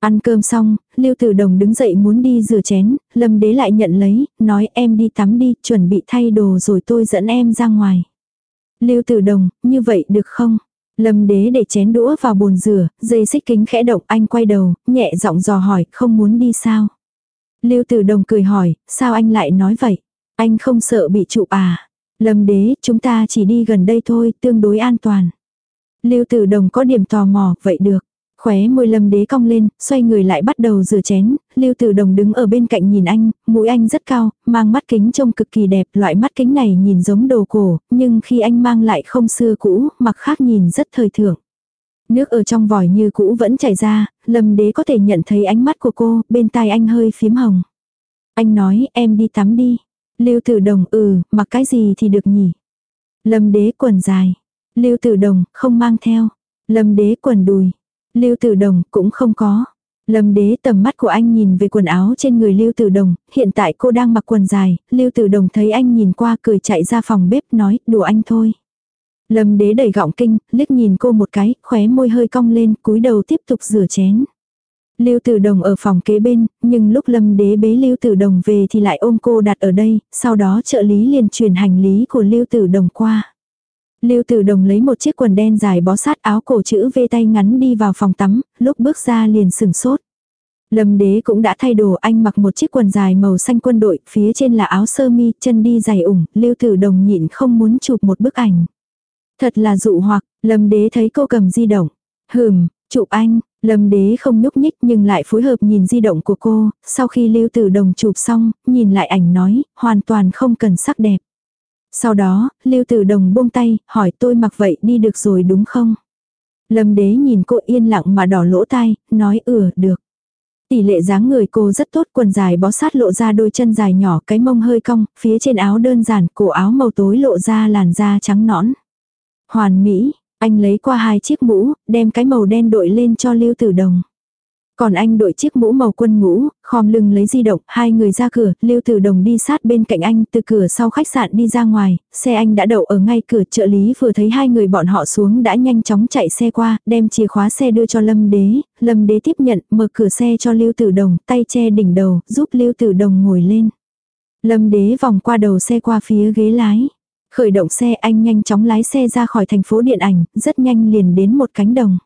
Ăn cơm xong, Lưu Tử Đồng đứng dậy muốn đi rửa chén, Lâm Đế lại nhận lấy, nói em đi tắm đi, chuẩn bị thay đồ rồi tôi dẫn em ra ngoài. Lưu Tử Đồng, như vậy được không? Lâm đế để chén đũa vào bồn rửa, dây xích kính khẽ động anh quay đầu, nhẹ giọng dò hỏi, không muốn đi sao? Lưu tử đồng cười hỏi, sao anh lại nói vậy? Anh không sợ bị trụ à? Lâm đế, chúng ta chỉ đi gần đây thôi, tương đối an toàn. Lưu tử đồng có điểm tò mò, vậy được. Khóe môi lâm đế cong lên, xoay người lại bắt đầu rửa chén, lưu tử đồng đứng ở bên cạnh nhìn anh, mũi anh rất cao, mang mắt kính trông cực kỳ đẹp, loại mắt kính này nhìn giống đồ cổ, nhưng khi anh mang lại không xưa cũ, mặc khác nhìn rất thời thượng. Nước ở trong vòi như cũ vẫn chảy ra, lâm đế có thể nhận thấy ánh mắt của cô, bên tai anh hơi phím hồng. Anh nói em đi tắm đi. Lưu tử đồng ừ, mặc cái gì thì được nhỉ. Lâm đế quần dài. Lưu tử đồng không mang theo. Lâm đế quần đùi. Lưu tử đồng cũng không có. Lâm đế tầm mắt của anh nhìn về quần áo trên người Lưu Tử Đồng, hiện tại cô đang mặc quần dài, Lưu Tử Đồng thấy anh nhìn qua cười chạy ra phòng bếp nói, đùa anh thôi. Lâm đế đẩy gọng kinh, liếc nhìn cô một cái, khóe môi hơi cong lên, cúi đầu tiếp tục rửa chén. Lưu Tử Đồng ở phòng kế bên, nhưng lúc Lâm Đế bế Lưu Tử Đồng về thì lại ôm cô đặt ở đây, sau đó trợ lý liền truyền hành lý của Lưu Tử Đồng qua. Lưu Tử Đồng lấy một chiếc quần đen dài bó sát áo cổ chữ V tay ngắn đi vào phòng tắm, lúc bước ra liền sừng sốt. Lâm Đế cũng đã thay đồ, anh mặc một chiếc quần dài màu xanh quân đội, phía trên là áo sơ mi, chân đi giày ủng, Lưu Tử Đồng nhịn không muốn chụp một bức ảnh. Thật là dụ hoặc, Lâm Đế thấy cô cầm di động. Hừm, chụp anh, Lâm đế không nhúc nhích nhưng lại phối hợp nhìn di động của cô, sau khi lưu tử đồng chụp xong, nhìn lại ảnh nói, hoàn toàn không cần sắc đẹp. Sau đó, lưu tử đồng buông tay, hỏi tôi mặc vậy đi được rồi đúng không? Lâm đế nhìn cô yên lặng mà đỏ lỗ tai, nói ừ, được. Tỷ lệ dáng người cô rất tốt, quần dài bó sát lộ ra đôi chân dài nhỏ, cái mông hơi cong, phía trên áo đơn giản, cổ áo màu tối lộ ra làn da trắng nõn. Hoàn mỹ, anh lấy qua hai chiếc mũ, đem cái màu đen đội lên cho Lưu Tử Đồng. Còn anh đội chiếc mũ màu quân ngũ, khom lưng lấy di động, hai người ra cửa, Lưu Tử Đồng đi sát bên cạnh anh, từ cửa sau khách sạn đi ra ngoài, xe anh đã đậu ở ngay cửa, trợ lý vừa thấy hai người bọn họ xuống đã nhanh chóng chạy xe qua, đem chìa khóa xe đưa cho Lâm Đế, Lâm Đế tiếp nhận, mở cửa xe cho Lưu Tử Đồng, tay che đỉnh đầu, giúp Lưu Tử Đồng ngồi lên. Lâm Đế vòng qua đầu xe qua phía ghế lái. Khởi động xe anh nhanh chóng lái xe ra khỏi thành phố điện ảnh, rất nhanh liền đến một cánh đồng.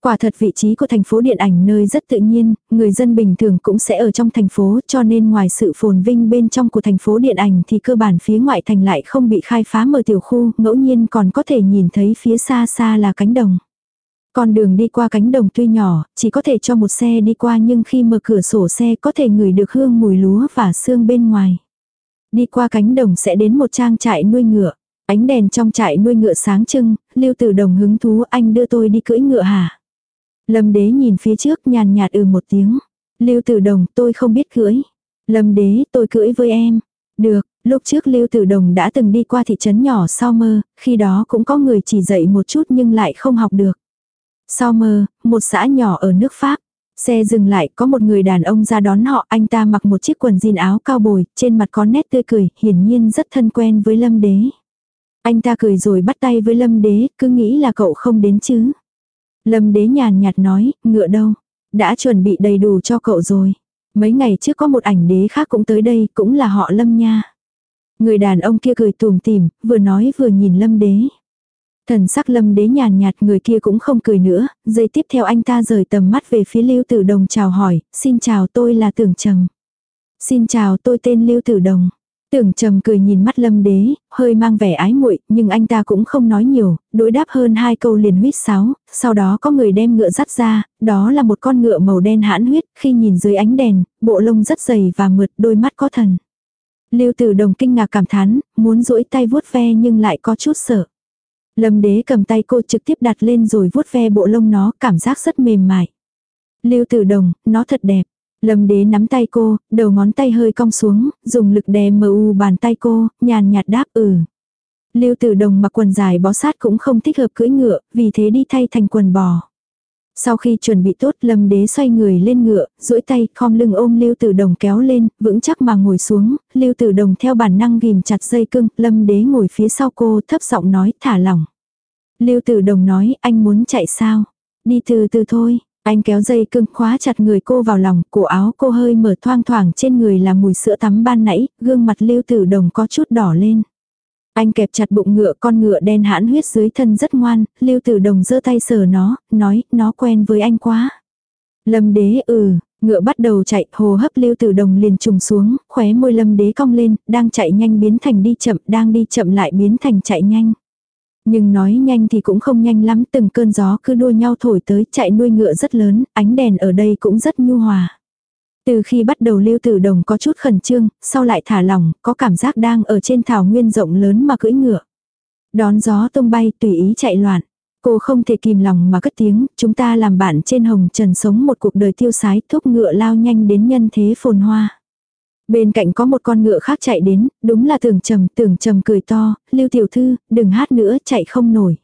Quả thật vị trí của thành phố điện ảnh nơi rất tự nhiên, người dân bình thường cũng sẽ ở trong thành phố cho nên ngoài sự phồn vinh bên trong của thành phố điện ảnh thì cơ bản phía ngoại thành lại không bị khai phá mở tiểu khu, ngẫu nhiên còn có thể nhìn thấy phía xa xa là cánh đồng. Con đường đi qua cánh đồng tuy nhỏ, chỉ có thể cho một xe đi qua nhưng khi mở cửa sổ xe có thể ngửi được hương mùi lúa và xương bên ngoài. Đi qua cánh đồng sẽ đến một trang trại nuôi ngựa. Ánh đèn trong trại nuôi ngựa sáng trưng, Lưu Tử Đồng hứng thú anh đưa tôi đi cưỡi ngựa hả? Lâm Đế nhìn phía trước nhàn nhạt ừ một tiếng. Lưu Tử Đồng tôi không biết cưỡi. Lâm Đế tôi cưỡi với em. Được, lúc trước Lưu Tử Đồng đã từng đi qua thị trấn nhỏ sau mơ, khi đó cũng có người chỉ dạy một chút nhưng lại không học được. Sau mơ, một xã nhỏ ở nước Pháp. Xe dừng lại, có một người đàn ông ra đón họ, anh ta mặc một chiếc quần jean áo cao bồi, trên mặt có nét tươi cười, hiển nhiên rất thân quen với Lâm Đế. Anh ta cười rồi bắt tay với Lâm Đế, cứ nghĩ là cậu không đến chứ. Lâm Đế nhàn nhạt nói, ngựa đâu? Đã chuẩn bị đầy đủ cho cậu rồi. Mấy ngày trước có một ảnh đế khác cũng tới đây, cũng là họ Lâm nha. Người đàn ông kia cười tùm tìm, vừa nói vừa nhìn Lâm Đế. Thần sắc lâm đế nhàn nhạt người kia cũng không cười nữa, giây tiếp theo anh ta rời tầm mắt về phía Lưu Tử Đồng chào hỏi, xin chào tôi là Tưởng Trầm. Xin chào tôi tên Lưu Tử Đồng. Tưởng Trầm cười nhìn mắt lâm đế, hơi mang vẻ ái muội nhưng anh ta cũng không nói nhiều, đối đáp hơn hai câu liền huyết sáo, sau đó có người đem ngựa dắt ra, đó là một con ngựa màu đen hãn huyết, khi nhìn dưới ánh đèn, bộ lông rất dày và mượt, đôi mắt có thần. Lưu Tử Đồng kinh ngạc cảm thán, muốn duỗi tay vuốt ve nhưng lại có chút sợ. Lâm đế cầm tay cô trực tiếp đặt lên rồi vuốt ve bộ lông nó, cảm giác rất mềm mại. Lưu tử đồng, nó thật đẹp. Lâm đế nắm tay cô, đầu ngón tay hơi cong xuống, dùng lực đè mờ u bàn tay cô, nhàn nhạt đáp ừ. Lưu tử đồng mặc quần dài bó sát cũng không thích hợp cưỡi ngựa, vì thế đi thay thành quần bò. Sau khi chuẩn bị tốt lâm đế xoay người lên ngựa, duỗi tay khom lưng ôm lưu tử đồng kéo lên, vững chắc mà ngồi xuống, lưu tử đồng theo bản năng ghim chặt dây cưng, lâm đế ngồi phía sau cô thấp giọng nói thả lỏng. Lưu tử đồng nói anh muốn chạy sao? Đi từ từ thôi, anh kéo dây cưng khóa chặt người cô vào lòng, cổ áo cô hơi mở thoang thoảng trên người là mùi sữa tắm ban nãy, gương mặt lưu tử đồng có chút đỏ lên. Anh kẹp chặt bụng ngựa con ngựa đen hãn huyết dưới thân rất ngoan, lưu tử đồng giơ tay sờ nó, nói, nó quen với anh quá. Lâm đế ừ, ngựa bắt đầu chạy, hồ hấp lưu tử đồng liền trùng xuống, khóe môi lâm đế cong lên, đang chạy nhanh biến thành đi chậm, đang đi chậm lại biến thành chạy nhanh. Nhưng nói nhanh thì cũng không nhanh lắm, từng cơn gió cứ đua nhau thổi tới, chạy nuôi ngựa rất lớn, ánh đèn ở đây cũng rất nhu hòa. Từ khi bắt đầu lưu tử đồng có chút khẩn trương, sau lại thả lỏng, có cảm giác đang ở trên thảo nguyên rộng lớn mà cưỡi ngựa. Đón gió tung bay tùy ý chạy loạn. Cô không thể kìm lòng mà cất tiếng, chúng ta làm bạn trên hồng trần sống một cuộc đời tiêu sái thúc ngựa lao nhanh đến nhân thế phồn hoa. Bên cạnh có một con ngựa khác chạy đến, đúng là tưởng trầm, tưởng trầm cười to, lưu tiểu thư, đừng hát nữa, chạy không nổi.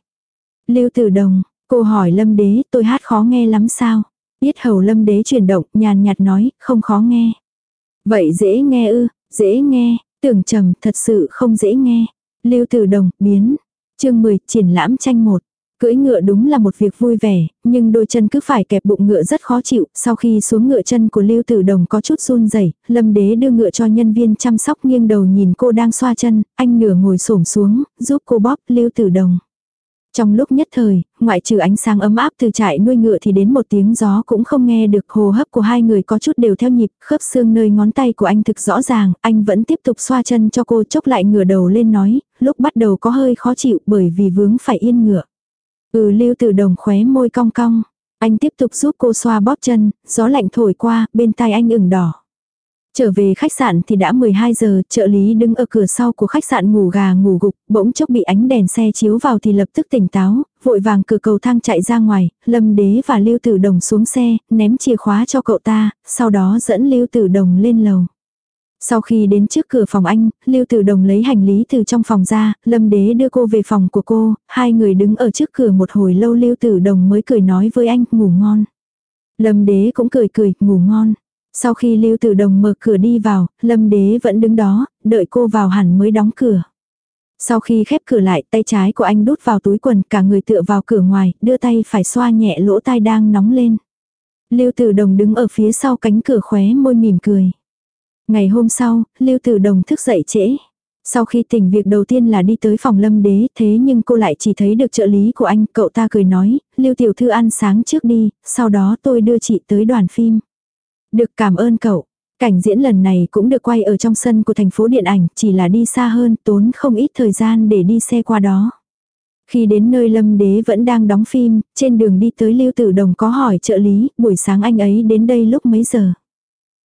Lưu tử đồng, cô hỏi lâm đế, tôi hát khó nghe lắm sao? Biết hầu lâm đế chuyển động, nhàn nhạt nói, không khó nghe. Vậy dễ nghe ư, dễ nghe, tưởng trầm, thật sự không dễ nghe. Lưu tử đồng, biến. chương 10, triển lãm tranh một. Cưỡi ngựa đúng là một việc vui vẻ, nhưng đôi chân cứ phải kẹp bụng ngựa rất khó chịu, sau khi xuống ngựa chân của Lưu Tử Đồng có chút run rẩy, Lâm Đế đưa ngựa cho nhân viên chăm sóc nghiêng đầu nhìn cô đang xoa chân, anh nửa ngồi xổm xuống, giúp cô bóp Lưu Tử Đồng. Trong lúc nhất thời, ngoại trừ ánh sáng ấm áp từ trại nuôi ngựa thì đến một tiếng gió cũng không nghe được hồ hấp của hai người có chút đều theo nhịp, khớp xương nơi ngón tay của anh thực rõ ràng, anh vẫn tiếp tục xoa chân cho cô chốc lại ngửa đầu lên nói, lúc bắt đầu có hơi khó chịu bởi vì vướng phải yên ngựa. Ừ lưu tử đồng khóe môi cong cong. Anh tiếp tục giúp cô xoa bóp chân, gió lạnh thổi qua, bên tai anh ửng đỏ. Trở về khách sạn thì đã 12 giờ, trợ lý đứng ở cửa sau của khách sạn ngủ gà ngủ gục, bỗng chốc bị ánh đèn xe chiếu vào thì lập tức tỉnh táo, vội vàng cửa cầu thang chạy ra ngoài, Lâm Đế và Lưu Tử Đồng xuống xe, ném chìa khóa cho cậu ta, sau đó dẫn Lưu Tử Đồng lên lầu. Sau khi đến trước cửa phòng anh, Lưu Tử Đồng lấy hành lý từ trong phòng ra, Lâm Đế đưa cô về phòng của cô, hai người đứng ở trước cửa một hồi lâu Lưu Tử Đồng mới cười nói với anh, ngủ ngon. Lâm Đế cũng cười cười, ngủ ngon. Sau khi Lưu Tử Đồng mở cửa đi vào, Lâm Đế vẫn đứng đó, đợi cô vào hẳn mới đóng cửa. Sau khi khép cửa lại, tay trái của anh đút vào túi quần, cả người tựa vào cửa ngoài, đưa tay phải xoa nhẹ lỗ tai đang nóng lên. Lưu Tử Đồng đứng ở phía sau cánh cửa khóe môi mỉm cười. Ngày hôm sau, Lưu Tử Đồng thức dậy trễ. Sau khi tỉnh việc đầu tiên là đi tới phòng lâm đế, thế nhưng cô lại chỉ thấy được trợ lý của anh, cậu ta cười nói, Lưu Tiểu Thư ăn sáng trước đi, sau đó tôi đưa chị tới đoàn phim. Được cảm ơn cậu. Cảnh diễn lần này cũng được quay ở trong sân của thành phố điện ảnh, chỉ là đi xa hơn, tốn không ít thời gian để đi xe qua đó. Khi đến nơi Lâm Đế vẫn đang đóng phim, trên đường đi tới Lưu Tử Đồng có hỏi trợ lý, buổi sáng anh ấy đến đây lúc mấy giờ?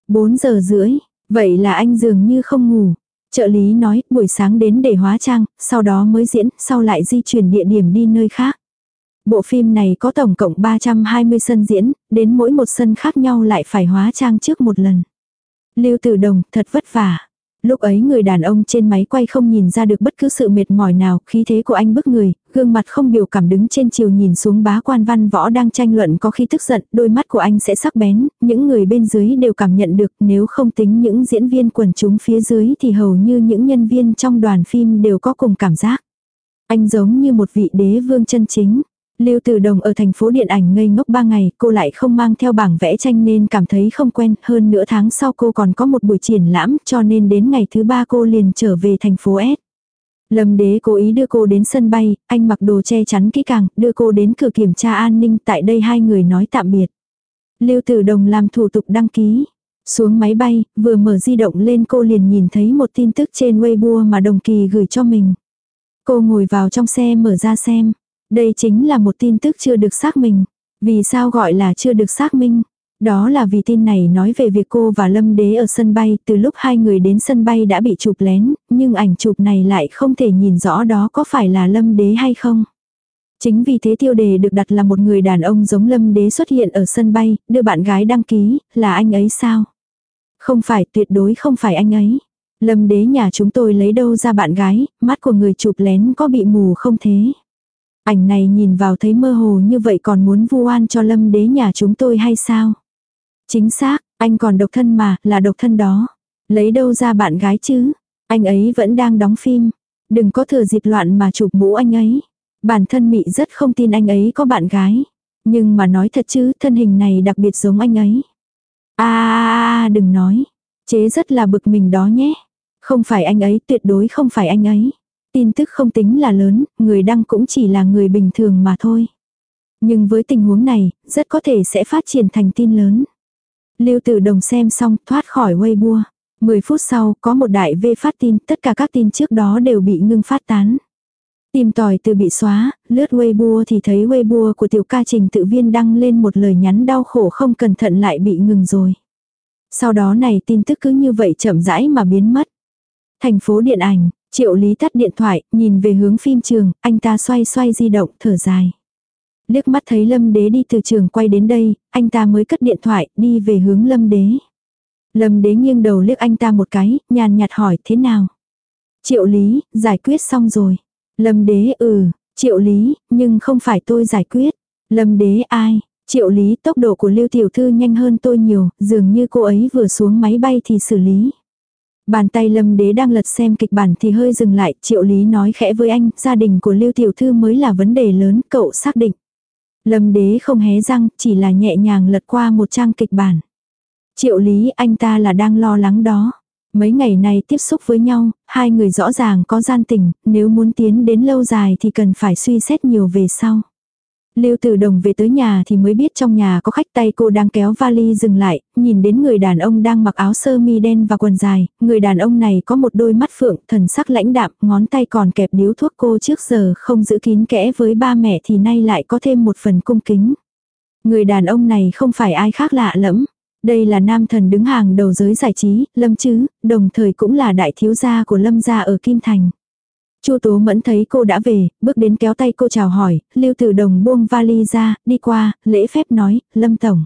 4 giờ rưỡi, Vậy là anh dường như không ngủ. Trợ lý nói, buổi sáng đến để hóa trang, sau đó mới diễn, sau lại di chuyển địa điểm đi nơi khác. Bộ phim này có tổng cộng 320 sân diễn, đến mỗi một sân khác nhau lại phải hóa trang trước một lần. Lưu Tử Đồng, thật vất vả. Lúc ấy người đàn ông trên máy quay không nhìn ra được bất cứ sự mệt mỏi nào, khí thế của anh bức người, gương mặt không biểu cảm đứng trên chiều nhìn xuống bá quan văn võ đang tranh luận có khi tức giận, đôi mắt của anh sẽ sắc bén, những người bên dưới đều cảm nhận được nếu không tính những diễn viên quần chúng phía dưới thì hầu như những nhân viên trong đoàn phim đều có cùng cảm giác. Anh giống như một vị đế vương chân chính. Lưu Từ Đồng ở thành phố điện ảnh ngây ngốc 3 ngày, cô lại không mang theo bảng vẽ tranh nên cảm thấy không quen, hơn nửa tháng sau cô còn có một buổi triển lãm, cho nên đến ngày thứ ba cô liền trở về thành phố S. Lâm đế cố ý đưa cô đến sân bay, anh mặc đồ che chắn kỹ càng, đưa cô đến cửa kiểm tra an ninh, tại đây hai người nói tạm biệt. Lưu Tử Đồng làm thủ tục đăng ký. Xuống máy bay, vừa mở di động lên cô liền nhìn thấy một tin tức trên Weibo mà Đồng Kỳ gửi cho mình. Cô ngồi vào trong xe mở ra xem. Đây chính là một tin tức chưa được xác minh. Vì sao gọi là chưa được xác minh? Đó là vì tin này nói về việc cô và Lâm Đế ở sân bay, từ lúc hai người đến sân bay đã bị chụp lén, nhưng ảnh chụp này lại không thể nhìn rõ đó có phải là Lâm Đế hay không. Chính vì thế tiêu đề được đặt là một người đàn ông giống Lâm Đế xuất hiện ở sân bay, đưa bạn gái đăng ký, là anh ấy sao? Không phải, tuyệt đối không phải anh ấy. Lâm Đế nhà chúng tôi lấy đâu ra bạn gái, mắt của người chụp lén có bị mù không thế? Ảnh này nhìn vào thấy mơ hồ như vậy còn muốn vu oan cho lâm đế nhà chúng tôi hay sao? Chính xác, anh còn độc thân mà, là độc thân đó. Lấy đâu ra bạn gái chứ? Anh ấy vẫn đang đóng phim. Đừng có thừa dịp loạn mà chụp mũ anh ấy. Bản thân mị rất không tin anh ấy có bạn gái. Nhưng mà nói thật chứ, thân hình này đặc biệt giống anh ấy. À, đừng nói. Chế rất là bực mình đó nhé. Không phải anh ấy, tuyệt đối không phải anh ấy. Tin tức không tính là lớn, người đăng cũng chỉ là người bình thường mà thôi. Nhưng với tình huống này, rất có thể sẽ phát triển thành tin lớn. Lưu Tử Đồng xem xong thoát khỏi Weibo. 10 phút sau, có một đại V phát tin, tất cả các tin trước đó đều bị ngưng phát tán. Tìm tòi từ bị xóa, lướt Weibo thì thấy Weibo của tiểu ca trình tự viên đăng lên một lời nhắn đau khổ không cẩn thận lại bị ngừng rồi. Sau đó này tin tức cứ như vậy chậm rãi mà biến mất. Thành phố điện ảnh, Triệu Lý tắt điện thoại, nhìn về hướng phim trường, anh ta xoay xoay di động, thở dài. Liếc mắt thấy Lâm Đế đi từ trường quay đến đây, anh ta mới cất điện thoại, đi về hướng Lâm Đế. Lâm Đế nghiêng đầu liếc anh ta một cái, nhàn nhạt hỏi thế nào. Triệu Lý, giải quyết xong rồi. Lâm Đế ừ, Triệu Lý, nhưng không phải tôi giải quyết. Lâm Đế ai? Triệu Lý tốc độ của Lưu Tiểu Thư nhanh hơn tôi nhiều, dường như cô ấy vừa xuống máy bay thì xử lý. Bàn tay Lâm Đế đang lật xem kịch bản thì hơi dừng lại, Triệu Lý nói khẽ với anh, gia đình của Lưu Tiểu Thư mới là vấn đề lớn, cậu xác định. Lâm Đế không hé răng, chỉ là nhẹ nhàng lật qua một trang kịch bản. Triệu Lý anh ta là đang lo lắng đó. Mấy ngày này tiếp xúc với nhau, hai người rõ ràng có gian tình, nếu muốn tiến đến lâu dài thì cần phải suy xét nhiều về sau. Lưu Tử Đồng về tới nhà thì mới biết trong nhà có khách tay cô đang kéo vali dừng lại, nhìn đến người đàn ông đang mặc áo sơ mi đen và quần dài, người đàn ông này có một đôi mắt phượng, thần sắc lãnh đạm, ngón tay còn kẹp điếu thuốc cô trước giờ không giữ kín kẽ với ba mẹ thì nay lại có thêm một phần cung kính. Người đàn ông này không phải ai khác lạ lẫm. Đây là nam thần đứng hàng đầu giới giải trí, Lâm Chứ, đồng thời cũng là đại thiếu gia của Lâm gia ở Kim Thành. Chu Tố Mẫn thấy cô đã về, bước đến kéo tay cô chào hỏi, Lưu Tử Đồng buông vali ra, đi qua, lễ phép nói, Lâm Tổng.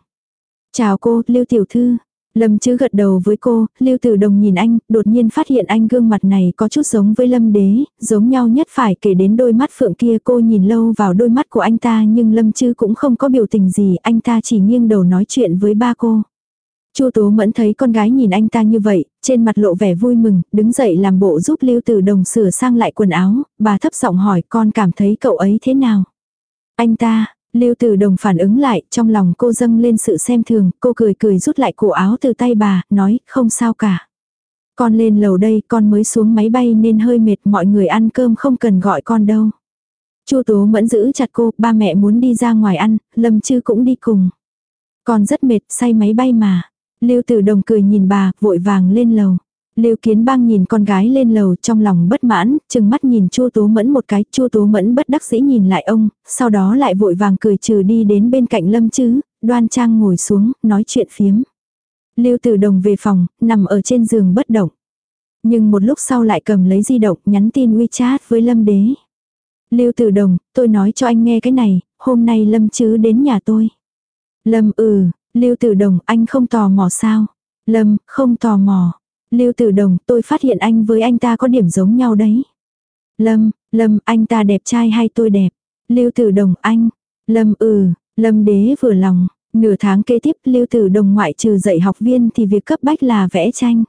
Chào cô, Lưu Tiểu Thư. Lâm chứ gật đầu với cô, Lưu Tử Đồng nhìn anh, đột nhiên phát hiện anh gương mặt này có chút giống với Lâm Đế, giống nhau nhất phải kể đến đôi mắt phượng kia cô nhìn lâu vào đôi mắt của anh ta nhưng Lâm chứ cũng không có biểu tình gì, anh ta chỉ nghiêng đầu nói chuyện với ba cô. Chu Tố Mẫn thấy con gái nhìn anh ta như vậy, trên mặt lộ vẻ vui mừng, đứng dậy làm bộ giúp Lưu Tử Đồng sửa sang lại quần áo, bà thấp giọng hỏi con cảm thấy cậu ấy thế nào. Anh ta, Lưu Tử Đồng phản ứng lại, trong lòng cô dâng lên sự xem thường, cô cười cười rút lại cổ áo từ tay bà, nói, không sao cả. Con lên lầu đây, con mới xuống máy bay nên hơi mệt, mọi người ăn cơm không cần gọi con đâu. Chu Tố Mẫn giữ chặt cô, ba mẹ muốn đi ra ngoài ăn, Lâm Chư cũng đi cùng. Con rất mệt, say máy bay mà. Lưu Tử Đồng cười nhìn bà, vội vàng lên lầu. Lưu Kiến Bang nhìn con gái lên lầu trong lòng bất mãn, chừng mắt nhìn Chu Tố Mẫn một cái, Chu Tố Mẫn bất đắc dĩ nhìn lại ông, sau đó lại vội vàng cười trừ đi đến bên cạnh Lâm Chứ, đoan trang ngồi xuống, nói chuyện phiếm. Lưu Tử Đồng về phòng, nằm ở trên giường bất động. Nhưng một lúc sau lại cầm lấy di động, nhắn tin WeChat với Lâm Đế. Lưu Tử Đồng, tôi nói cho anh nghe cái này, hôm nay Lâm Chứ đến nhà tôi. Lâm ừ, Lưu Tử Đồng, anh không tò mò sao? Lâm, không tò mò. Lưu Tử Đồng, tôi phát hiện anh với anh ta có điểm giống nhau đấy. Lâm, Lâm, anh ta đẹp trai hay tôi đẹp? Lưu Tử Đồng, anh. Lâm ừ, Lâm đế vừa lòng. Nửa tháng kế tiếp Lưu Tử Đồng ngoại trừ dạy học viên thì việc cấp bách là vẽ tranh.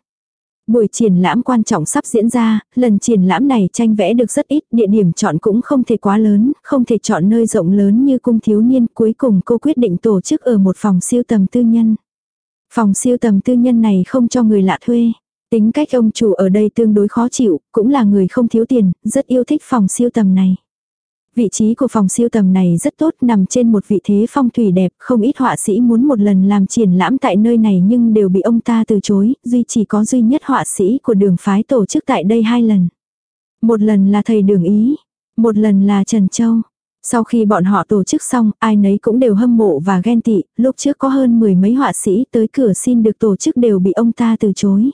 Buổi triển lãm quan trọng sắp diễn ra, lần triển lãm này tranh vẽ được rất ít, địa điểm chọn cũng không thể quá lớn, không thể chọn nơi rộng lớn như cung thiếu niên, cuối cùng cô quyết định tổ chức ở một phòng siêu tầm tư nhân. Phòng siêu tầm tư nhân này không cho người lạ thuê. Tính cách ông chủ ở đây tương đối khó chịu, cũng là người không thiếu tiền, rất yêu thích phòng siêu tầm này. Vị trí của phòng siêu tầm này rất tốt nằm trên một vị thế phong thủy đẹp, không ít họa sĩ muốn một lần làm triển lãm tại nơi này nhưng đều bị ông ta từ chối, duy chỉ có duy nhất họa sĩ của đường phái tổ chức tại đây hai lần. Một lần là thầy đường Ý, một lần là Trần Châu. Sau khi bọn họ tổ chức xong, ai nấy cũng đều hâm mộ và ghen tị, lúc trước có hơn mười mấy họa sĩ tới cửa xin được tổ chức đều bị ông ta từ chối.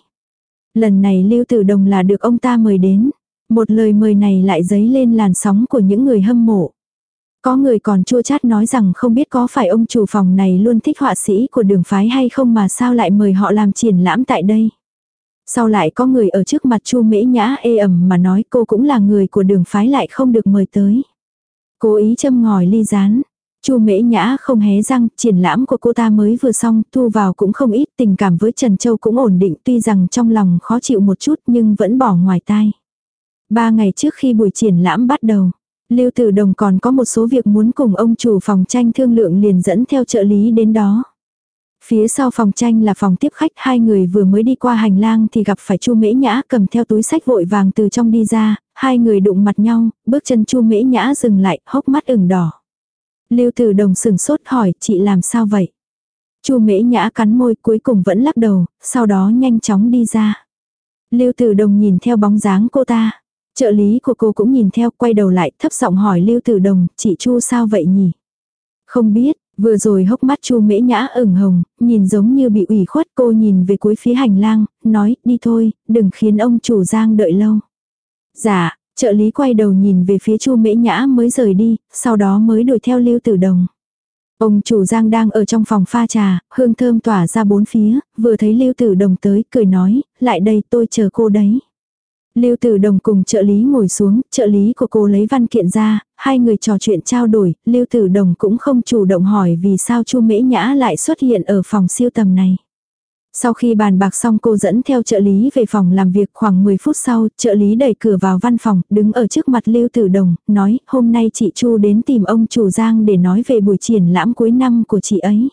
Lần này Lưu Tử Đồng là được ông ta mời đến. Một lời mời này lại dấy lên làn sóng của những người hâm mộ. Có người còn chua chát nói rằng không biết có phải ông chủ phòng này luôn thích họa sĩ của đường phái hay không mà sao lại mời họ làm triển lãm tại đây. Sau lại có người ở trước mặt chu mễ nhã ê ẩm mà nói cô cũng là người của đường phái lại không được mời tới. Cố ý châm ngòi ly rán. Chu Mễ Nhã không hé răng, triển lãm của cô ta mới vừa xong, thu vào cũng không ít, tình cảm với Trần Châu cũng ổn định, tuy rằng trong lòng khó chịu một chút nhưng vẫn bỏ ngoài tai. Ba ngày trước khi buổi triển lãm bắt đầu, Lưu Tử Đồng còn có một số việc muốn cùng ông chủ phòng tranh thương lượng liền dẫn theo trợ lý đến đó. Phía sau phòng tranh là phòng tiếp khách, hai người vừa mới đi qua hành lang thì gặp phải Chu Mễ Nhã cầm theo túi sách vội vàng từ trong đi ra, hai người đụng mặt nhau, bước chân Chu Mễ Nhã dừng lại, hốc mắt ửng đỏ. Lưu Tử Đồng sừng sốt hỏi, chị làm sao vậy? Chu Mễ Nhã cắn môi cuối cùng vẫn lắc đầu, sau đó nhanh chóng đi ra. Lưu Tử Đồng nhìn theo bóng dáng cô ta. Trợ lý của cô cũng nhìn theo, quay đầu lại, thấp giọng hỏi Lưu Tử Đồng, chị Chu sao vậy nhỉ? Không biết, vừa rồi hốc mắt Chu Mễ Nhã ửng hồng, nhìn giống như bị ủy khuất, cô nhìn về cuối phía hành lang, nói, đi thôi, đừng khiến ông chủ Giang đợi lâu. Dạ, Trợ lý quay đầu nhìn về phía Chu Mễ Nhã mới rời đi, sau đó mới đuổi theo Lưu Tử Đồng. Ông chủ Giang đang ở trong phòng pha trà, hương thơm tỏa ra bốn phía, vừa thấy Lưu Tử Đồng tới, cười nói, lại đây tôi chờ cô đấy. Lưu Tử Đồng cùng trợ lý ngồi xuống, trợ lý của cô lấy văn kiện ra, hai người trò chuyện trao đổi, Lưu Tử Đồng cũng không chủ động hỏi vì sao Chu Mễ Nhã lại xuất hiện ở phòng siêu tầm này. Sau khi bàn bạc xong cô dẫn theo trợ lý về phòng làm việc khoảng 10 phút sau, trợ lý đẩy cửa vào văn phòng, đứng ở trước mặt Lưu Tử Đồng, nói, hôm nay chị Chu đến tìm ông chủ Giang để nói về buổi triển lãm cuối năm của chị ấy.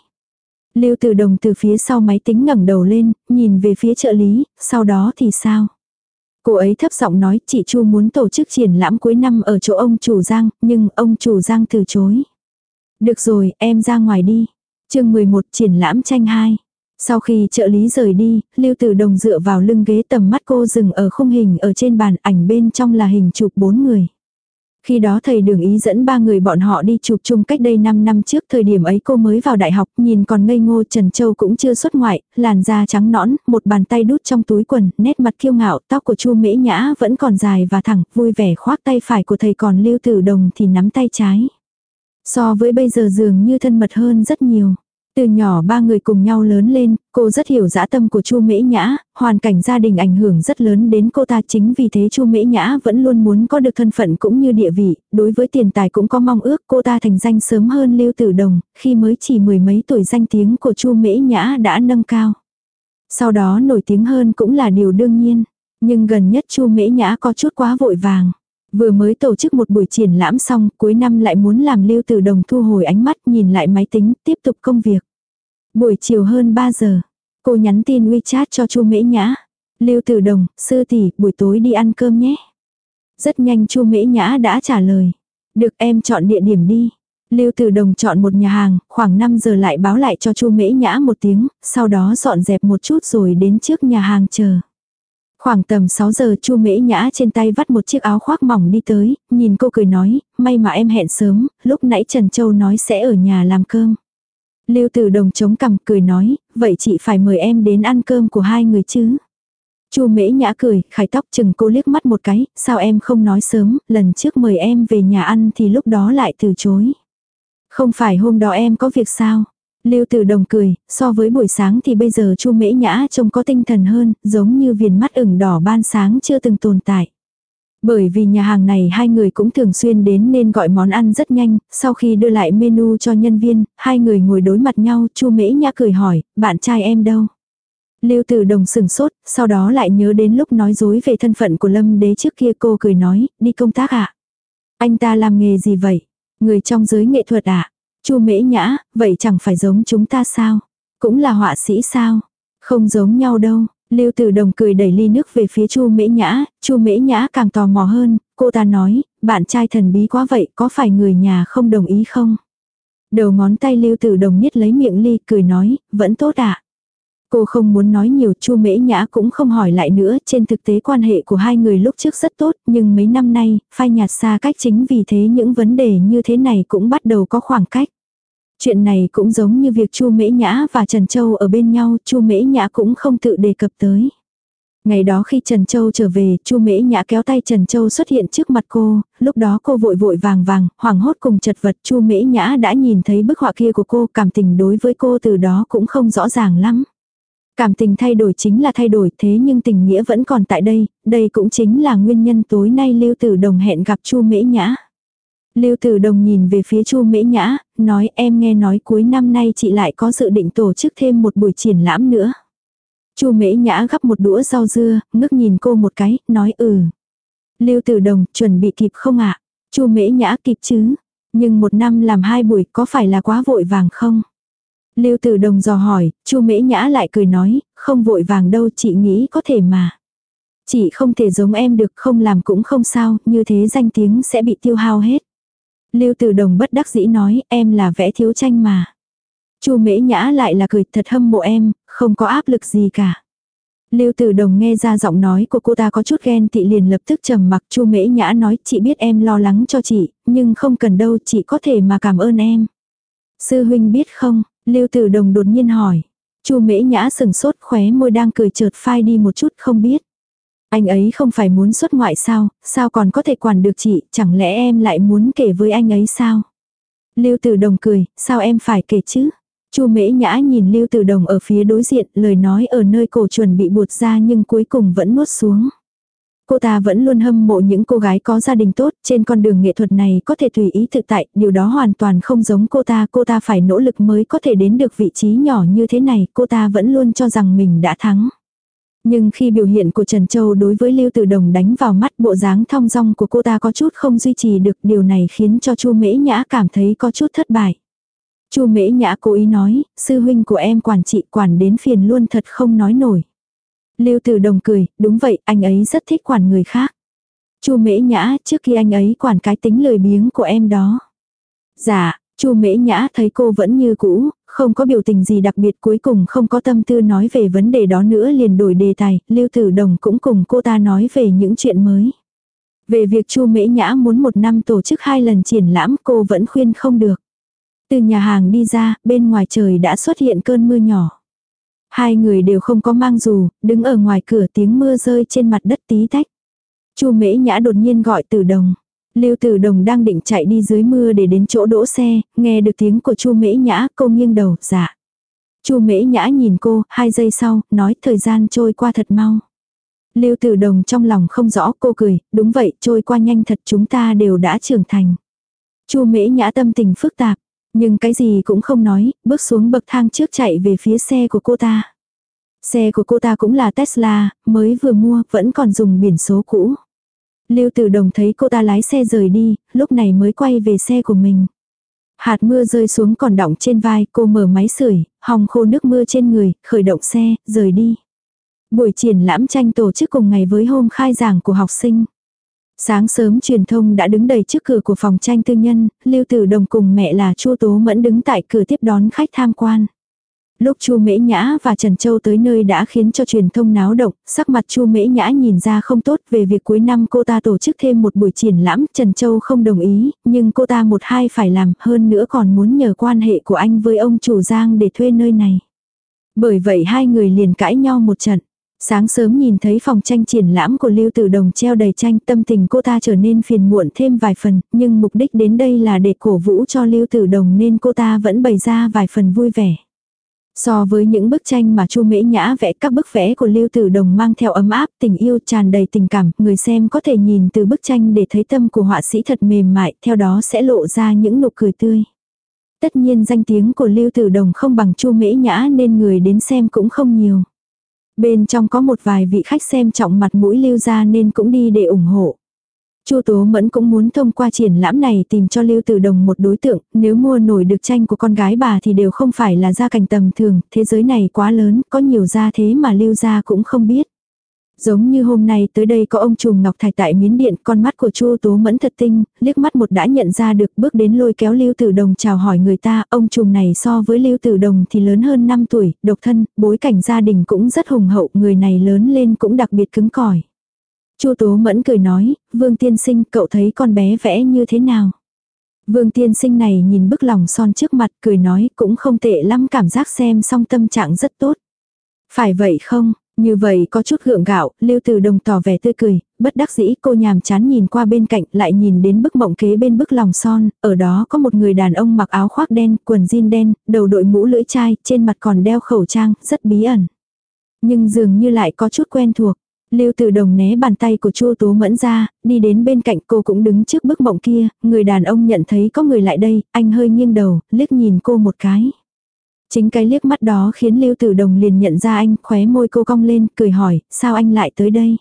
Lưu Tử Đồng từ phía sau máy tính ngẩng đầu lên, nhìn về phía trợ lý, sau đó thì sao? Cô ấy thấp giọng nói chị Chu muốn tổ chức triển lãm cuối năm ở chỗ ông chủ Giang, nhưng ông chủ Giang từ chối. Được rồi, em ra ngoài đi. chương 11 triển lãm tranh 2. Sau khi trợ lý rời đi, Lưu Tử Đồng dựa vào lưng ghế tầm mắt cô dừng ở khung hình ở trên bàn ảnh bên trong là hình chụp bốn người. Khi đó thầy đường ý dẫn ba người bọn họ đi chụp chung cách đây 5 năm trước thời điểm ấy cô mới vào đại học nhìn còn ngây ngô Trần Châu cũng chưa xuất ngoại, làn da trắng nõn, một bàn tay đút trong túi quần, nét mặt kiêu ngạo, tóc của chu mễ nhã vẫn còn dài và thẳng, vui vẻ khoác tay phải của thầy còn lưu tử đồng thì nắm tay trái. So với bây giờ dường như thân mật hơn rất nhiều. Từ nhỏ ba người cùng nhau lớn lên, cô rất hiểu dã tâm của Chu Mễ Nhã, hoàn cảnh gia đình ảnh hưởng rất lớn đến cô ta chính vì thế Chu Mễ Nhã vẫn luôn muốn có được thân phận cũng như địa vị, đối với tiền tài cũng có mong ước cô ta thành danh sớm hơn Lưu Tử Đồng, khi mới chỉ mười mấy tuổi danh tiếng của Chu Mễ Nhã đã nâng cao. Sau đó nổi tiếng hơn cũng là điều đương nhiên, nhưng gần nhất Chu Mễ Nhã có chút quá vội vàng. Vừa mới tổ chức một buổi triển lãm xong, cuối năm lại muốn làm Lưu Tử Đồng thu hồi ánh mắt nhìn lại máy tính, tiếp tục công việc. Buổi chiều hơn 3 giờ, cô nhắn tin WeChat cho Chu Mễ Nhã. Lưu Tử Đồng, sư tỷ, buổi tối đi ăn cơm nhé. Rất nhanh Chu Mễ Nhã đã trả lời. Được em chọn địa điểm đi. Lưu Tử Đồng chọn một nhà hàng, khoảng 5 giờ lại báo lại cho Chu Mễ Nhã một tiếng, sau đó dọn dẹp một chút rồi đến trước nhà hàng chờ. Khoảng tầm 6 giờ Chu Mễ Nhã trên tay vắt một chiếc áo khoác mỏng đi tới, nhìn cô cười nói, may mà em hẹn sớm, lúc nãy Trần Châu nói sẽ ở nhà làm cơm. Lưu Tử Đồng chống cằm cười nói, vậy chị phải mời em đến ăn cơm của hai người chứ. Chu Mễ Nhã cười, khải tóc chừng cô liếc mắt một cái, sao em không nói sớm, lần trước mời em về nhà ăn thì lúc đó lại từ chối. Không phải hôm đó em có việc sao? Lưu Tử Đồng cười, so với buổi sáng thì bây giờ Chu Mễ Nhã trông có tinh thần hơn, giống như viền mắt ửng đỏ ban sáng chưa từng tồn tại. Bởi vì nhà hàng này hai người cũng thường xuyên đến nên gọi món ăn rất nhanh, sau khi đưa lại menu cho nhân viên, hai người ngồi đối mặt nhau, Chu Mễ Nhã cười hỏi, bạn trai em đâu? Lưu Tử Đồng sừng sốt, sau đó lại nhớ đến lúc nói dối về thân phận của Lâm Đế trước kia cô cười nói, đi công tác ạ. À? Anh ta làm nghề gì vậy? Người trong giới nghệ thuật ạ? À? Chu Mễ Nhã, vậy chẳng phải giống chúng ta sao? Cũng là họa sĩ sao? Không giống nhau đâu. Lưu Tử Đồng cười đẩy ly nước về phía Chu Mễ Nhã, Chu Mễ Nhã càng tò mò hơn, cô ta nói, bạn trai thần bí quá vậy, có phải người nhà không đồng ý không? Đầu ngón tay Lưu Tử Đồng niết lấy miệng ly, cười nói, vẫn tốt ạ. À? Cô không muốn nói nhiều, Chu Mễ Nhã cũng không hỏi lại nữa, trên thực tế quan hệ của hai người lúc trước rất tốt, nhưng mấy năm nay, phai nhạt xa cách chính vì thế những vấn đề như thế này cũng bắt đầu có khoảng cách. Chuyện này cũng giống như việc Chu Mễ Nhã và Trần Châu ở bên nhau, Chu Mễ Nhã cũng không tự đề cập tới. Ngày đó khi Trần Châu trở về, Chu Mễ Nhã kéo tay Trần Châu xuất hiện trước mặt cô, lúc đó cô vội vội vàng vàng, hoảng hốt cùng chật vật, Chu Mễ Nhã đã nhìn thấy bức họa kia của cô, cảm tình đối với cô từ đó cũng không rõ ràng lắm. Cảm tình thay đổi chính là thay đổi thế nhưng tình nghĩa vẫn còn tại đây, đây cũng chính là nguyên nhân tối nay Lưu Tử Đồng hẹn gặp Chu Mễ Nhã. Lưu Tử Đồng nhìn về phía Chu Mễ Nhã, nói em nghe nói cuối năm nay chị lại có dự định tổ chức thêm một buổi triển lãm nữa. Chu Mễ Nhã gắp một đũa rau dưa, ngước nhìn cô một cái, nói ừ. Lưu Tử Đồng, chuẩn bị kịp không ạ? Chu Mễ Nhã kịp chứ? Nhưng một năm làm hai buổi có phải là quá vội vàng không? Lưu Tử Đồng dò hỏi, Chu Mễ Nhã lại cười nói, không vội vàng đâu chị nghĩ có thể mà. Chị không thể giống em được không làm cũng không sao, như thế danh tiếng sẽ bị tiêu hao hết. Lưu Tử Đồng bất đắc dĩ nói, em là vẽ thiếu tranh mà. Chu Mễ Nhã lại là cười thật hâm mộ em, không có áp lực gì cả. Lưu Tử Đồng nghe ra giọng nói của cô ta có chút ghen tị liền lập tức trầm mặc Chu Mễ Nhã nói chị biết em lo lắng cho chị, nhưng không cần đâu chị có thể mà cảm ơn em. Sư huynh biết không? Lưu Tử Đồng đột nhiên hỏi. Chu Mễ Nhã sừng sốt khóe môi đang cười chợt phai đi một chút không biết. Anh ấy không phải muốn xuất ngoại sao, sao còn có thể quản được chị, chẳng lẽ em lại muốn kể với anh ấy sao? Lưu Tử Đồng cười, sao em phải kể chứ? Chu Mễ Nhã nhìn Lưu Tử Đồng ở phía đối diện, lời nói ở nơi cổ chuẩn bị buột ra nhưng cuối cùng vẫn nuốt xuống. Cô ta vẫn luôn hâm mộ những cô gái có gia đình tốt, trên con đường nghệ thuật này có thể tùy ý tự tại, điều đó hoàn toàn không giống cô ta, cô ta phải nỗ lực mới có thể đến được vị trí nhỏ như thế này, cô ta vẫn luôn cho rằng mình đã thắng. Nhưng khi biểu hiện của Trần Châu đối với Lưu Tử Đồng đánh vào mắt bộ dáng thong dong của cô ta có chút không duy trì được điều này khiến cho Chu Mễ Nhã cảm thấy có chút thất bại. Chu Mễ Nhã cố ý nói, sư huynh của em quản trị quản đến phiền luôn thật không nói nổi. Lưu Tử Đồng cười, đúng vậy, anh ấy rất thích quản người khác. Chu Mễ Nhã, trước khi anh ấy quản cái tính lười biếng của em đó. Dạ, Chu Mễ Nhã thấy cô vẫn như cũ, không có biểu tình gì đặc biệt cuối cùng không có tâm tư nói về vấn đề đó nữa liền đổi đề tài, Lưu Tử Đồng cũng cùng cô ta nói về những chuyện mới. Về việc Chu Mễ Nhã muốn một năm tổ chức hai lần triển lãm cô vẫn khuyên không được. Từ nhà hàng đi ra, bên ngoài trời đã xuất hiện cơn mưa nhỏ. Hai người đều không có mang dù, đứng ở ngoài cửa tiếng mưa rơi trên mặt đất tí tách. Chu Mễ Nhã đột nhiên gọi Tử Đồng. Lưu Tử Đồng đang định chạy đi dưới mưa để đến chỗ đỗ xe, nghe được tiếng của Chu Mễ Nhã, cô nghiêng đầu, dạ. Chu Mễ Nhã nhìn cô, hai giây sau, nói thời gian trôi qua thật mau. Lưu Tử Đồng trong lòng không rõ, cô cười, đúng vậy, trôi qua nhanh thật chúng ta đều đã trưởng thành. Chu Mễ Nhã tâm tình phức tạp, nhưng cái gì cũng không nói, bước xuống bậc thang trước chạy về phía xe của cô ta. Xe của cô ta cũng là Tesla, mới vừa mua, vẫn còn dùng biển số cũ. Lưu Tử Đồng thấy cô ta lái xe rời đi, lúc này mới quay về xe của mình. Hạt mưa rơi xuống còn đọng trên vai, cô mở máy sưởi, hòng khô nước mưa trên người, khởi động xe, rời đi. Buổi triển lãm tranh tổ chức cùng ngày với hôm khai giảng của học sinh. Sáng sớm truyền thông đã đứng đầy trước cửa của phòng tranh tư nhân, Lưu Tử Đồng cùng mẹ là Chu Tố Mẫn đứng tại cửa tiếp đón khách tham quan. Lúc Chu Mễ Nhã và Trần Châu tới nơi đã khiến cho truyền thông náo động, sắc mặt Chu Mễ Nhã nhìn ra không tốt về việc cuối năm cô ta tổ chức thêm một buổi triển lãm, Trần Châu không đồng ý, nhưng cô ta một hai phải làm, hơn nữa còn muốn nhờ quan hệ của anh với ông chủ Giang để thuê nơi này. Bởi vậy hai người liền cãi nhau một trận. Sáng sớm nhìn thấy phòng tranh triển lãm của Lưu Tử Đồng treo đầy tranh tâm tình cô ta trở nên phiền muộn thêm vài phần, nhưng mục đích đến đây là để cổ vũ cho Lưu Tử Đồng nên cô ta vẫn bày ra vài phần vui vẻ. So với những bức tranh mà Chu Mễ Nhã vẽ các bức vẽ của Lưu Tử Đồng mang theo ấm áp, tình yêu tràn đầy tình cảm, người xem có thể nhìn từ bức tranh để thấy tâm của họa sĩ thật mềm mại, theo đó sẽ lộ ra những nụ cười tươi. Tất nhiên danh tiếng của Lưu Tử Đồng không bằng Chu Mễ Nhã nên người đến xem cũng không nhiều. Bên trong có một vài vị khách xem trọng mặt mũi Lưu gia nên cũng đi để ủng hộ. Chu Tố Mẫn cũng muốn thông qua triển lãm này tìm cho Lưu Tử Đồng một đối tượng, nếu mua nổi được tranh của con gái bà thì đều không phải là gia cảnh tầm thường, thế giới này quá lớn, có nhiều gia thế mà Lưu gia cũng không biết. Giống như hôm nay tới đây có ông trùm ngọc thạch tại miến điện, con mắt của Chu Tố Mẫn thật tinh, liếc mắt một đã nhận ra được bước đến lôi kéo Lưu Tử Đồng chào hỏi người ta, ông trùm này so với Lưu Tử Đồng thì lớn hơn 5 tuổi, độc thân, bối cảnh gia đình cũng rất hùng hậu, người này lớn lên cũng đặc biệt cứng cỏi. Chu Tố Mẫn cười nói, Vương Tiên Sinh cậu thấy con bé vẽ như thế nào? Vương Tiên Sinh này nhìn bức lòng son trước mặt cười nói cũng không tệ lắm cảm giác xem xong tâm trạng rất tốt. Phải vậy không? Như vậy có chút gượng gạo, Lưu Từ Đồng tỏ vẻ tươi cười, bất đắc dĩ cô nhàm chán nhìn qua bên cạnh lại nhìn đến bức mộng kế bên bức lòng son, ở đó có một người đàn ông mặc áo khoác đen, quần jean đen, đầu đội mũ lưỡi chai, trên mặt còn đeo khẩu trang, rất bí ẩn. Nhưng dường như lại có chút quen thuộc. Lưu Tử Đồng né bàn tay của Chu Tố Mẫn ra, đi đến bên cạnh cô cũng đứng trước bức mộng kia, người đàn ông nhận thấy có người lại đây, anh hơi nghiêng đầu, liếc nhìn cô một cái. Chính cái liếc mắt đó khiến Lưu Tử Đồng liền nhận ra anh, khóe môi cô cong lên, cười hỏi, sao anh lại tới đây?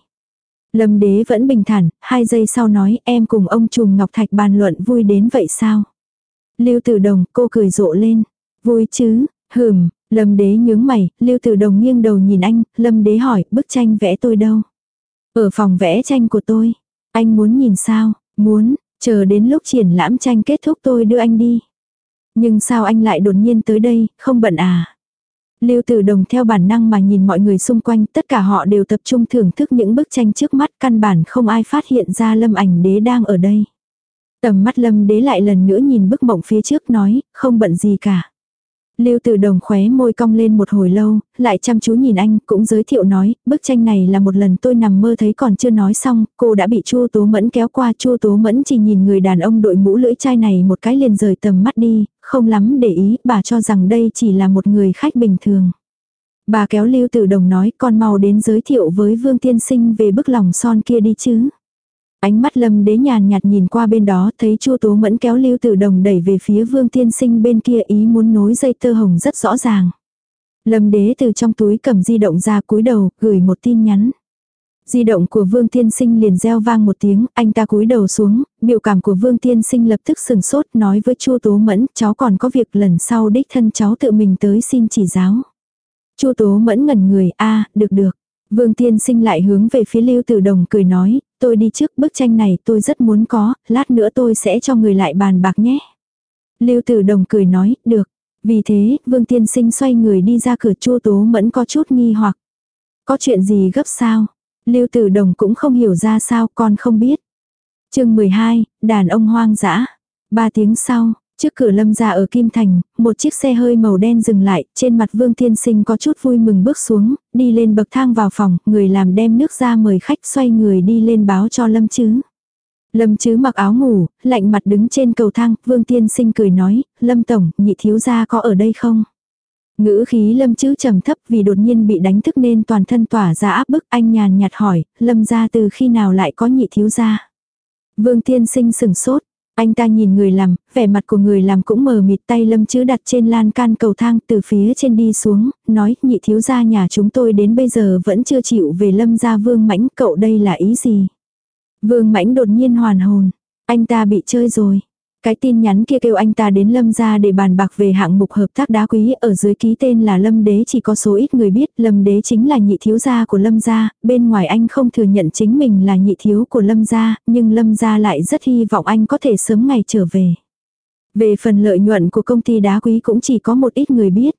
Lâm đế vẫn bình thản, hai giây sau nói em cùng ông trùm Ngọc Thạch bàn luận vui đến vậy sao? Lưu Tử Đồng, cô cười rộ lên. Vui chứ, hừm, Lâm đế nhướng mày, Lưu Tử Đồng nghiêng đầu nhìn anh, Lâm đế hỏi, bức tranh vẽ tôi đâu? Ở phòng vẽ tranh của tôi. Anh muốn nhìn sao? Muốn, chờ đến lúc triển lãm tranh kết thúc tôi đưa anh đi. Nhưng sao anh lại đột nhiên tới đây, không bận à? Lưu Tử Đồng theo bản năng mà nhìn mọi người xung quanh, tất cả họ đều tập trung thưởng thức những bức tranh trước mắt, căn bản không ai phát hiện ra Lâm Ảnh Đế đang ở đây. Tầm mắt Lâm Đế lại lần nữa nhìn bức mộng phía trước nói, không bận gì cả. Lưu Tử Đồng khóe môi cong lên một hồi lâu, lại chăm chú nhìn anh, cũng giới thiệu nói, bức tranh này là một lần tôi nằm mơ thấy còn chưa nói xong, cô đã bị Chu Tố Mẫn kéo qua, Chu Tố Mẫn chỉ nhìn người đàn ông đội mũ lưỡi chai này một cái liền rời tầm mắt đi, không lắm để ý, bà cho rằng đây chỉ là một người khách bình thường. Bà kéo Lưu Tử Đồng nói, con mau đến giới thiệu với Vương Tiên Sinh về bức lòng son kia đi chứ. Ánh mắt lâm đế nhàn nhạt nhìn qua bên đó thấy chua tố mẫn kéo lưu tử đồng đẩy về phía vương tiên sinh bên kia ý muốn nối dây tơ hồng rất rõ ràng. Lâm đế từ trong túi cầm di động ra cúi đầu, gửi một tin nhắn. Di động của Vương Tiên Sinh liền reo vang một tiếng, anh ta cúi đầu xuống, biểu cảm của Vương Tiên Sinh lập tức sừng sốt nói với Chu Tố Mẫn, cháu còn có việc lần sau đích thân cháu tự mình tới xin chỉ giáo. Chu Tố Mẫn ngẩn người, a được được. Vương Tiên Sinh lại hướng về phía Lưu Tử Đồng cười nói, tôi đi trước bức tranh này tôi rất muốn có, lát nữa tôi sẽ cho người lại bàn bạc nhé. Lưu Tử Đồng cười nói, được. Vì thế, Vương Tiên Sinh xoay người đi ra cửa chua tố mẫn có chút nghi hoặc. Có chuyện gì gấp sao? Lưu Tử Đồng cũng không hiểu ra sao con không biết. chương 12, đàn ông hoang dã. Ba tiếng sau, Trước cửa lâm ra ở Kim Thành, một chiếc xe hơi màu đen dừng lại, trên mặt Vương thiên Sinh có chút vui mừng bước xuống, đi lên bậc thang vào phòng, người làm đem nước ra mời khách xoay người đi lên báo cho Lâm Chứ. Lâm Chứ mặc áo ngủ, lạnh mặt đứng trên cầu thang, Vương Tiên Sinh cười nói, Lâm Tổng, nhị thiếu gia có ở đây không? Ngữ khí Lâm Chứ trầm thấp vì đột nhiên bị đánh thức nên toàn thân tỏa ra áp bức anh nhàn nhạt hỏi, Lâm gia từ khi nào lại có nhị thiếu gia? Vương Tiên Sinh sừng sốt, anh ta nhìn người làm, vẻ mặt của người làm cũng mờ mịt tay lâm chữ đặt trên lan can cầu thang từ phía trên đi xuống, nói nhị thiếu gia nhà chúng tôi đến bây giờ vẫn chưa chịu về lâm gia vương mãnh cậu đây là ý gì. Vương mãnh đột nhiên hoàn hồn, anh ta bị chơi rồi. Cái tin nhắn kia kêu anh ta đến Lâm gia để bàn bạc về hạng mục hợp tác đá quý ở dưới ký tên là Lâm Đế chỉ có số ít người biết Lâm Đế chính là nhị thiếu gia của Lâm gia, bên ngoài anh không thừa nhận chính mình là nhị thiếu của Lâm gia, nhưng Lâm gia lại rất hy vọng anh có thể sớm ngày trở về. Về phần lợi nhuận của công ty đá quý cũng chỉ có một ít người biết.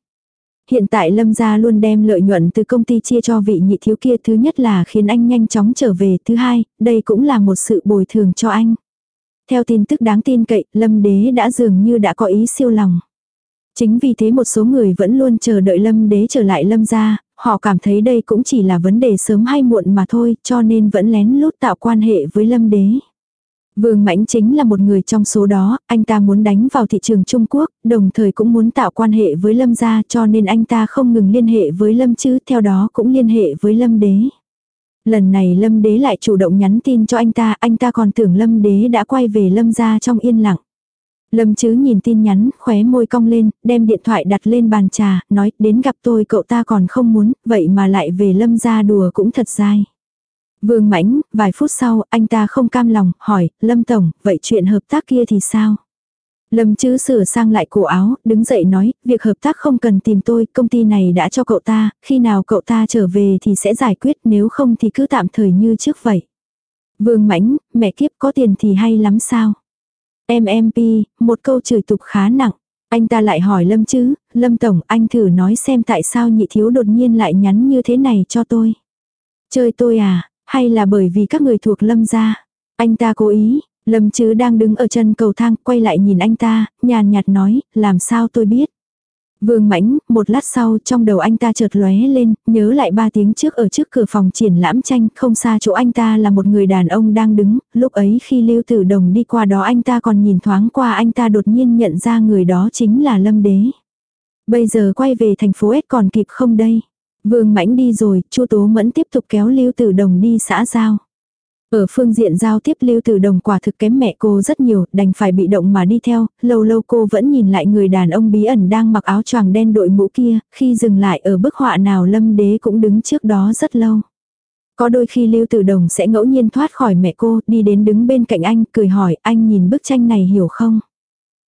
Hiện tại Lâm gia luôn đem lợi nhuận từ công ty chia cho vị nhị thiếu kia thứ nhất là khiến anh nhanh chóng trở về, thứ hai, đây cũng là một sự bồi thường cho anh. Theo tin tức đáng tin cậy, Lâm Đế đã dường như đã có ý siêu lòng. Chính vì thế một số người vẫn luôn chờ đợi Lâm Đế trở lại Lâm gia, họ cảm thấy đây cũng chỉ là vấn đề sớm hay muộn mà thôi, cho nên vẫn lén lút tạo quan hệ với Lâm Đế. Vương Mãnh chính là một người trong số đó, anh ta muốn đánh vào thị trường Trung Quốc, đồng thời cũng muốn tạo quan hệ với Lâm gia cho nên anh ta không ngừng liên hệ với Lâm chứ, theo đó cũng liên hệ với Lâm Đế. Lần này Lâm Đế lại chủ động nhắn tin cho anh ta, anh ta còn tưởng Lâm Đế đã quay về Lâm ra trong yên lặng. Lâm chứ nhìn tin nhắn, khóe môi cong lên, đem điện thoại đặt lên bàn trà, nói đến gặp tôi cậu ta còn không muốn, vậy mà lại về Lâm ra đùa cũng thật dai. Vương Mãnh, vài phút sau, anh ta không cam lòng, hỏi, Lâm Tổng, vậy chuyện hợp tác kia thì sao? Lâm chữ sửa sang lại cổ áo, đứng dậy nói, việc hợp tác không cần tìm tôi, công ty này đã cho cậu ta, khi nào cậu ta trở về thì sẽ giải quyết, nếu không thì cứ tạm thời như trước vậy. Vương mãnh, mẹ kiếp có tiền thì hay lắm sao? MMP, một câu chửi tục khá nặng. Anh ta lại hỏi Lâm chứ, Lâm Tổng, anh thử nói xem tại sao nhị thiếu đột nhiên lại nhắn như thế này cho tôi. Chơi tôi à, hay là bởi vì các người thuộc Lâm gia? Anh ta cố ý, Lâm chứ đang đứng ở chân cầu thang, quay lại nhìn anh ta, nhàn nhạt nói, làm sao tôi biết. Vương Mãnh, một lát sau trong đầu anh ta chợt lóe lên, nhớ lại ba tiếng trước ở trước cửa phòng triển lãm tranh, không xa chỗ anh ta là một người đàn ông đang đứng, lúc ấy khi Lưu Tử Đồng đi qua đó anh ta còn nhìn thoáng qua anh ta đột nhiên nhận ra người đó chính là Lâm Đế. Bây giờ quay về thành phố S còn kịp không đây? Vương Mãnh đi rồi, Chu Tố Mẫn tiếp tục kéo Lưu Tử Đồng đi xã giao. Ở phương diện giao tiếp lưu tử đồng quả thực kém mẹ cô rất nhiều, đành phải bị động mà đi theo, lâu lâu cô vẫn nhìn lại người đàn ông bí ẩn đang mặc áo choàng đen đội mũ kia, khi dừng lại ở bức họa nào lâm đế cũng đứng trước đó rất lâu. Có đôi khi Lưu Tử Đồng sẽ ngẫu nhiên thoát khỏi mẹ cô, đi đến đứng bên cạnh anh, cười hỏi, anh nhìn bức tranh này hiểu không?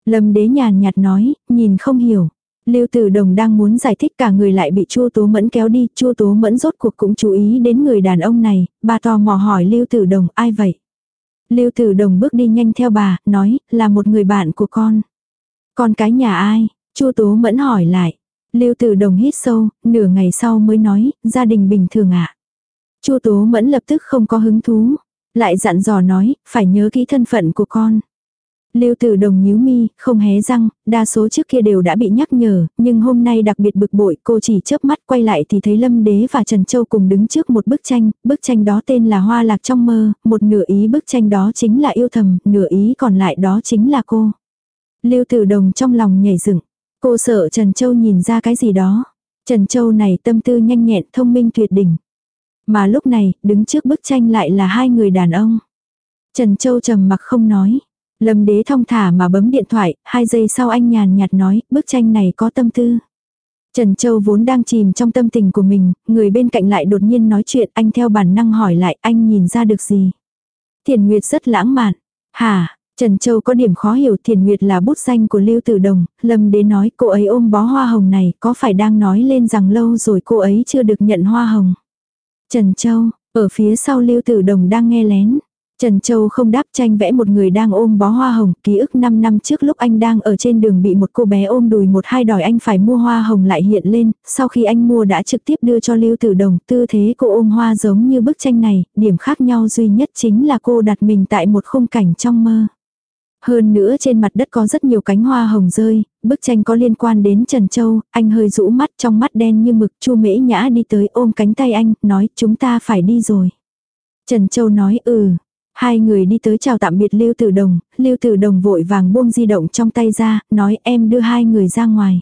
Lâm đế nhàn nhạt nói, nhìn không hiểu. Lưu Tử Đồng đang muốn giải thích cả người lại bị Chu Tố Mẫn kéo đi, Chu Tố Mẫn rốt cuộc cũng chú ý đến người đàn ông này, bà tò mò hỏi Lưu Tử Đồng ai vậy? Lưu Tử Đồng bước đi nhanh theo bà, nói, là một người bạn của con. Con cái nhà ai? Chu Tố Mẫn hỏi lại. Lưu Tử Đồng hít sâu, nửa ngày sau mới nói, gia đình bình thường ạ. À? Chu Tố Mẫn lập tức không có hứng thú, lại dặn dò nói, phải nhớ kỹ thân phận của con. Lưu Tử Đồng nhíu mi, không hé răng, đa số trước kia đều đã bị nhắc nhở, nhưng hôm nay đặc biệt bực bội, cô chỉ chớp mắt quay lại thì thấy Lâm Đế và Trần Châu cùng đứng trước một bức tranh, bức tranh đó tên là Hoa Lạc trong mơ, một nửa ý bức tranh đó chính là yêu thầm, nửa ý còn lại đó chính là cô. Lưu Tử Đồng trong lòng nhảy dựng, cô sợ Trần Châu nhìn ra cái gì đó. Trần Châu này tâm tư nhanh nhẹn, thông minh tuyệt đỉnh. Mà lúc này, đứng trước bức tranh lại là hai người đàn ông. Trần Châu trầm mặc không nói. Lâm đế thong thả mà bấm điện thoại, hai giây sau anh nhàn nhạt nói, bức tranh này có tâm tư. Trần Châu vốn đang chìm trong tâm tình của mình, người bên cạnh lại đột nhiên nói chuyện, anh theo bản năng hỏi lại, anh nhìn ra được gì? Thiền Nguyệt rất lãng mạn. Hả, Trần Châu có điểm khó hiểu Thiền Nguyệt là bút danh của Lưu Tử Đồng, Lâm Đế nói cô ấy ôm bó hoa hồng này có phải đang nói lên rằng lâu rồi cô ấy chưa được nhận hoa hồng. Trần Châu, ở phía sau Lưu Tử Đồng đang nghe lén. Trần Châu không đáp tranh vẽ một người đang ôm bó hoa hồng, ký ức 5 năm trước lúc anh đang ở trên đường bị một cô bé ôm đùi một hai đòi anh phải mua hoa hồng lại hiện lên, sau khi anh mua đã trực tiếp đưa cho Lưu Tử Đồng, tư thế cô ôm hoa giống như bức tranh này, điểm khác nhau duy nhất chính là cô đặt mình tại một khung cảnh trong mơ. Hơn nữa trên mặt đất có rất nhiều cánh hoa hồng rơi, bức tranh có liên quan đến Trần Châu, anh hơi rũ mắt trong mắt đen như mực, Chu Mễ Nhã đi tới ôm cánh tay anh, nói chúng ta phải đi rồi. Trần Châu nói ừ, Hai người đi tới chào tạm biệt Lưu Tử Đồng, Lưu Tử Đồng vội vàng buông di động trong tay ra, nói em đưa hai người ra ngoài.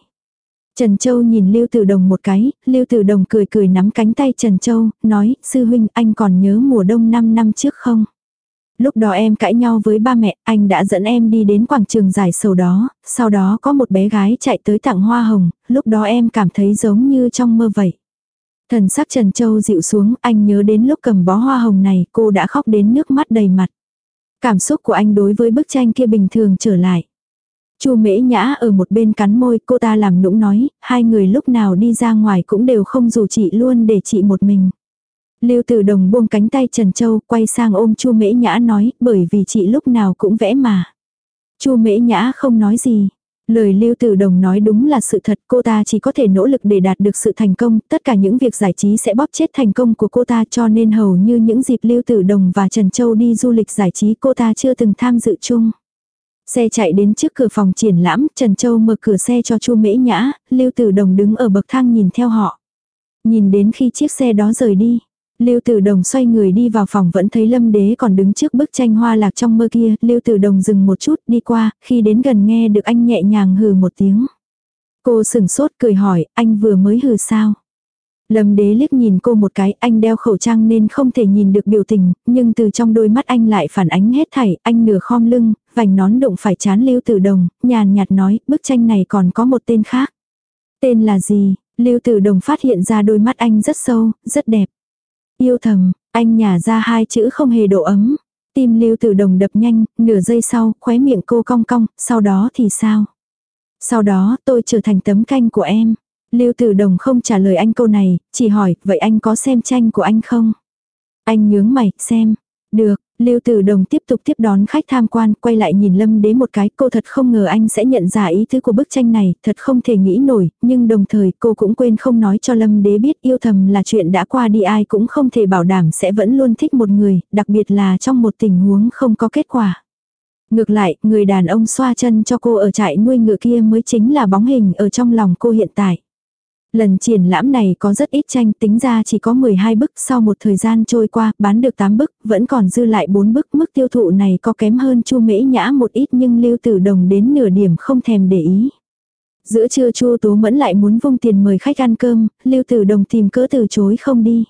Trần Châu nhìn Lưu Tử Đồng một cái, Lưu Tử Đồng cười cười nắm cánh tay Trần Châu, nói, sư huynh anh còn nhớ mùa đông 5 năm trước không? Lúc đó em cãi nhau với ba mẹ, anh đã dẫn em đi đến quảng trường giải sầu đó, sau đó có một bé gái chạy tới tặng hoa hồng, lúc đó em cảm thấy giống như trong mơ vậy. Thần sắc Trần Châu dịu xuống, anh nhớ đến lúc cầm bó hoa hồng này, cô đã khóc đến nước mắt đầy mặt. Cảm xúc của anh đối với bức tranh kia bình thường trở lại. Chu Mễ Nhã ở một bên cắn môi, cô ta làm nũng nói, hai người lúc nào đi ra ngoài cũng đều không dù chị luôn để chị một mình. Lưu Tử Đồng buông cánh tay Trần Châu, quay sang ôm Chu Mễ Nhã nói, bởi vì chị lúc nào cũng vẽ mà. Chu Mễ Nhã không nói gì, Lời Lưu Tử Đồng nói đúng là sự thật, cô ta chỉ có thể nỗ lực để đạt được sự thành công, tất cả những việc giải trí sẽ bóp chết thành công của cô ta cho nên hầu như những dịp Lưu Tử Đồng và Trần Châu đi du lịch giải trí cô ta chưa từng tham dự chung. Xe chạy đến trước cửa phòng triển lãm, Trần Châu mở cửa xe cho Chu Mễ Nhã, Lưu Tử Đồng đứng ở bậc thang nhìn theo họ. Nhìn đến khi chiếc xe đó rời đi, Lưu Tử Đồng xoay người đi vào phòng vẫn thấy Lâm Đế còn đứng trước bức tranh hoa lạc trong mơ kia, Lưu Tử Đồng dừng một chút đi qua, khi đến gần nghe được anh nhẹ nhàng hừ một tiếng. Cô sửng sốt cười hỏi, anh vừa mới hừ sao? Lâm Đế liếc nhìn cô một cái, anh đeo khẩu trang nên không thể nhìn được biểu tình, nhưng từ trong đôi mắt anh lại phản ánh hết thảy, anh nửa khom lưng, vành nón đụng phải chán Lưu Tử Đồng, nhàn nhạt nói, bức tranh này còn có một tên khác. Tên là gì? Lưu Tử Đồng phát hiện ra đôi mắt anh rất sâu, rất đẹp. Yêu thầm, anh nhả ra hai chữ không hề độ ấm. Tim lưu tử đồng đập nhanh, nửa giây sau, khóe miệng cô cong cong, sau đó thì sao? Sau đó tôi trở thành tấm canh của em. Lưu tử đồng không trả lời anh câu này, chỉ hỏi, vậy anh có xem tranh của anh không? Anh nhướng mày, xem. Được, Lưu Tử Đồng tiếp tục tiếp đón khách tham quan, quay lại nhìn Lâm Đế một cái, cô thật không ngờ anh sẽ nhận ra ý tứ của bức tranh này, thật không thể nghĩ nổi, nhưng đồng thời cô cũng quên không nói cho Lâm Đế biết yêu thầm là chuyện đã qua đi ai cũng không thể bảo đảm sẽ vẫn luôn thích một người, đặc biệt là trong một tình huống không có kết quả. Ngược lại, người đàn ông xoa chân cho cô ở trại nuôi ngựa kia mới chính là bóng hình ở trong lòng cô hiện tại. Lần triển lãm này có rất ít tranh tính ra chỉ có 12 bức sau một thời gian trôi qua bán được 8 bức vẫn còn dư lại 4 bức mức tiêu thụ này có kém hơn chu mễ nhã một ít nhưng lưu tử đồng đến nửa điểm không thèm để ý. Giữa trưa chu tố mẫn lại muốn vung tiền mời khách ăn cơm, lưu tử đồng tìm cỡ từ chối không đi.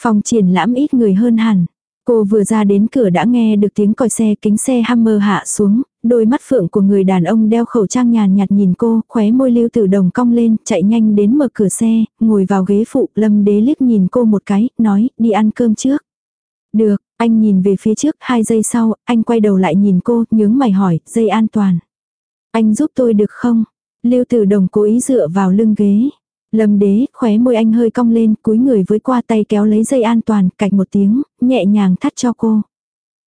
Phòng triển lãm ít người hơn hẳn. Cô vừa ra đến cửa đã nghe được tiếng còi xe kính xe Hammer hạ xuống, đôi mắt phượng của người đàn ông đeo khẩu trang nhàn nhạt nhìn cô, khóe môi lưu tử đồng cong lên, chạy nhanh đến mở cửa xe, ngồi vào ghế phụ, lâm đế liếc nhìn cô một cái, nói, đi ăn cơm trước. Được, anh nhìn về phía trước, hai giây sau, anh quay đầu lại nhìn cô, nhướng mày hỏi, dây an toàn. Anh giúp tôi được không? Lưu tử đồng cố ý dựa vào lưng ghế. Lâm đế, khóe môi anh hơi cong lên, cúi người với qua tay kéo lấy dây an toàn, cạch một tiếng, nhẹ nhàng thắt cho cô.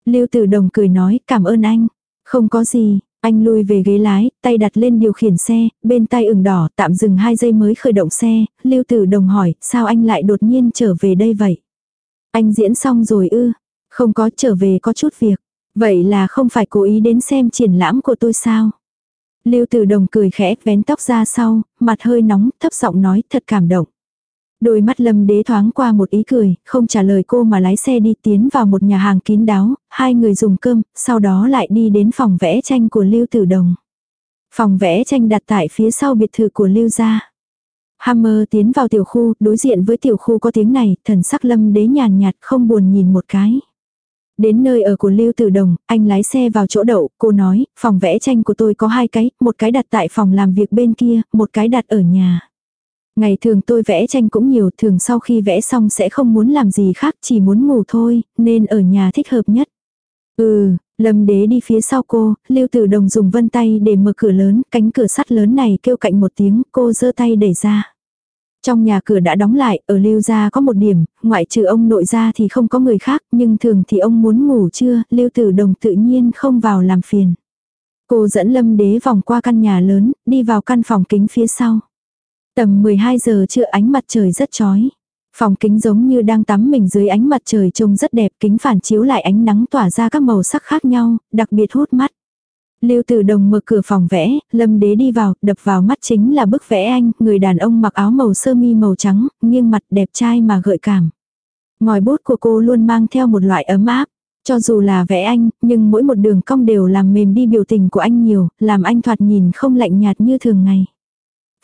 Lưu tử đồng cười nói, cảm ơn anh. Không có gì, anh lui về ghế lái, tay đặt lên điều khiển xe, bên tay ửng đỏ, tạm dừng 2 giây mới khởi động xe, Lưu Tử Đồng hỏi, sao anh lại đột nhiên trở về đây vậy? Anh diễn xong rồi ư? Không có trở về có chút việc. Vậy là không phải cố ý đến xem triển lãm của tôi sao? Lưu Tử Đồng cười khẽ, vén tóc ra sau, mặt hơi nóng, thấp giọng nói, thật cảm động. Đôi mắt lâm đế thoáng qua một ý cười, không trả lời cô mà lái xe đi tiến vào một nhà hàng kín đáo, hai người dùng cơm, sau đó lại đi đến phòng vẽ tranh của Lưu Tử Đồng. Phòng vẽ tranh đặt tại phía sau biệt thự của Lưu gia. Hammer tiến vào tiểu khu, đối diện với tiểu khu có tiếng này, thần sắc lâm đế nhàn nhạt không buồn nhìn một cái. Đến nơi ở của Lưu Tử Đồng, anh lái xe vào chỗ đậu, cô nói, phòng vẽ tranh của tôi có hai cái, một cái đặt tại phòng làm việc bên kia, một cái đặt ở nhà. Ngày thường tôi vẽ tranh cũng nhiều, thường sau khi vẽ xong sẽ không muốn làm gì khác, chỉ muốn ngủ thôi, nên ở nhà thích hợp nhất. Ừ, Lâm đế đi phía sau cô, Lưu Tử Đồng dùng vân tay để mở cửa lớn, cánh cửa sắt lớn này kêu cạnh một tiếng, cô giơ tay đẩy ra. Trong nhà cửa đã đóng lại, ở Lưu gia có một điểm, ngoại trừ ông nội gia thì không có người khác, nhưng thường thì ông muốn ngủ trưa, Lưu Tử Đồng tự nhiên không vào làm phiền. Cô dẫn Lâm đế vòng qua căn nhà lớn, đi vào căn phòng kính phía sau. Tầm 12 giờ trưa ánh mặt trời rất chói. Phòng kính giống như đang tắm mình dưới ánh mặt trời trông rất đẹp, kính phản chiếu lại ánh nắng tỏa ra các màu sắc khác nhau, đặc biệt hút mắt. Lưu Tử Đồng mở cửa phòng vẽ, Lâm Đế đi vào, đập vào mắt chính là bức vẽ anh, người đàn ông mặc áo màu sơ mi màu trắng, nghiêng mặt đẹp trai mà gợi cảm. Ngòi bút của cô luôn mang theo một loại ấm áp. Cho dù là vẽ anh, nhưng mỗi một đường cong đều làm mềm đi biểu tình của anh nhiều, làm anh thoạt nhìn không lạnh nhạt như thường ngày.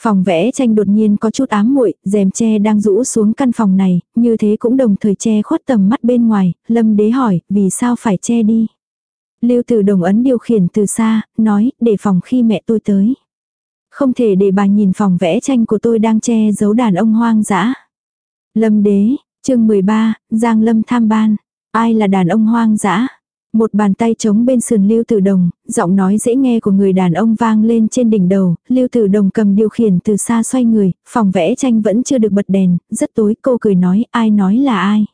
Phòng vẽ tranh đột nhiên có chút ám muội, rèm che đang rũ xuống căn phòng này, như thế cũng đồng thời che khuất tầm mắt bên ngoài, Lâm Đế hỏi, vì sao phải che đi? Lưu Tử Đồng ấn điều khiển từ xa, nói, để phòng khi mẹ tôi tới. Không thể để bà nhìn phòng vẽ tranh của tôi đang che giấu đàn ông hoang dã. Lâm Đế, chương 13, Giang Lâm tham ban. Ai là đàn ông hoang dã? Một bàn tay trống bên sườn Lưu Tử Đồng, giọng nói dễ nghe của người đàn ông vang lên trên đỉnh đầu, Lưu Tử Đồng cầm điều khiển từ xa xoay người, phòng vẽ tranh vẫn chưa được bật đèn, rất tối cô cười nói ai nói là ai.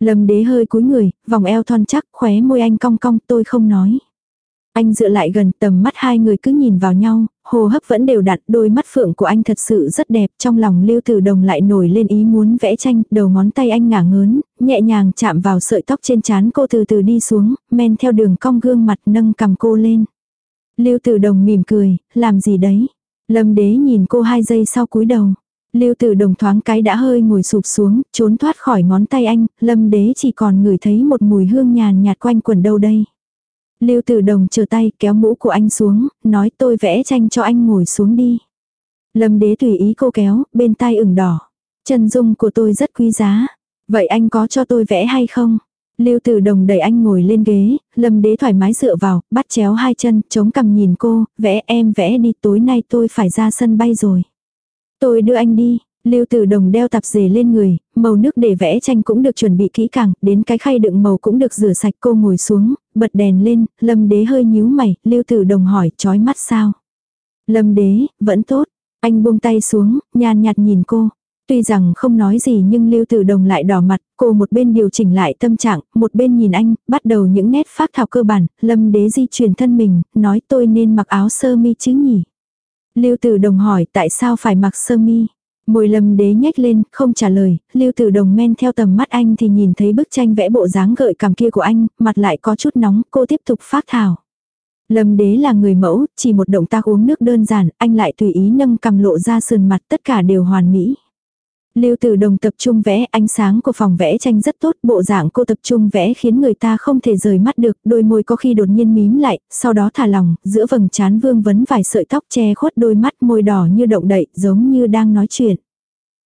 Lâm đế hơi cúi người, vòng eo thon chắc, khóe môi anh cong cong, tôi không nói. Anh dựa lại gần tầm mắt hai người cứ nhìn vào nhau, hồ hấp vẫn đều đặn, đôi mắt phượng của anh thật sự rất đẹp, trong lòng lưu tử đồng lại nổi lên ý muốn vẽ tranh, đầu ngón tay anh ngả ngớn, nhẹ nhàng chạm vào sợi tóc trên trán cô từ từ đi xuống, men theo đường cong gương mặt nâng cầm cô lên. Lưu tử đồng mỉm cười, làm gì đấy? Lâm đế nhìn cô hai giây sau cúi đầu. Lưu tử đồng thoáng cái đã hơi ngồi sụp xuống, trốn thoát khỏi ngón tay anh, lâm đế chỉ còn ngửi thấy một mùi hương nhàn nhạt quanh quần đâu đây. Lưu tử đồng chờ tay kéo mũ của anh xuống, nói tôi vẽ tranh cho anh ngồi xuống đi. Lâm đế tùy ý cô kéo, bên tay ửng đỏ. Chân dung của tôi rất quý giá. Vậy anh có cho tôi vẽ hay không? Lưu Tử Đồng đẩy anh ngồi lên ghế, Lâm Đế thoải mái dựa vào, bắt chéo hai chân, chống cằm nhìn cô, vẽ em vẽ đi, tối nay tôi phải ra sân bay rồi. Tôi đưa anh đi, Lưu Tử Đồng đeo tạp dề lên người, màu nước để vẽ tranh cũng được chuẩn bị kỹ càng, đến cái khay đựng màu cũng được rửa sạch cô ngồi xuống, bật đèn lên, Lâm Đế hơi nhíu mày, Lưu Tử Đồng hỏi, chói mắt sao? Lâm Đế, vẫn tốt. Anh buông tay xuống, nhàn nhạt nhìn cô. Tuy rằng không nói gì nhưng Lưu Tử Đồng lại đỏ mặt, cô một bên điều chỉnh lại tâm trạng, một bên nhìn anh, bắt đầu những nét phát thảo cơ bản, Lâm Đế di chuyển thân mình, nói tôi nên mặc áo sơ mi chứ nhỉ? Lưu Tử Đồng hỏi tại sao phải mặc sơ mi? Môi lâm đế nhếch lên, không trả lời, lưu tử đồng men theo tầm mắt anh thì nhìn thấy bức tranh vẽ bộ dáng gợi cảm kia của anh, mặt lại có chút nóng, cô tiếp tục phát thảo. Lâm đế là người mẫu, chỉ một động tác uống nước đơn giản, anh lại tùy ý nâng cầm lộ ra sườn mặt tất cả đều hoàn mỹ. Lưu Tử Đồng tập trung vẽ, ánh sáng của phòng vẽ tranh rất tốt, bộ dạng cô tập trung vẽ khiến người ta không thể rời mắt được, đôi môi có khi đột nhiên mím lại, sau đó thả lỏng, giữa vầng trán vương vấn vài sợi tóc che khuất đôi mắt môi đỏ như động đậy, giống như đang nói chuyện.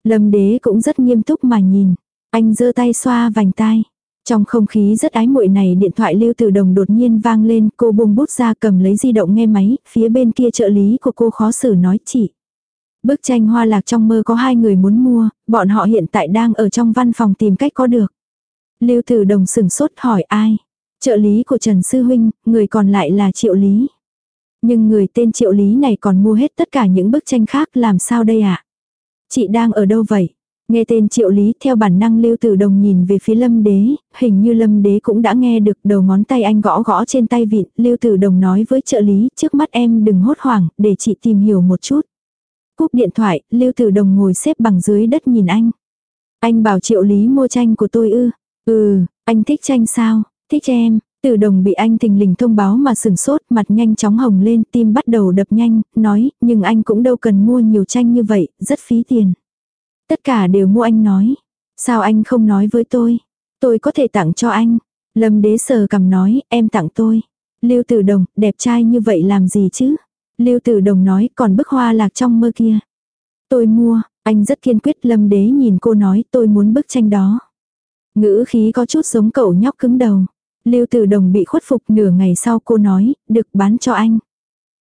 Lâm Đế cũng rất nghiêm túc mà nhìn, anh giơ tay xoa vành tai. Trong không khí rất ái muội này điện thoại Lưu Tử Đồng đột nhiên vang lên, cô buông bút ra cầm lấy di động nghe máy, phía bên kia trợ lý của cô khó xử nói chị. Bức tranh hoa lạc trong mơ có hai người muốn mua, bọn họ hiện tại đang ở trong văn phòng tìm cách có được. Lưu Tử Đồng sừng sốt hỏi ai? Trợ lý của Trần Sư Huynh, người còn lại là Triệu Lý. Nhưng người tên Triệu Lý này còn mua hết tất cả những bức tranh khác làm sao đây ạ? À? Chị đang ở đâu vậy? Nghe tên triệu lý theo bản năng lưu tử đồng nhìn về phía lâm đế, hình như lâm đế cũng đã nghe được đầu ngón tay anh gõ gõ trên tay vịn, lưu tử đồng nói với trợ lý, trước mắt em đừng hốt hoảng, để chị tìm hiểu một chút. Cúp điện thoại, Lưu Tử Đồng ngồi xếp bằng dưới đất nhìn anh. Anh bảo triệu lý mua tranh của tôi ư. Ừ, anh thích tranh sao? Thích em. tử đồng bị anh tình lình thông báo mà sừng sốt, mặt nhanh chóng hồng lên, tim bắt đầu đập nhanh, nói, nhưng anh cũng đâu cần mua nhiều tranh như vậy, rất phí tiền. Tất cả đều mua anh nói. Sao anh không nói với tôi? Tôi có thể tặng cho anh. Lâm đế sờ cầm nói, em tặng tôi. Lưu tử đồng, đẹp trai như vậy làm gì chứ? Lưu tử đồng nói, còn bức hoa lạc trong mơ kia. Tôi mua, anh rất kiên quyết lâm đế nhìn cô nói, tôi muốn bức tranh đó. Ngữ khí có chút giống cậu nhóc cứng đầu. Lưu Tử Đồng bị khuất phục nửa ngày sau cô nói, được bán cho anh.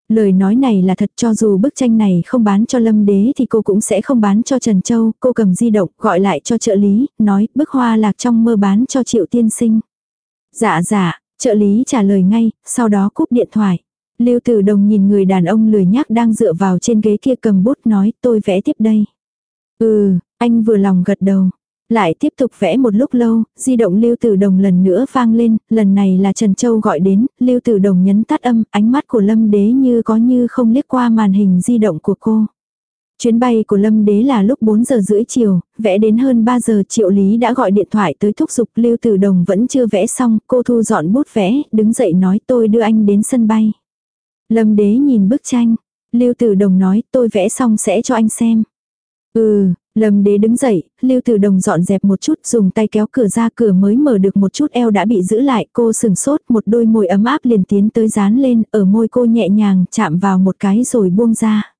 Lời nói này là thật cho dù bức tranh này không bán cho Lâm Đế thì cô cũng sẽ không bán cho Trần Châu, cô cầm di động gọi lại cho trợ lý, nói bức hoa lạc trong mơ bán cho Triệu Tiên Sinh. Dạ dạ, trợ lý trả lời ngay, sau đó cúp điện thoại. Lưu Tử Đồng nhìn người đàn ông lười nhác đang dựa vào trên ghế kia cầm bút nói tôi vẽ tiếp đây. Ừ, anh vừa lòng gật đầu. Lại tiếp tục vẽ một lúc lâu, di động Lưu Tử Đồng lần nữa vang lên, lần này là Trần Châu gọi đến, Lưu Tử Đồng nhấn tắt âm, ánh mắt của Lâm Đế như có như không liếc qua màn hình di động của cô. Chuyến bay của Lâm Đế là lúc 4 giờ rưỡi chiều, vẽ đến hơn 3 giờ Triệu Lý đã gọi điện thoại tới thúc giục Lưu Tử Đồng vẫn chưa vẽ xong, cô thu dọn bút vẽ, đứng dậy nói tôi đưa anh đến sân bay. Lâm Đế nhìn bức tranh, Lưu Tử Đồng nói tôi vẽ xong sẽ cho anh xem. Ừ, Lâm đế đứng dậy, Lưu Tử Đồng dọn dẹp một chút, dùng tay kéo cửa ra cửa mới mở được một chút eo đã bị giữ lại, cô sừng sốt, một đôi môi ấm áp liền tiến tới dán lên, ở môi cô nhẹ nhàng chạm vào một cái rồi buông ra.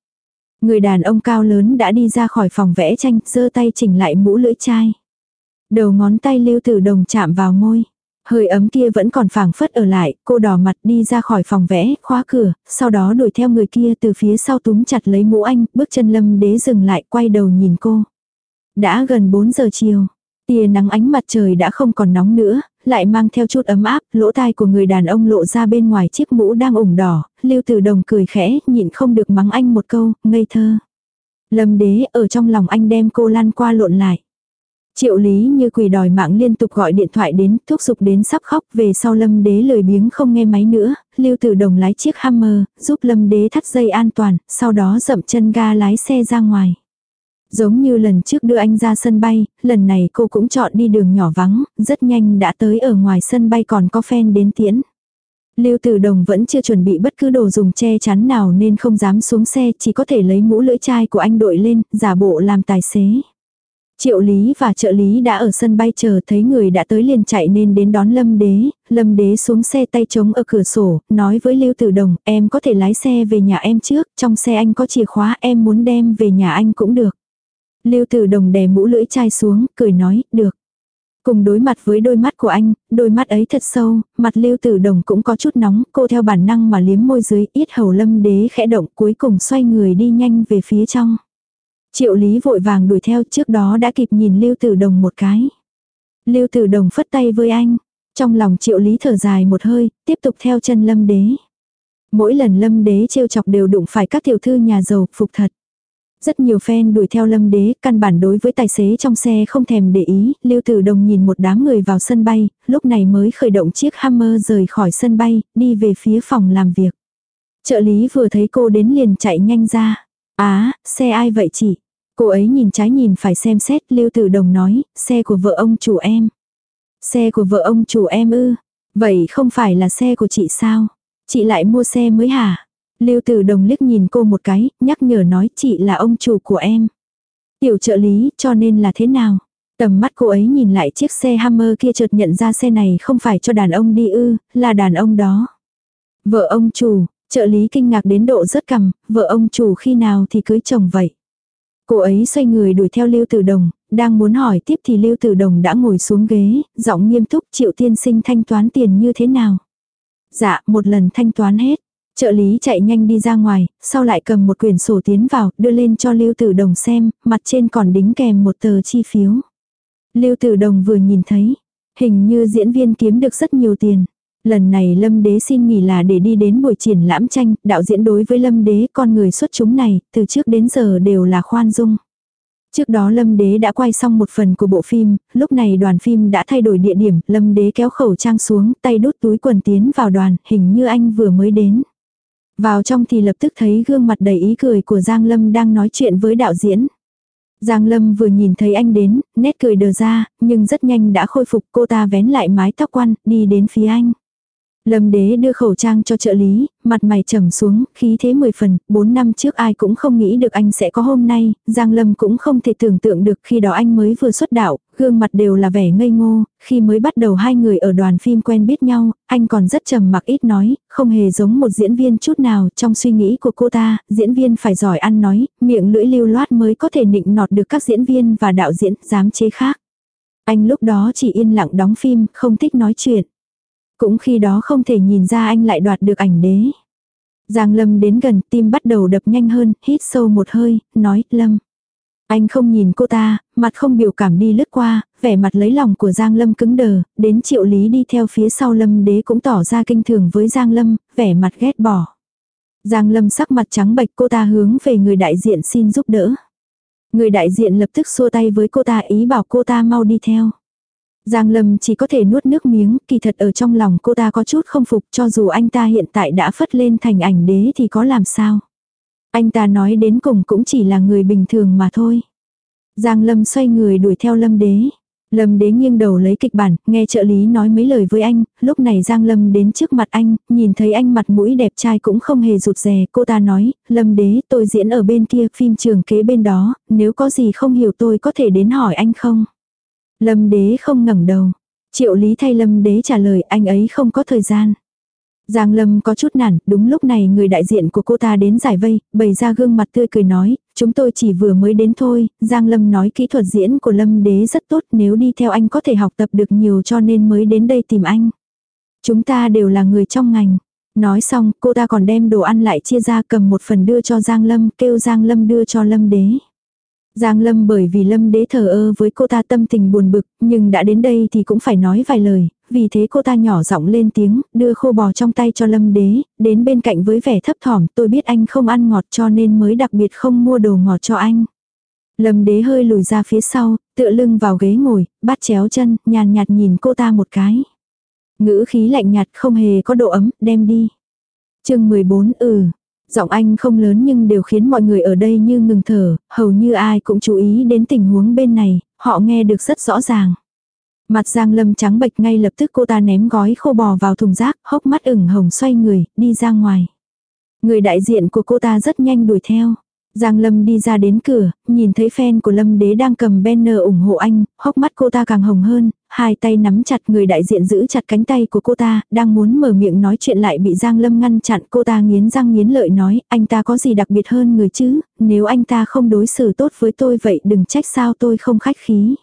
Người đàn ông cao lớn đã đi ra khỏi phòng vẽ tranh, giơ tay chỉnh lại mũ lưỡi chai. Đầu ngón tay Lưu Tử Đồng chạm vào môi. Hơi ấm kia vẫn còn phảng phất ở lại, cô đỏ mặt đi ra khỏi phòng vẽ, khóa cửa, sau đó đuổi theo người kia từ phía sau túm chặt lấy mũ anh, bước chân lâm đế dừng lại, quay đầu nhìn cô. Đã gần 4 giờ chiều, tia nắng ánh mặt trời đã không còn nóng nữa, lại mang theo chút ấm áp, lỗ tai của người đàn ông lộ ra bên ngoài chiếc mũ đang ủng đỏ, lưu tử đồng cười khẽ, nhịn không được mắng anh một câu, ngây thơ. Lâm đế ở trong lòng anh đem cô lăn qua lộn lại. Triệu lý như quỷ đòi mạng liên tục gọi điện thoại đến, thúc giục đến sắp khóc về sau lâm đế lười biếng không nghe máy nữa, lưu tử đồng lái chiếc hammer, giúp lâm đế thắt dây an toàn, sau đó dậm chân ga lái xe ra ngoài. Giống như lần trước đưa anh ra sân bay, lần này cô cũng chọn đi đường nhỏ vắng, rất nhanh đã tới ở ngoài sân bay còn có fan đến tiễn. Lưu Tử Đồng vẫn chưa chuẩn bị bất cứ đồ dùng che chắn nào nên không dám xuống xe, chỉ có thể lấy mũ lưỡi chai của anh đội lên, giả bộ làm tài xế. Triệu lý và trợ lý đã ở sân bay chờ thấy người đã tới liền chạy nên đến đón Lâm Đế, Lâm Đế xuống xe tay trống ở cửa sổ, nói với Lưu Tử Đồng, em có thể lái xe về nhà em trước, trong xe anh có chìa khóa em muốn đem về nhà anh cũng được. Lưu Tử Đồng đè mũ lưỡi chai xuống, cười nói, được. Cùng đối mặt với đôi mắt của anh, đôi mắt ấy thật sâu, mặt Lưu Tử Đồng cũng có chút nóng, cô theo bản năng mà liếm môi dưới, yết hầu Lâm Đế khẽ động cuối cùng xoay người đi nhanh về phía trong. Triệu Lý vội vàng đuổi theo trước đó đã kịp nhìn Lưu Tử Đồng một cái. Lưu Tử Đồng phất tay với anh. Trong lòng Triệu Lý thở dài một hơi, tiếp tục theo chân Lâm Đế. Mỗi lần Lâm Đế trêu chọc đều đụng phải các tiểu thư nhà giàu, phục thật. Rất nhiều fan đuổi theo Lâm Đế, căn bản đối với tài xế trong xe không thèm để ý, Lưu Tử Đồng nhìn một đám người vào sân bay, lúc này mới khởi động chiếc Hammer rời khỏi sân bay, đi về phía phòng làm việc. Trợ lý vừa thấy cô đến liền chạy nhanh ra. Á, xe ai vậy chị? Cô ấy nhìn trái nhìn phải xem xét, Lưu Tử Đồng nói, xe của vợ ông chủ em. Xe của vợ ông chủ em ư? Vậy không phải là xe của chị sao? Chị lại mua xe mới hả? Lưu Tử Đồng liếc nhìn cô một cái, nhắc nhở nói chị là ông chủ của em. Tiểu trợ lý, cho nên là thế nào? Tầm mắt cô ấy nhìn lại chiếc xe Hammer kia chợt nhận ra xe này không phải cho đàn ông đi ư, là đàn ông đó. Vợ ông chủ, trợ lý kinh ngạc đến độ rất cầm, vợ ông chủ khi nào thì cưới chồng vậy? Cô ấy xoay người đuổi theo Lưu Tử Đồng, đang muốn hỏi tiếp thì Lưu Tử Đồng đã ngồi xuống ghế, giọng nghiêm túc triệu tiên sinh thanh toán tiền như thế nào. Dạ, một lần thanh toán hết. Trợ lý chạy nhanh đi ra ngoài, sau lại cầm một quyển sổ tiến vào, đưa lên cho Lưu Tử Đồng xem, mặt trên còn đính kèm một tờ chi phiếu. Lưu Tử Đồng vừa nhìn thấy, hình như diễn viên kiếm được rất nhiều tiền. Lần này Lâm Đế xin nghỉ là để đi đến buổi triển lãm tranh, đạo diễn đối với Lâm Đế con người xuất chúng này, từ trước đến giờ đều là khoan dung. Trước đó Lâm Đế đã quay xong một phần của bộ phim, lúc này đoàn phim đã thay đổi địa điểm, Lâm Đế kéo khẩu trang xuống, tay đút túi quần tiến vào đoàn, hình như anh vừa mới đến. Vào trong thì lập tức thấy gương mặt đầy ý cười của Giang Lâm đang nói chuyện với đạo diễn. Giang Lâm vừa nhìn thấy anh đến, nét cười đờ ra, nhưng rất nhanh đã khôi phục cô ta vén lại mái tóc quăn, đi đến phía anh. Lâm đế đưa khẩu trang cho trợ lý, mặt mày trầm xuống, khí thế mười phần, bốn năm trước ai cũng không nghĩ được anh sẽ có hôm nay, Giang Lâm cũng không thể tưởng tượng được khi đó anh mới vừa xuất đạo, gương mặt đều là vẻ ngây ngô, khi mới bắt đầu hai người ở đoàn phim quen biết nhau, anh còn rất trầm mặc ít nói, không hề giống một diễn viên chút nào, trong suy nghĩ của cô ta, diễn viên phải giỏi ăn nói, miệng lưỡi lưu loát mới có thể nịnh nọt được các diễn viên và đạo diễn, dám chế khác. Anh lúc đó chỉ yên lặng đóng phim, không thích nói chuyện. Cũng khi đó không thể nhìn ra anh lại đoạt được ảnh đế. Giang Lâm đến gần, tim bắt đầu đập nhanh hơn, hít sâu một hơi, nói, Lâm. Anh không nhìn cô ta, mặt không biểu cảm đi lướt qua, vẻ mặt lấy lòng của Giang Lâm cứng đờ, đến triệu lý đi theo phía sau Lâm đế cũng tỏ ra kinh thường với Giang Lâm, vẻ mặt ghét bỏ. Giang Lâm sắc mặt trắng bệch cô ta hướng về người đại diện xin giúp đỡ. Người đại diện lập tức xua tay với cô ta ý bảo cô ta mau đi theo. Giang Lâm chỉ có thể nuốt nước miếng, kỳ thật ở trong lòng cô ta có chút không phục cho dù anh ta hiện tại đã phất lên thành ảnh đế thì có làm sao. Anh ta nói đến cùng cũng chỉ là người bình thường mà thôi. Giang Lâm xoay người đuổi theo Lâm đế. Lâm đế nghiêng đầu lấy kịch bản, nghe trợ lý nói mấy lời với anh, lúc này Giang Lâm đến trước mặt anh, nhìn thấy anh mặt mũi đẹp trai cũng không hề rụt rè, cô ta nói, Lâm đế tôi diễn ở bên kia, phim trường kế bên đó, nếu có gì không hiểu tôi có thể đến hỏi anh không? Lâm đế không ngẩng đầu. Triệu lý thay lâm đế trả lời anh ấy không có thời gian. Giang Lâm có chút nản, đúng lúc này người đại diện của cô ta đến giải vây, bày ra gương mặt tươi cười nói, chúng tôi chỉ vừa mới đến thôi, Giang Lâm nói kỹ thuật diễn của Lâm Đế rất tốt nếu đi theo anh có thể học tập được nhiều cho nên mới đến đây tìm anh. Chúng ta đều là người trong ngành. Nói xong, cô ta còn đem đồ ăn lại chia ra cầm một phần đưa cho Giang Lâm, kêu Giang Lâm đưa cho Lâm Đế. Giang Lâm bởi vì Lâm đế thờ ơ với cô ta tâm tình buồn bực, nhưng đã đến đây thì cũng phải nói vài lời, vì thế cô ta nhỏ giọng lên tiếng, đưa khô bò trong tay cho Lâm đế, đến bên cạnh với vẻ thấp thỏm, tôi biết anh không ăn ngọt cho nên mới đặc biệt không mua đồ ngọt cho anh. Lâm đế hơi lùi ra phía sau, tựa lưng vào ghế ngồi, bắt chéo chân, nhàn nhạt nhìn cô ta một cái. Ngữ khí lạnh nhạt không hề có độ ấm, đem đi. chương 14 ừ, Giọng anh không lớn nhưng đều khiến mọi người ở đây như ngừng thở, hầu như ai cũng chú ý đến tình huống bên này, họ nghe được rất rõ ràng. Mặt Giang Lâm trắng bệch ngay lập tức cô ta ném gói khô bò vào thùng rác, hốc mắt ửng hồng xoay người, đi ra ngoài. Người đại diện của cô ta rất nhanh đuổi theo. Giang Lâm đi ra đến cửa, nhìn thấy fan của Lâm Đế đang cầm banner ủng hộ anh, hốc mắt cô ta càng hồng hơn, hai tay nắm chặt người đại diện giữ chặt cánh tay của cô ta, đang muốn mở miệng nói chuyện lại bị Giang Lâm ngăn chặn, cô ta nghiến răng nghiến lợi nói, anh ta có gì đặc biệt hơn người chứ, nếu anh ta không đối xử tốt với tôi vậy đừng trách sao tôi không khách khí.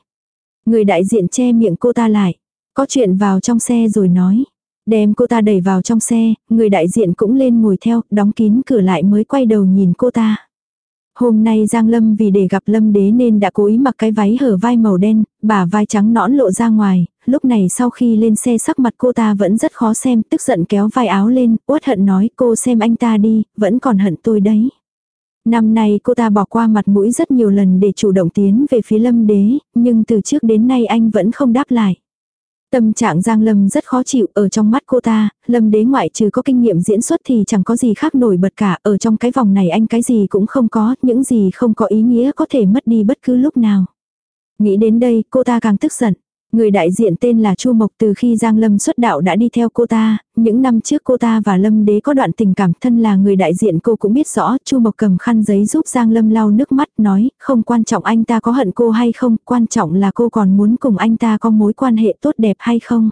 Người đại diện che miệng cô ta lại, có chuyện vào trong xe rồi nói. Đem cô ta đẩy vào trong xe, người đại diện cũng lên ngồi theo, đóng kín cửa lại mới quay đầu nhìn cô ta. Hôm nay Giang Lâm vì để gặp Lâm Đế nên đã cố ý mặc cái váy hở vai màu đen, bả vai trắng nõn lộ ra ngoài, lúc này sau khi lên xe sắc mặt cô ta vẫn rất khó xem, tức giận kéo vai áo lên, uất hận nói cô xem anh ta đi, vẫn còn hận tôi đấy. Năm nay cô ta bỏ qua mặt mũi rất nhiều lần để chủ động tiến về phía Lâm Đế, nhưng từ trước đến nay anh vẫn không đáp lại. Tâm trạng Giang Lâm rất khó chịu, ở trong mắt cô ta, Lâm đế ngoại trừ có kinh nghiệm diễn xuất thì chẳng có gì khác nổi bật cả, ở trong cái vòng này anh cái gì cũng không có, những gì không có ý nghĩa có thể mất đi bất cứ lúc nào. Nghĩ đến đây, cô ta càng tức giận. Người đại diện tên là Chu Mộc từ khi Giang Lâm xuất đạo đã đi theo cô ta, những năm trước cô ta và Lâm Đế có đoạn tình cảm thân là người đại diện cô cũng biết rõ, Chu Mộc cầm khăn giấy giúp Giang Lâm lau nước mắt nói, không quan trọng anh ta có hận cô hay không, quan trọng là cô còn muốn cùng anh ta có mối quan hệ tốt đẹp hay không.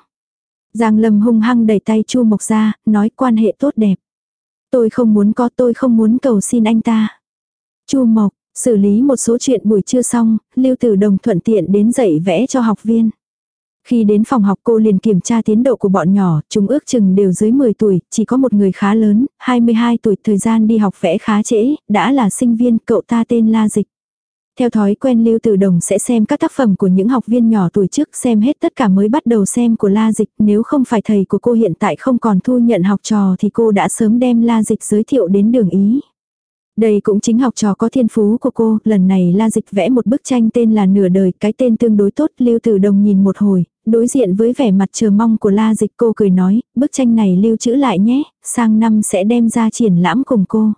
Giang Lâm hung hăng đẩy tay Chu Mộc ra, nói quan hệ tốt đẹp. Tôi không muốn có tôi không muốn cầu xin anh ta. Chu Mộc, xử lý một số chuyện buổi trưa xong, Lưu Tử Đồng thuận tiện đến dạy vẽ cho học viên. Khi đến phòng học cô liền kiểm tra tiến độ của bọn nhỏ, chúng ước chừng đều dưới 10 tuổi, chỉ có một người khá lớn, 22 tuổi, thời gian đi học vẽ khá trễ, đã là sinh viên, cậu ta tên La Dịch. Theo thói quen Lưu Tử Đồng sẽ xem các tác phẩm của những học viên nhỏ tuổi trước xem hết tất cả mới bắt đầu xem của La Dịch, nếu không phải thầy của cô hiện tại không còn thu nhận học trò thì cô đã sớm đem La Dịch giới thiệu đến đường ý. Đây cũng chính học trò có thiên phú của cô, lần này La Dịch vẽ một bức tranh tên là Nửa đời, cái tên tương đối tốt, Lưu Tử Đồng nhìn một hồi, đối diện với vẻ mặt chờ mong của La Dịch cô cười nói, bức tranh này lưu trữ lại nhé, sang năm sẽ đem ra triển lãm cùng cô.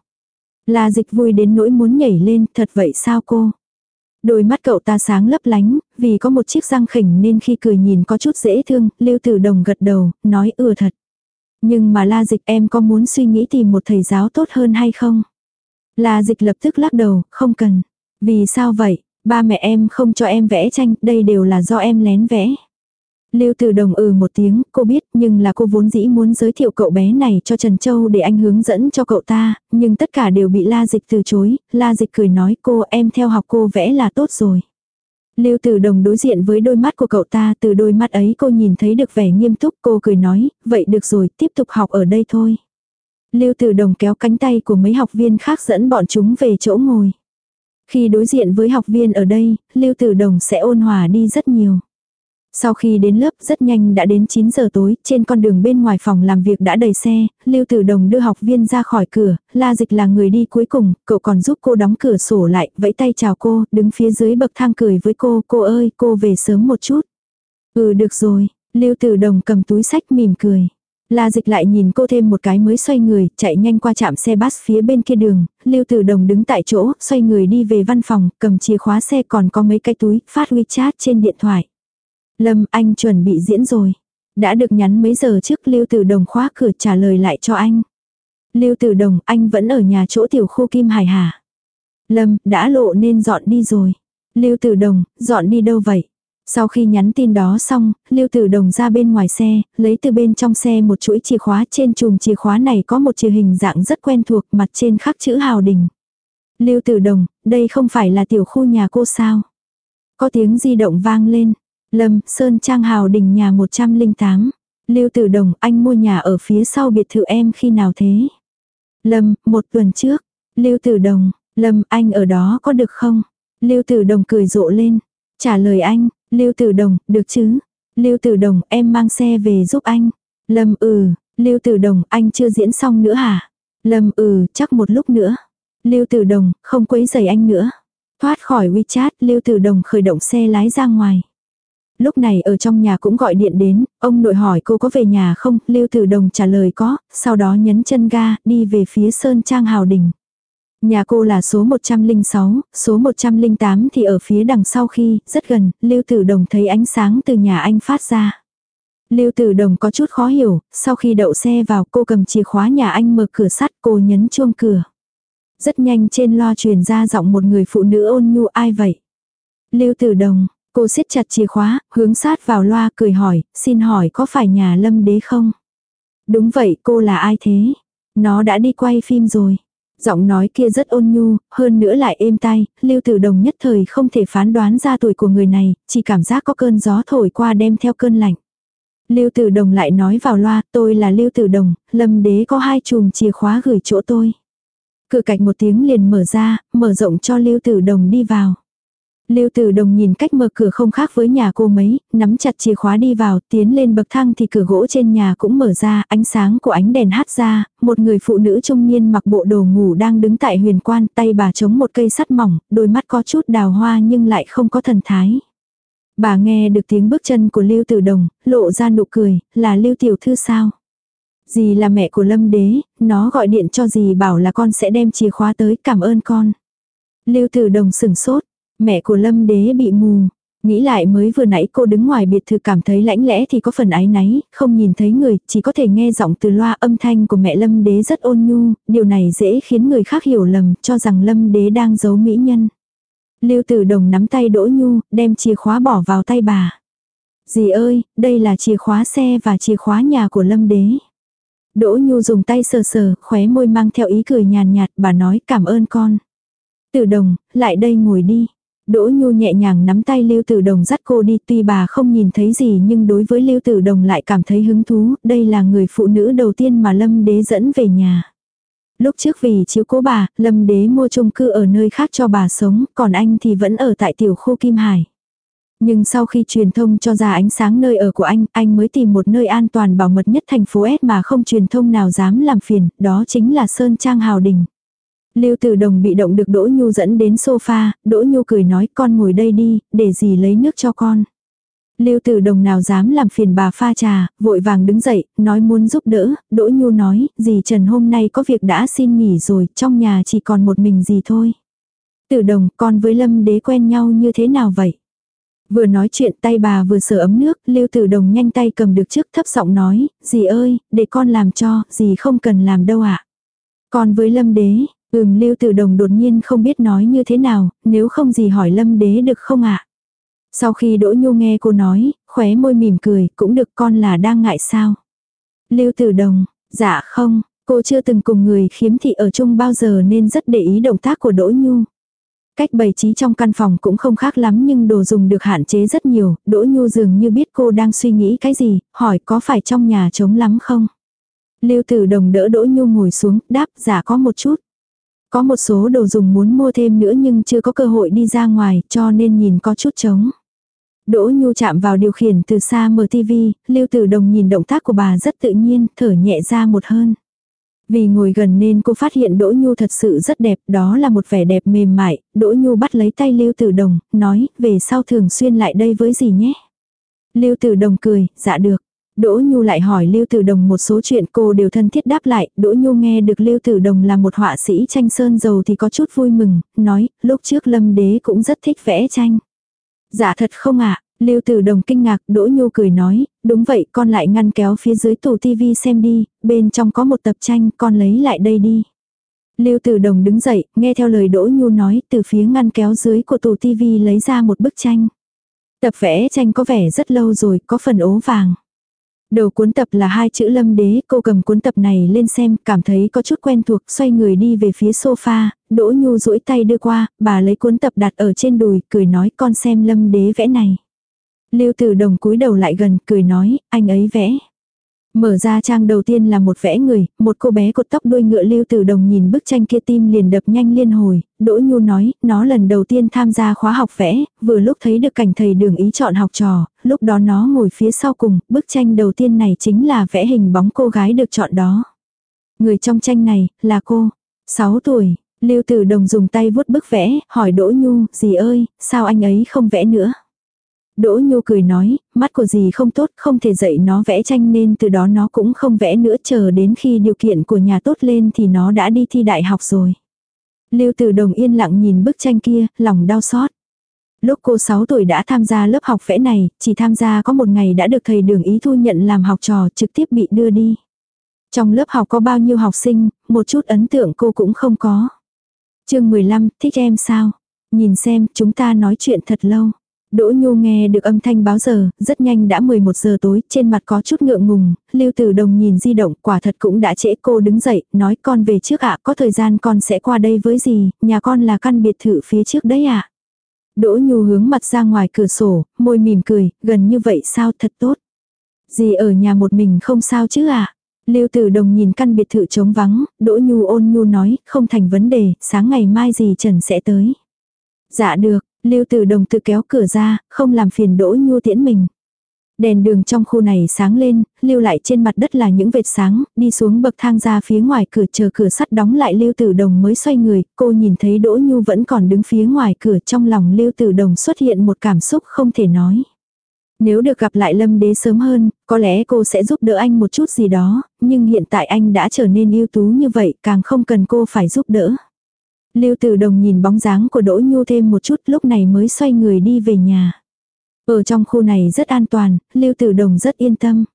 La Dịch vui đến nỗi muốn nhảy lên, thật vậy sao cô? Đôi mắt cậu ta sáng lấp lánh, vì có một chiếc răng khỉnh nên khi cười nhìn có chút dễ thương, Lưu Tử Đồng gật đầu, nói ừa thật. Nhưng mà la dịch em có muốn suy nghĩ tìm một thầy giáo tốt hơn hay không? La dịch lập tức lắc đầu, không cần. Vì sao vậy? Ba mẹ em không cho em vẽ tranh, đây đều là do em lén vẽ. Lưu Tử Đồng ừ một tiếng, cô biết, nhưng là cô vốn dĩ muốn giới thiệu cậu bé này cho Trần Châu để anh hướng dẫn cho cậu ta, nhưng tất cả đều bị La Dịch từ chối, La Dịch cười nói cô em theo học cô vẽ là tốt rồi. Lưu Tử Đồng đối diện với đôi mắt của cậu ta, từ đôi mắt ấy cô nhìn thấy được vẻ nghiêm túc, cô cười nói, vậy được rồi, tiếp tục học ở đây thôi. Lưu Tử Đồng kéo cánh tay của mấy học viên khác dẫn bọn chúng về chỗ ngồi. Khi đối diện với học viên ở đây, Lưu Tử Đồng sẽ ôn hòa đi rất nhiều. Sau khi đến lớp rất nhanh đã đến 9 giờ tối, trên con đường bên ngoài phòng làm việc đã đầy xe, Lưu Tử Đồng đưa học viên ra khỏi cửa, La Dịch là người đi cuối cùng, cậu còn giúp cô đóng cửa sổ lại, vẫy tay chào cô, đứng phía dưới bậc thang cười với cô, cô ơi, cô về sớm một chút. Ừ được rồi, Lưu Tử Đồng cầm túi sách mỉm cười. La dịch lại nhìn cô thêm một cái mới xoay người, chạy nhanh qua trạm xe bus phía bên kia đường, Lưu Tử Đồng đứng tại chỗ, xoay người đi về văn phòng, cầm chìa khóa xe còn có mấy cái túi, phát WeChat trên điện thoại. Lâm, anh chuẩn bị diễn rồi. Đã được nhắn mấy giờ trước Lưu Tử Đồng khóa cửa trả lời lại cho anh. Lưu Tử Đồng, anh vẫn ở nhà chỗ tiểu khu Kim Hải hả? Lâm, đã lộ nên dọn đi rồi. Lưu Tử Đồng, dọn đi đâu vậy? Sau khi nhắn tin đó xong, Lưu Tử Đồng ra bên ngoài xe, lấy từ bên trong xe một chuỗi chìa khóa trên chùm chìa khóa này có một chìa hình dạng rất quen thuộc mặt trên khắc chữ Hào Đình. Lưu Tử Đồng, đây không phải là tiểu khu nhà cô sao? Có tiếng di động vang lên. Lâm, Sơn Trang Hào Đình nhà 108. Lưu Tử Đồng, anh mua nhà ở phía sau biệt thự em khi nào thế? Lâm, một tuần trước. Lưu Tử Đồng, Lâm, anh ở đó có được không? Lưu Tử Đồng cười rộ lên. Trả lời anh, Lưu Tử Đồng, được chứ? Lưu Tử Đồng, em mang xe về giúp anh. Lâm ừ, Lưu Tử Đồng, anh chưa diễn xong nữa hả? Lâm ừ, chắc một lúc nữa. Lưu Tử Đồng, không quấy rầy anh nữa. Thoát khỏi WeChat, Lưu Tử Đồng khởi động xe lái ra ngoài. Lúc này ở trong nhà cũng gọi điện đến, ông nội hỏi cô có về nhà không, Lưu Tử Đồng trả lời có, sau đó nhấn chân ga, đi về phía Sơn Trang Hào Đình. Nhà cô là số 106, số 108 thì ở phía đằng sau khi, rất gần, Lưu Tử Đồng thấy ánh sáng từ nhà anh phát ra. Lưu Tử Đồng có chút khó hiểu, sau khi đậu xe vào cô cầm chìa khóa nhà anh mở cửa sắt cô nhấn chuông cửa. Rất nhanh trên loa truyền ra giọng một người phụ nữ ôn nhu ai vậy. Lưu Tử Đồng, cô siết chặt chìa khóa, hướng sát vào loa cười hỏi, xin hỏi có phải nhà lâm đế không? Đúng vậy cô là ai thế? Nó đã đi quay phim rồi. Giọng nói kia rất ôn nhu, hơn nữa lại êm tai, Lưu Tử Đồng nhất thời không thể phán đoán ra tuổi của người này, chỉ cảm giác có cơn gió thổi qua đem theo cơn lạnh. Lưu Tử Đồng lại nói vào loa, tôi là Lưu Tử Đồng, Lâm Đế có hai chùm chìa khóa gửi chỗ tôi. Cửa cạch một tiếng liền mở ra, mở rộng cho Lưu Tử Đồng đi vào. Lưu Tử Đồng nhìn cách mở cửa không khác với nhà cô mấy, nắm chặt chìa khóa đi vào, tiến lên bậc thang thì cửa gỗ trên nhà cũng mở ra, ánh sáng của ánh đèn hát ra, một người phụ nữ trung niên mặc bộ đồ ngủ đang đứng tại huyền quan, tay bà chống một cây sắt mỏng, đôi mắt có chút đào hoa nhưng lại không có thần thái. Bà nghe được tiếng bước chân của Lưu Tử Đồng, lộ ra nụ cười, là Lưu Tiểu Thư sao? Dì là mẹ của Lâm Đế, nó gọi điện cho dì bảo là con sẽ đem chìa khóa tới cảm ơn con. Lưu Tử Đồng sửng sốt, Mẹ của Lâm Đế bị mù. Nghĩ lại mới vừa nãy cô đứng ngoài biệt thự cảm thấy lãnh lẽ thì có phần ái náy, không nhìn thấy người, chỉ có thể nghe giọng từ loa âm thanh của mẹ Lâm Đế rất ôn nhu, điều này dễ khiến người khác hiểu lầm, cho rằng Lâm Đế đang giấu mỹ nhân. Lưu Tử Đồng nắm tay Đỗ Nhu, đem chìa khóa bỏ vào tay bà. Dì ơi, đây là chìa khóa xe và chìa khóa nhà của Lâm Đế. Đỗ Nhu dùng tay sờ sờ, khóe môi mang theo ý cười nhàn nhạt, bà nói cảm ơn con. Tử Đồng, lại đây ngồi đi. Đỗ Nhu nhẹ nhàng nắm tay Lưu Tử Đồng dắt cô đi tuy bà không nhìn thấy gì nhưng đối với Lưu Tử Đồng lại cảm thấy hứng thú, đây là người phụ nữ đầu tiên mà Lâm Đế dẫn về nhà. Lúc trước vì chiếu cố bà, Lâm Đế mua chung cư ở nơi khác cho bà sống, còn anh thì vẫn ở tại tiểu khu Kim Hải. Nhưng sau khi truyền thông cho ra ánh sáng nơi ở của anh, anh mới tìm một nơi an toàn bảo mật nhất thành phố S mà không truyền thông nào dám làm phiền, đó chính là Sơn Trang Hào Đình. Lưu Tử Đồng bị động được Đỗ Nhu dẫn đến sofa, Đỗ Nhu cười nói con ngồi đây đi, để gì lấy nước cho con. Lưu Tử Đồng nào dám làm phiền bà pha trà, vội vàng đứng dậy, nói muốn giúp đỡ, Đỗ Nhu nói, dì Trần hôm nay có việc đã xin nghỉ rồi, trong nhà chỉ còn một mình dì thôi. Tử Đồng, con với Lâm Đế quen nhau như thế nào vậy? Vừa nói chuyện tay bà vừa sờ ấm nước, Lưu Tử Đồng nhanh tay cầm được trước thấp giọng nói, dì ơi, để con làm cho, dì không cần làm đâu ạ. Con với Lâm Đế, ừm Lưu Tử Đồng đột nhiên không biết nói như thế nào, nếu không gì hỏi Lâm Đế được không ạ. Sau khi Đỗ Nhu nghe cô nói, khóe môi mỉm cười, cũng được con là đang ngại sao. Lưu Tử Đồng, dạ không, cô chưa từng cùng người khiếm thị ở chung bao giờ nên rất để ý động tác của Đỗ Nhu. Cách bày trí trong căn phòng cũng không khác lắm nhưng đồ dùng được hạn chế rất nhiều, Đỗ Nhu dường như biết cô đang suy nghĩ cái gì, hỏi có phải trong nhà trống lắm không? Lưu Tử Đồng đỡ Đỗ Nhu ngồi xuống, đáp giả dạ có một chút. Có một số đồ dùng muốn mua thêm nữa nhưng chưa có cơ hội đi ra ngoài cho nên nhìn có chút trống. Đỗ Nhu chạm vào điều khiển từ xa mở tivi, Lưu Tử Đồng nhìn động tác của bà rất tự nhiên, thở nhẹ ra một hơn. Vì ngồi gần nên cô phát hiện Đỗ Nhu thật sự rất đẹp, đó là một vẻ đẹp mềm mại, Đỗ Nhu bắt lấy tay Lưu Tử Đồng, nói, về sau thường xuyên lại đây với gì nhé. Lưu Tử Đồng cười, dạ được. Đỗ Nhu lại hỏi Lưu Tử Đồng một số chuyện cô đều thân thiết đáp lại, Đỗ Nhu nghe được Lưu Tử Đồng là một họa sĩ tranh sơn dầu thì có chút vui mừng, nói, lúc trước Lâm Đế cũng rất thích vẽ tranh. Dạ thật không ạ, Lưu Tử Đồng kinh ngạc, Đỗ Nhu cười nói, đúng vậy con lại ngăn kéo phía dưới tủ tivi xem đi, bên trong có một tập tranh, con lấy lại đây đi. Lưu Tử Đồng đứng dậy, nghe theo lời Đỗ Nhu nói, từ phía ngăn kéo dưới của tủ tivi lấy ra một bức tranh. Tập vẽ tranh có vẻ rất lâu rồi, có phần ố vàng. Đầu cuốn tập là hai chữ lâm đế, cô cầm cuốn tập này lên xem, cảm thấy có chút quen thuộc, xoay người đi về phía sofa, Đỗ Nhu duỗi tay đưa qua, bà lấy cuốn tập đặt ở trên đùi, cười nói con xem lâm đế vẽ này. Lưu Tử Đồng cúi đầu lại gần, cười nói, anh ấy vẽ. Mở ra trang đầu tiên là một vẽ người, một cô bé cột tóc đuôi ngựa Lưu Tử Đồng nhìn bức tranh kia tim liền đập nhanh liên hồi, Đỗ Nhu nói, nó lần đầu tiên tham gia khóa học vẽ, vừa lúc thấy được cảnh thầy đường ý chọn học trò, lúc đó nó ngồi phía sau cùng, bức tranh đầu tiên này chính là vẽ hình bóng cô gái được chọn đó. Người trong tranh này, là cô, 6 tuổi, Lưu Tử Đồng dùng tay vuốt bức vẽ, hỏi Đỗ Nhu, gì ơi, sao anh ấy không vẽ nữa? Đỗ Nhu cười nói, mắt của dì không tốt, không thể dạy nó vẽ tranh nên từ đó nó cũng không vẽ nữa chờ đến khi điều kiện của nhà tốt lên thì nó đã đi thi đại học rồi. Lưu Tử Đồng yên lặng nhìn bức tranh kia, lòng đau xót. Lúc cô 6 tuổi đã tham gia lớp học vẽ này, chỉ tham gia có một ngày đã được thầy đường ý thu nhận làm học trò trực tiếp bị đưa đi. Trong lớp học có bao nhiêu học sinh, một chút ấn tượng cô cũng không có. chương 15, thích em sao? Nhìn xem, chúng ta nói chuyện thật lâu. Đỗ Nhu nghe được âm thanh báo giờ, rất nhanh đã 11 giờ tối, trên mặt có chút ngượng ngùng, Lưu Tử Đồng nhìn di động, quả thật cũng đã trễ cô đứng dậy, nói con về trước ạ, có thời gian con sẽ qua đây với gì, nhà con là căn biệt thự phía trước đấy ạ. Đỗ Nhu hướng mặt ra ngoài cửa sổ, môi mỉm cười, gần như vậy sao thật tốt. Dì ở nhà một mình không sao chứ ạ. Lưu Tử Đồng nhìn căn biệt thự trống vắng, Đỗ Nhu ôn nhu nói, không thành vấn đề, sáng ngày mai dì Trần sẽ tới. Dạ được, Lưu Tử Đồng tự kéo cửa ra, không làm phiền Đỗ Nhu tiễn mình. Đèn đường trong khu này sáng lên, lưu lại trên mặt đất là những vệt sáng, đi xuống bậc thang ra phía ngoài cửa chờ cửa sắt đóng lại Lưu Tử Đồng mới xoay người, cô nhìn thấy Đỗ Nhu vẫn còn đứng phía ngoài cửa trong lòng Lưu Tử Đồng xuất hiện một cảm xúc không thể nói. Nếu được gặp lại Lâm Đế sớm hơn, có lẽ cô sẽ giúp đỡ anh một chút gì đó, nhưng hiện tại anh đã trở nên ưu tú như vậy, càng không cần cô phải giúp đỡ. Lưu Tử Đồng nhìn bóng dáng của Đỗ Nhu thêm một chút lúc này mới xoay người đi về nhà. Ở trong khu này rất an toàn, Lưu Tử Đồng rất yên tâm.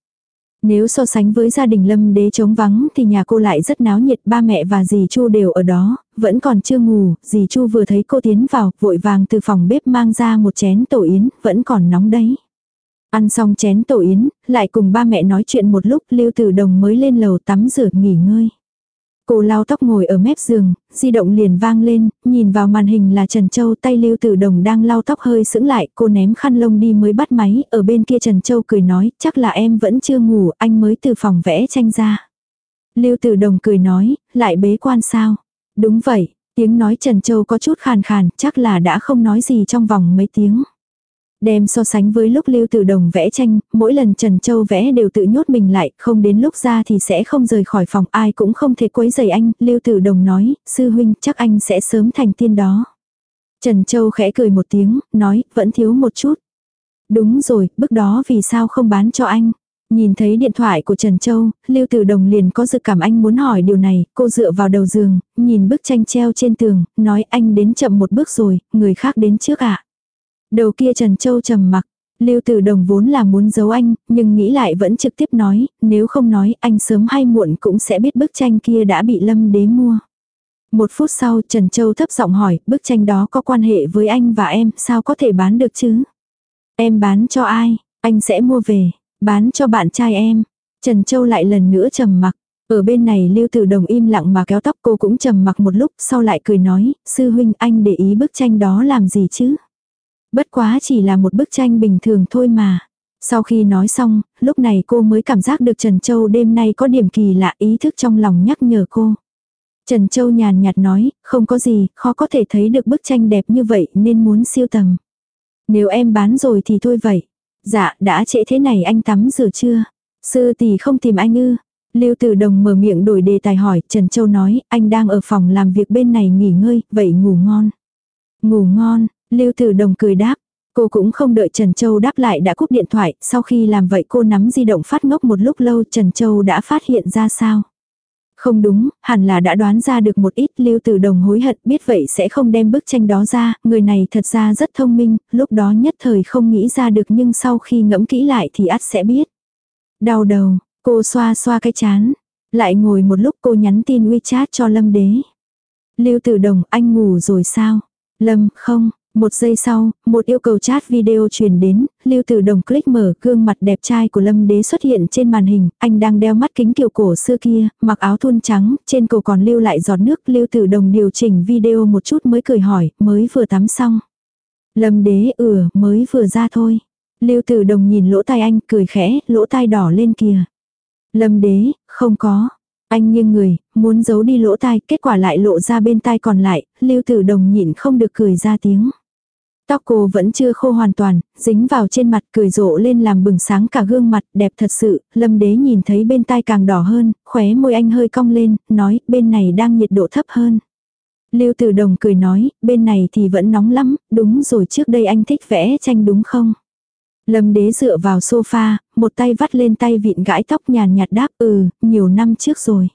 Nếu so sánh với gia đình Lâm Đế trống vắng thì nhà cô lại rất náo nhiệt, ba mẹ và dì Chu đều ở đó, vẫn còn chưa ngủ, dì Chu vừa thấy cô tiến vào, vội vàng từ phòng bếp mang ra một chén tổ yến, vẫn còn nóng đấy. Ăn xong chén tổ yến, lại cùng ba mẹ nói chuyện một lúc, Lưu Tử Đồng mới lên lầu tắm rửa nghỉ ngơi. Cô lau tóc ngồi ở mép giường, di động liền vang lên, nhìn vào màn hình là Trần Châu tay Lưu Tử Đồng đang lau tóc hơi sững lại, cô ném khăn lông đi mới bắt máy, ở bên kia Trần Châu cười nói, chắc là em vẫn chưa ngủ, anh mới từ phòng vẽ tranh ra. Lưu Tử Đồng cười nói, lại bế quan sao? Đúng vậy, tiếng nói Trần Châu có chút khàn khàn, chắc là đã không nói gì trong vòng mấy tiếng. Đem so sánh với lúc Lưu Tử Đồng vẽ tranh, mỗi lần Trần Châu vẽ đều tự nhốt mình lại, không đến lúc ra thì sẽ không rời khỏi phòng, ai cũng không thể quấy rầy anh, Lưu Tử Đồng nói, sư huynh chắc anh sẽ sớm thành tiên đó. Trần Châu khẽ cười một tiếng, nói, vẫn thiếu một chút. Đúng rồi, bức đó vì sao không bán cho anh? Nhìn thấy điện thoại của Trần Châu, Lưu Tử Đồng liền có dự cảm anh muốn hỏi điều này, cô dựa vào đầu giường, nhìn bức tranh treo trên tường, nói anh đến chậm một bước rồi, người khác đến trước ạ. À? Đầu kia Trần Châu trầm mặc, Lưu Tử Đồng vốn là muốn giấu anh, nhưng nghĩ lại vẫn trực tiếp nói, nếu không nói anh sớm hay muộn cũng sẽ biết bức tranh kia đã bị Lâm Đế mua. Một phút sau Trần Châu thấp giọng hỏi, bức tranh đó có quan hệ với anh và em, sao có thể bán được chứ? Em bán cho ai? Anh sẽ mua về, bán cho bạn trai em. Trần Châu lại lần nữa trầm mặc. Ở bên này Lưu Tử Đồng im lặng mà kéo tóc cô cũng trầm mặc một lúc, sau lại cười nói, sư huynh anh để ý bức tranh đó làm gì chứ? Bất quá chỉ là một bức tranh bình thường thôi mà. Sau khi nói xong, lúc này cô mới cảm giác được Trần Châu đêm nay có điểm kỳ lạ ý thức trong lòng nhắc nhở cô. Trần Châu nhàn nhạt nói, không có gì, khó có thể thấy được bức tranh đẹp như vậy nên muốn siêu tầm. Nếu em bán rồi thì thôi vậy. Dạ, đã trễ thế này anh tắm rửa chưa? Sư tỷ không tìm anh ư? Lưu Tử Đồng mở miệng đổi đề tài hỏi, Trần Châu nói, anh đang ở phòng làm việc bên này nghỉ ngơi, vậy ngủ ngon. Ngủ ngon, Lưu Tử Đồng cười đáp. Cô cũng không đợi Trần Châu đáp lại đã cúp điện thoại, sau khi làm vậy cô nắm di động phát ngốc một lúc lâu Trần Châu đã phát hiện ra sao. Không đúng, hẳn là đã đoán ra được một ít lưu tử đồng hối hận biết vậy sẽ không đem bức tranh đó ra, người này thật ra rất thông minh, lúc đó nhất thời không nghĩ ra được nhưng sau khi ngẫm kỹ lại thì ắt sẽ biết. Đau đầu, cô xoa xoa cái chán, lại ngồi một lúc cô nhắn tin WeChat cho Lâm Đế. Lưu tử đồng anh ngủ rồi sao? Lâm, không, một giây sau, một yêu cầu chat video truyền đến, Lưu Tử Đồng click mở gương mặt đẹp trai của Lâm Đế xuất hiện trên màn hình, anh đang đeo mắt kính kiểu cổ xưa kia, mặc áo thun trắng, trên cổ còn lưu lại giọt nước, Lưu Tử Đồng điều chỉnh video một chút mới cười hỏi, mới vừa tắm xong. Lâm Đế ửa, mới vừa ra thôi. Lưu Tử Đồng nhìn lỗ tai anh, cười khẽ, lỗ tai đỏ lên kìa. Lâm Đế, không có. Anh nghiêng người, muốn giấu đi lỗ tai, kết quả lại lộ ra bên tai còn lại, Lưu Tử Đồng nhịn không được cười ra tiếng. Tóc cô vẫn chưa khô hoàn toàn, dính vào trên mặt cười rộ lên làm bừng sáng cả gương mặt đẹp thật sự, lâm đế nhìn thấy bên tai càng đỏ hơn, khóe môi anh hơi cong lên, nói bên này đang nhiệt độ thấp hơn. Lưu Tử Đồng cười nói, bên này thì vẫn nóng lắm, đúng rồi trước đây anh thích vẽ tranh đúng không? Lâm đế dựa vào sofa, một tay vắt lên tay vịn gãi tóc nhàn nhạt đáp ừ, nhiều năm trước rồi.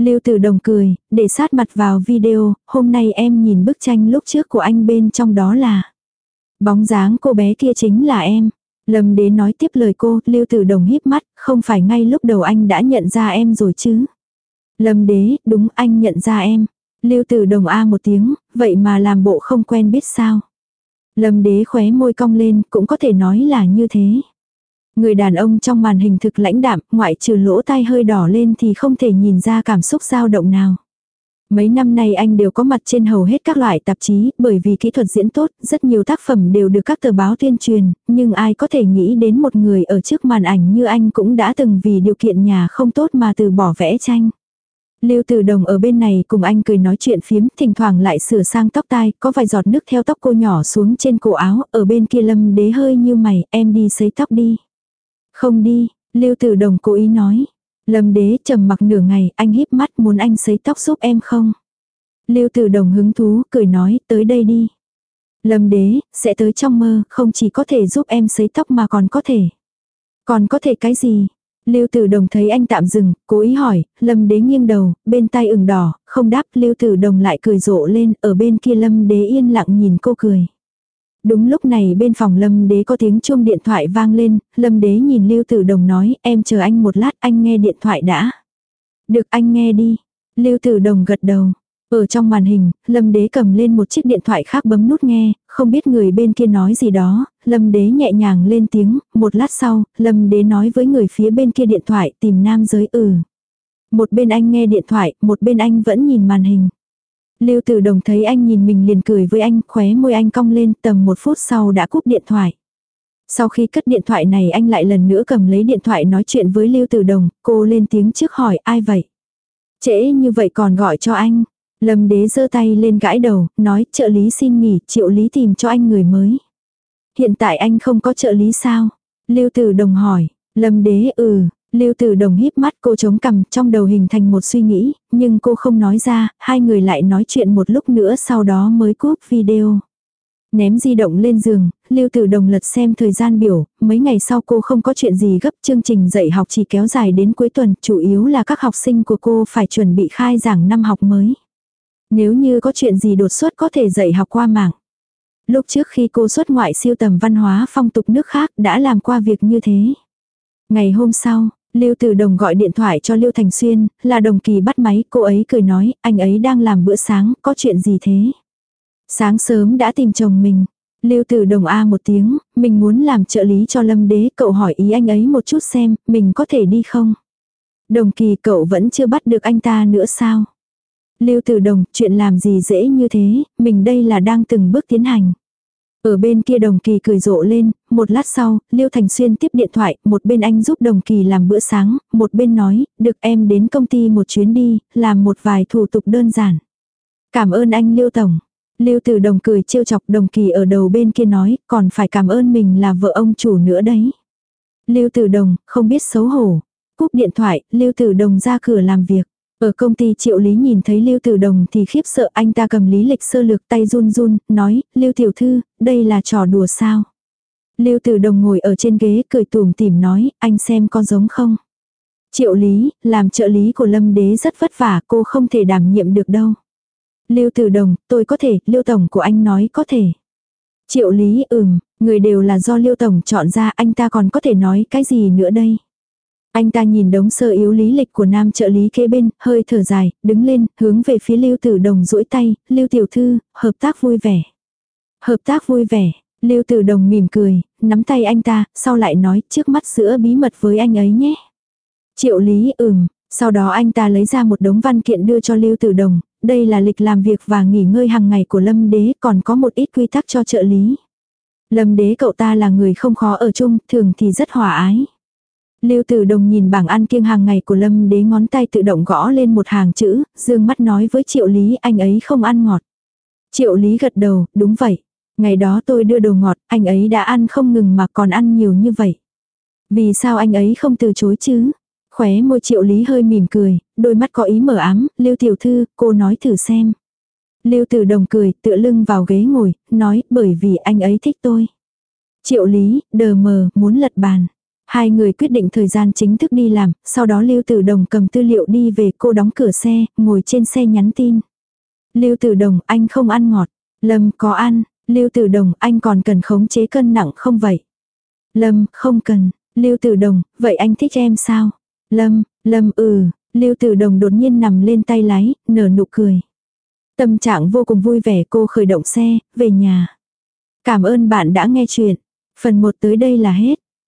Lưu Tử Đồng cười, để sát mặt vào video, hôm nay em nhìn bức tranh lúc trước của anh bên trong đó là. Bóng dáng cô bé kia chính là em. Lâm đế nói tiếp lời cô, Lưu Tử Đồng híp mắt, không phải ngay lúc đầu anh đã nhận ra em rồi chứ. Lâm đế, đúng anh nhận ra em. Lưu Tử Đồng a một tiếng, vậy mà làm bộ không quen biết sao. Lâm đế khóe môi cong lên, cũng có thể nói là như thế. Người đàn ông trong màn hình thực lãnh đạm, ngoại trừ lỗ tai hơi đỏ lên thì không thể nhìn ra cảm xúc dao động nào. Mấy năm nay anh đều có mặt trên hầu hết các loại tạp chí, bởi vì kỹ thuật diễn tốt, rất nhiều tác phẩm đều được các tờ báo tuyên truyền, nhưng ai có thể nghĩ đến một người ở trước màn ảnh như anh cũng đã từng vì điều kiện nhà không tốt mà từ bỏ vẽ tranh. Lưu từ Đồng ở bên này cùng anh cười nói chuyện phiếm, thỉnh thoảng lại sửa sang tóc tai, có vài giọt nước theo tóc cô nhỏ xuống trên cổ áo, ở bên kia Lâm Đế hơi như mày, em đi sấy tóc đi. Không đi, Lưu Tử Đồng cố ý nói. Lâm đế trầm mặc nửa ngày, anh híp mắt muốn anh sấy tóc giúp em không? Lưu Tử Đồng hứng thú, cười nói, tới đây đi. Lâm đế, sẽ tới trong mơ, không chỉ có thể giúp em sấy tóc mà còn có thể. Còn có thể cái gì? Lưu Tử Đồng thấy anh tạm dừng, cố ý hỏi, Lâm Đế nghiêng đầu, bên tai ửng đỏ, không đáp, Lưu Tử Đồng lại cười rộ lên, ở bên kia Lâm Đế yên lặng nhìn cô cười. Đúng lúc này bên phòng Lâm Đế có tiếng chuông điện thoại vang lên, Lâm Đế nhìn Lưu Tử Đồng nói, em chờ anh một lát, anh nghe điện thoại đã. Được anh nghe đi. Lưu Tử Đồng gật đầu. Ở trong màn hình, Lâm Đế cầm lên một chiếc điện thoại khác bấm nút nghe, không biết người bên kia nói gì đó, Lâm Đế nhẹ nhàng lên tiếng, một lát sau, Lâm Đế nói với người phía bên kia điện thoại tìm nam giới ừ. Một bên anh nghe điện thoại, một bên anh vẫn nhìn màn hình. Lưu Tử Đồng thấy anh nhìn mình liền cười với anh, khóe môi anh cong lên tầm một phút sau đã cúp điện thoại. Sau khi cất điện thoại này anh lại lần nữa cầm lấy điện thoại nói chuyện với Lưu Tử Đồng, cô lên tiếng trước hỏi ai vậy. Trễ như vậy còn gọi cho anh. Lâm đế giơ tay lên gãi đầu, nói trợ lý xin nghỉ, triệu lý tìm cho anh người mới. Hiện tại anh không có trợ lý sao? Lưu Tử Đồng hỏi, Lâm đế ừ, Lưu Tử Đồng híp mắt cô chống cằm trong đầu hình thành một suy nghĩ, nhưng cô không nói ra, hai người lại nói chuyện một lúc nữa sau đó mới cúp video. Ném di động lên giường, Lưu Tử Đồng lật xem thời gian biểu, mấy ngày sau cô không có chuyện gì gấp, chương trình dạy học chỉ kéo dài đến cuối tuần, chủ yếu là các học sinh của cô phải chuẩn bị khai giảng năm học mới. Nếu như có chuyện gì đột xuất có thể dạy học qua mạng. Lúc trước khi cô xuất ngoại siêu tầm văn hóa phong tục nước khác đã làm qua việc như thế. Ngày hôm sau, Lưu Tử Đồng gọi điện thoại cho Lưu Thành Xuyên, là Đồng Kỳ bắt máy, cô ấy cười nói, anh ấy đang làm bữa sáng, có chuyện gì thế? Sáng sớm đã tìm chồng mình. Lưu Tử Đồng A một tiếng, mình muốn làm trợ lý cho Lâm Đế, cậu hỏi ý anh ấy một chút xem, mình có thể đi không? Đồng Kỳ cậu vẫn chưa bắt được anh ta nữa sao? Lưu Tử Đồng, chuyện làm gì dễ như thế, mình đây là đang từng bước tiến hành. Ở bên kia đồng kỳ cười rộ lên, một lát sau, Liêu Thành Xuyên tiếp điện thoại, một bên anh giúp đồng kỳ làm bữa sáng, một bên nói, được em đến công ty một chuyến đi, làm một vài thủ tục đơn giản. Cảm ơn anh Liêu Tổng. Liêu Tử Đồng cười trêu chọc đồng kỳ ở đầu bên kia nói, còn phải cảm ơn mình là vợ ông chủ nữa đấy. Liêu Tử Đồng, không biết xấu hổ. Cúp điện thoại, Liêu Tử Đồng ra cửa làm việc. Ở công ty triệu lý nhìn thấy Lưu Tử Đồng thì khiếp sợ anh ta cầm lý lịch sơ lược tay run run, nói, Lưu Tiểu Thư, đây là trò đùa sao? Lưu Tử Đồng ngồi ở trên ghế cười tùm tìm nói, anh xem con giống không? Triệu lý, làm trợ lý của Lâm Đế rất vất vả, cô không thể đảm nhiệm được đâu. Lưu Tử Đồng, tôi có thể, Lưu Tổng của anh nói có thể. Triệu lý, ừm, người đều là do Lưu Tổng chọn ra, anh ta còn có thể nói cái gì nữa đây? Anh ta nhìn đống sơ yếu lý lịch của nam trợ lý kế bên, hơi thở dài, đứng lên, hướng về phía Lưu Tử Đồng duỗi tay, Lưu Tiểu Thư, hợp tác vui vẻ. Hợp tác vui vẻ, Lưu Tử Đồng mỉm cười, nắm tay anh ta, sau lại nói trước mắt giữa bí mật với anh ấy nhé. Triệu lý ừm, sau đó anh ta lấy ra một đống văn kiện đưa cho Lưu Tử Đồng, đây là lịch làm việc và nghỉ ngơi hàng ngày của Lâm Đế, còn có một ít quy tắc cho trợ lý. Lâm Đế cậu ta là người không khó ở chung, thường thì rất hòa ái. Lưu Tử Đồng nhìn bảng ăn kiêng hàng ngày của Lâm Đế ngón tay tự động gõ lên một hàng chữ, dương mắt nói với Triệu Lý anh ấy không ăn ngọt. Triệu Lý gật đầu, đúng vậy. Ngày đó tôi đưa đồ ngọt, anh ấy đã ăn không ngừng mà còn ăn nhiều như vậy. Vì sao anh ấy không từ chối chứ? Khóe môi Triệu Lý hơi mỉm cười, đôi mắt có ý mở ám, Lưu Tiểu Thư, cô nói thử xem. Lưu Tử Đồng cười, tựa lưng vào ghế ngồi, nói, bởi vì anh ấy thích tôi. Triệu Lý, đờ mờ, muốn lật bàn. Hai người quyết định thời gian chính thức đi làm, sau đó Lưu Tử Đồng cầm tư liệu đi về cô đóng cửa xe, ngồi trên xe nhắn tin. Lưu Tử Đồng, anh không ăn ngọt. Lâm, có ăn. Lưu Tử Đồng, anh còn cần khống chế cân nặng không vậy? Lâm, không cần. Lưu Tử Đồng, vậy anh thích em sao? Lâm, Lâm ừ. Lưu Tử Đồng đột nhiên nằm lên tay lái, nở nụ cười. Tâm trạng vô cùng vui vẻ cô khởi động xe, về nhà. Cảm ơn bạn đã nghe chuyện. Phần 1 tới đây là hết.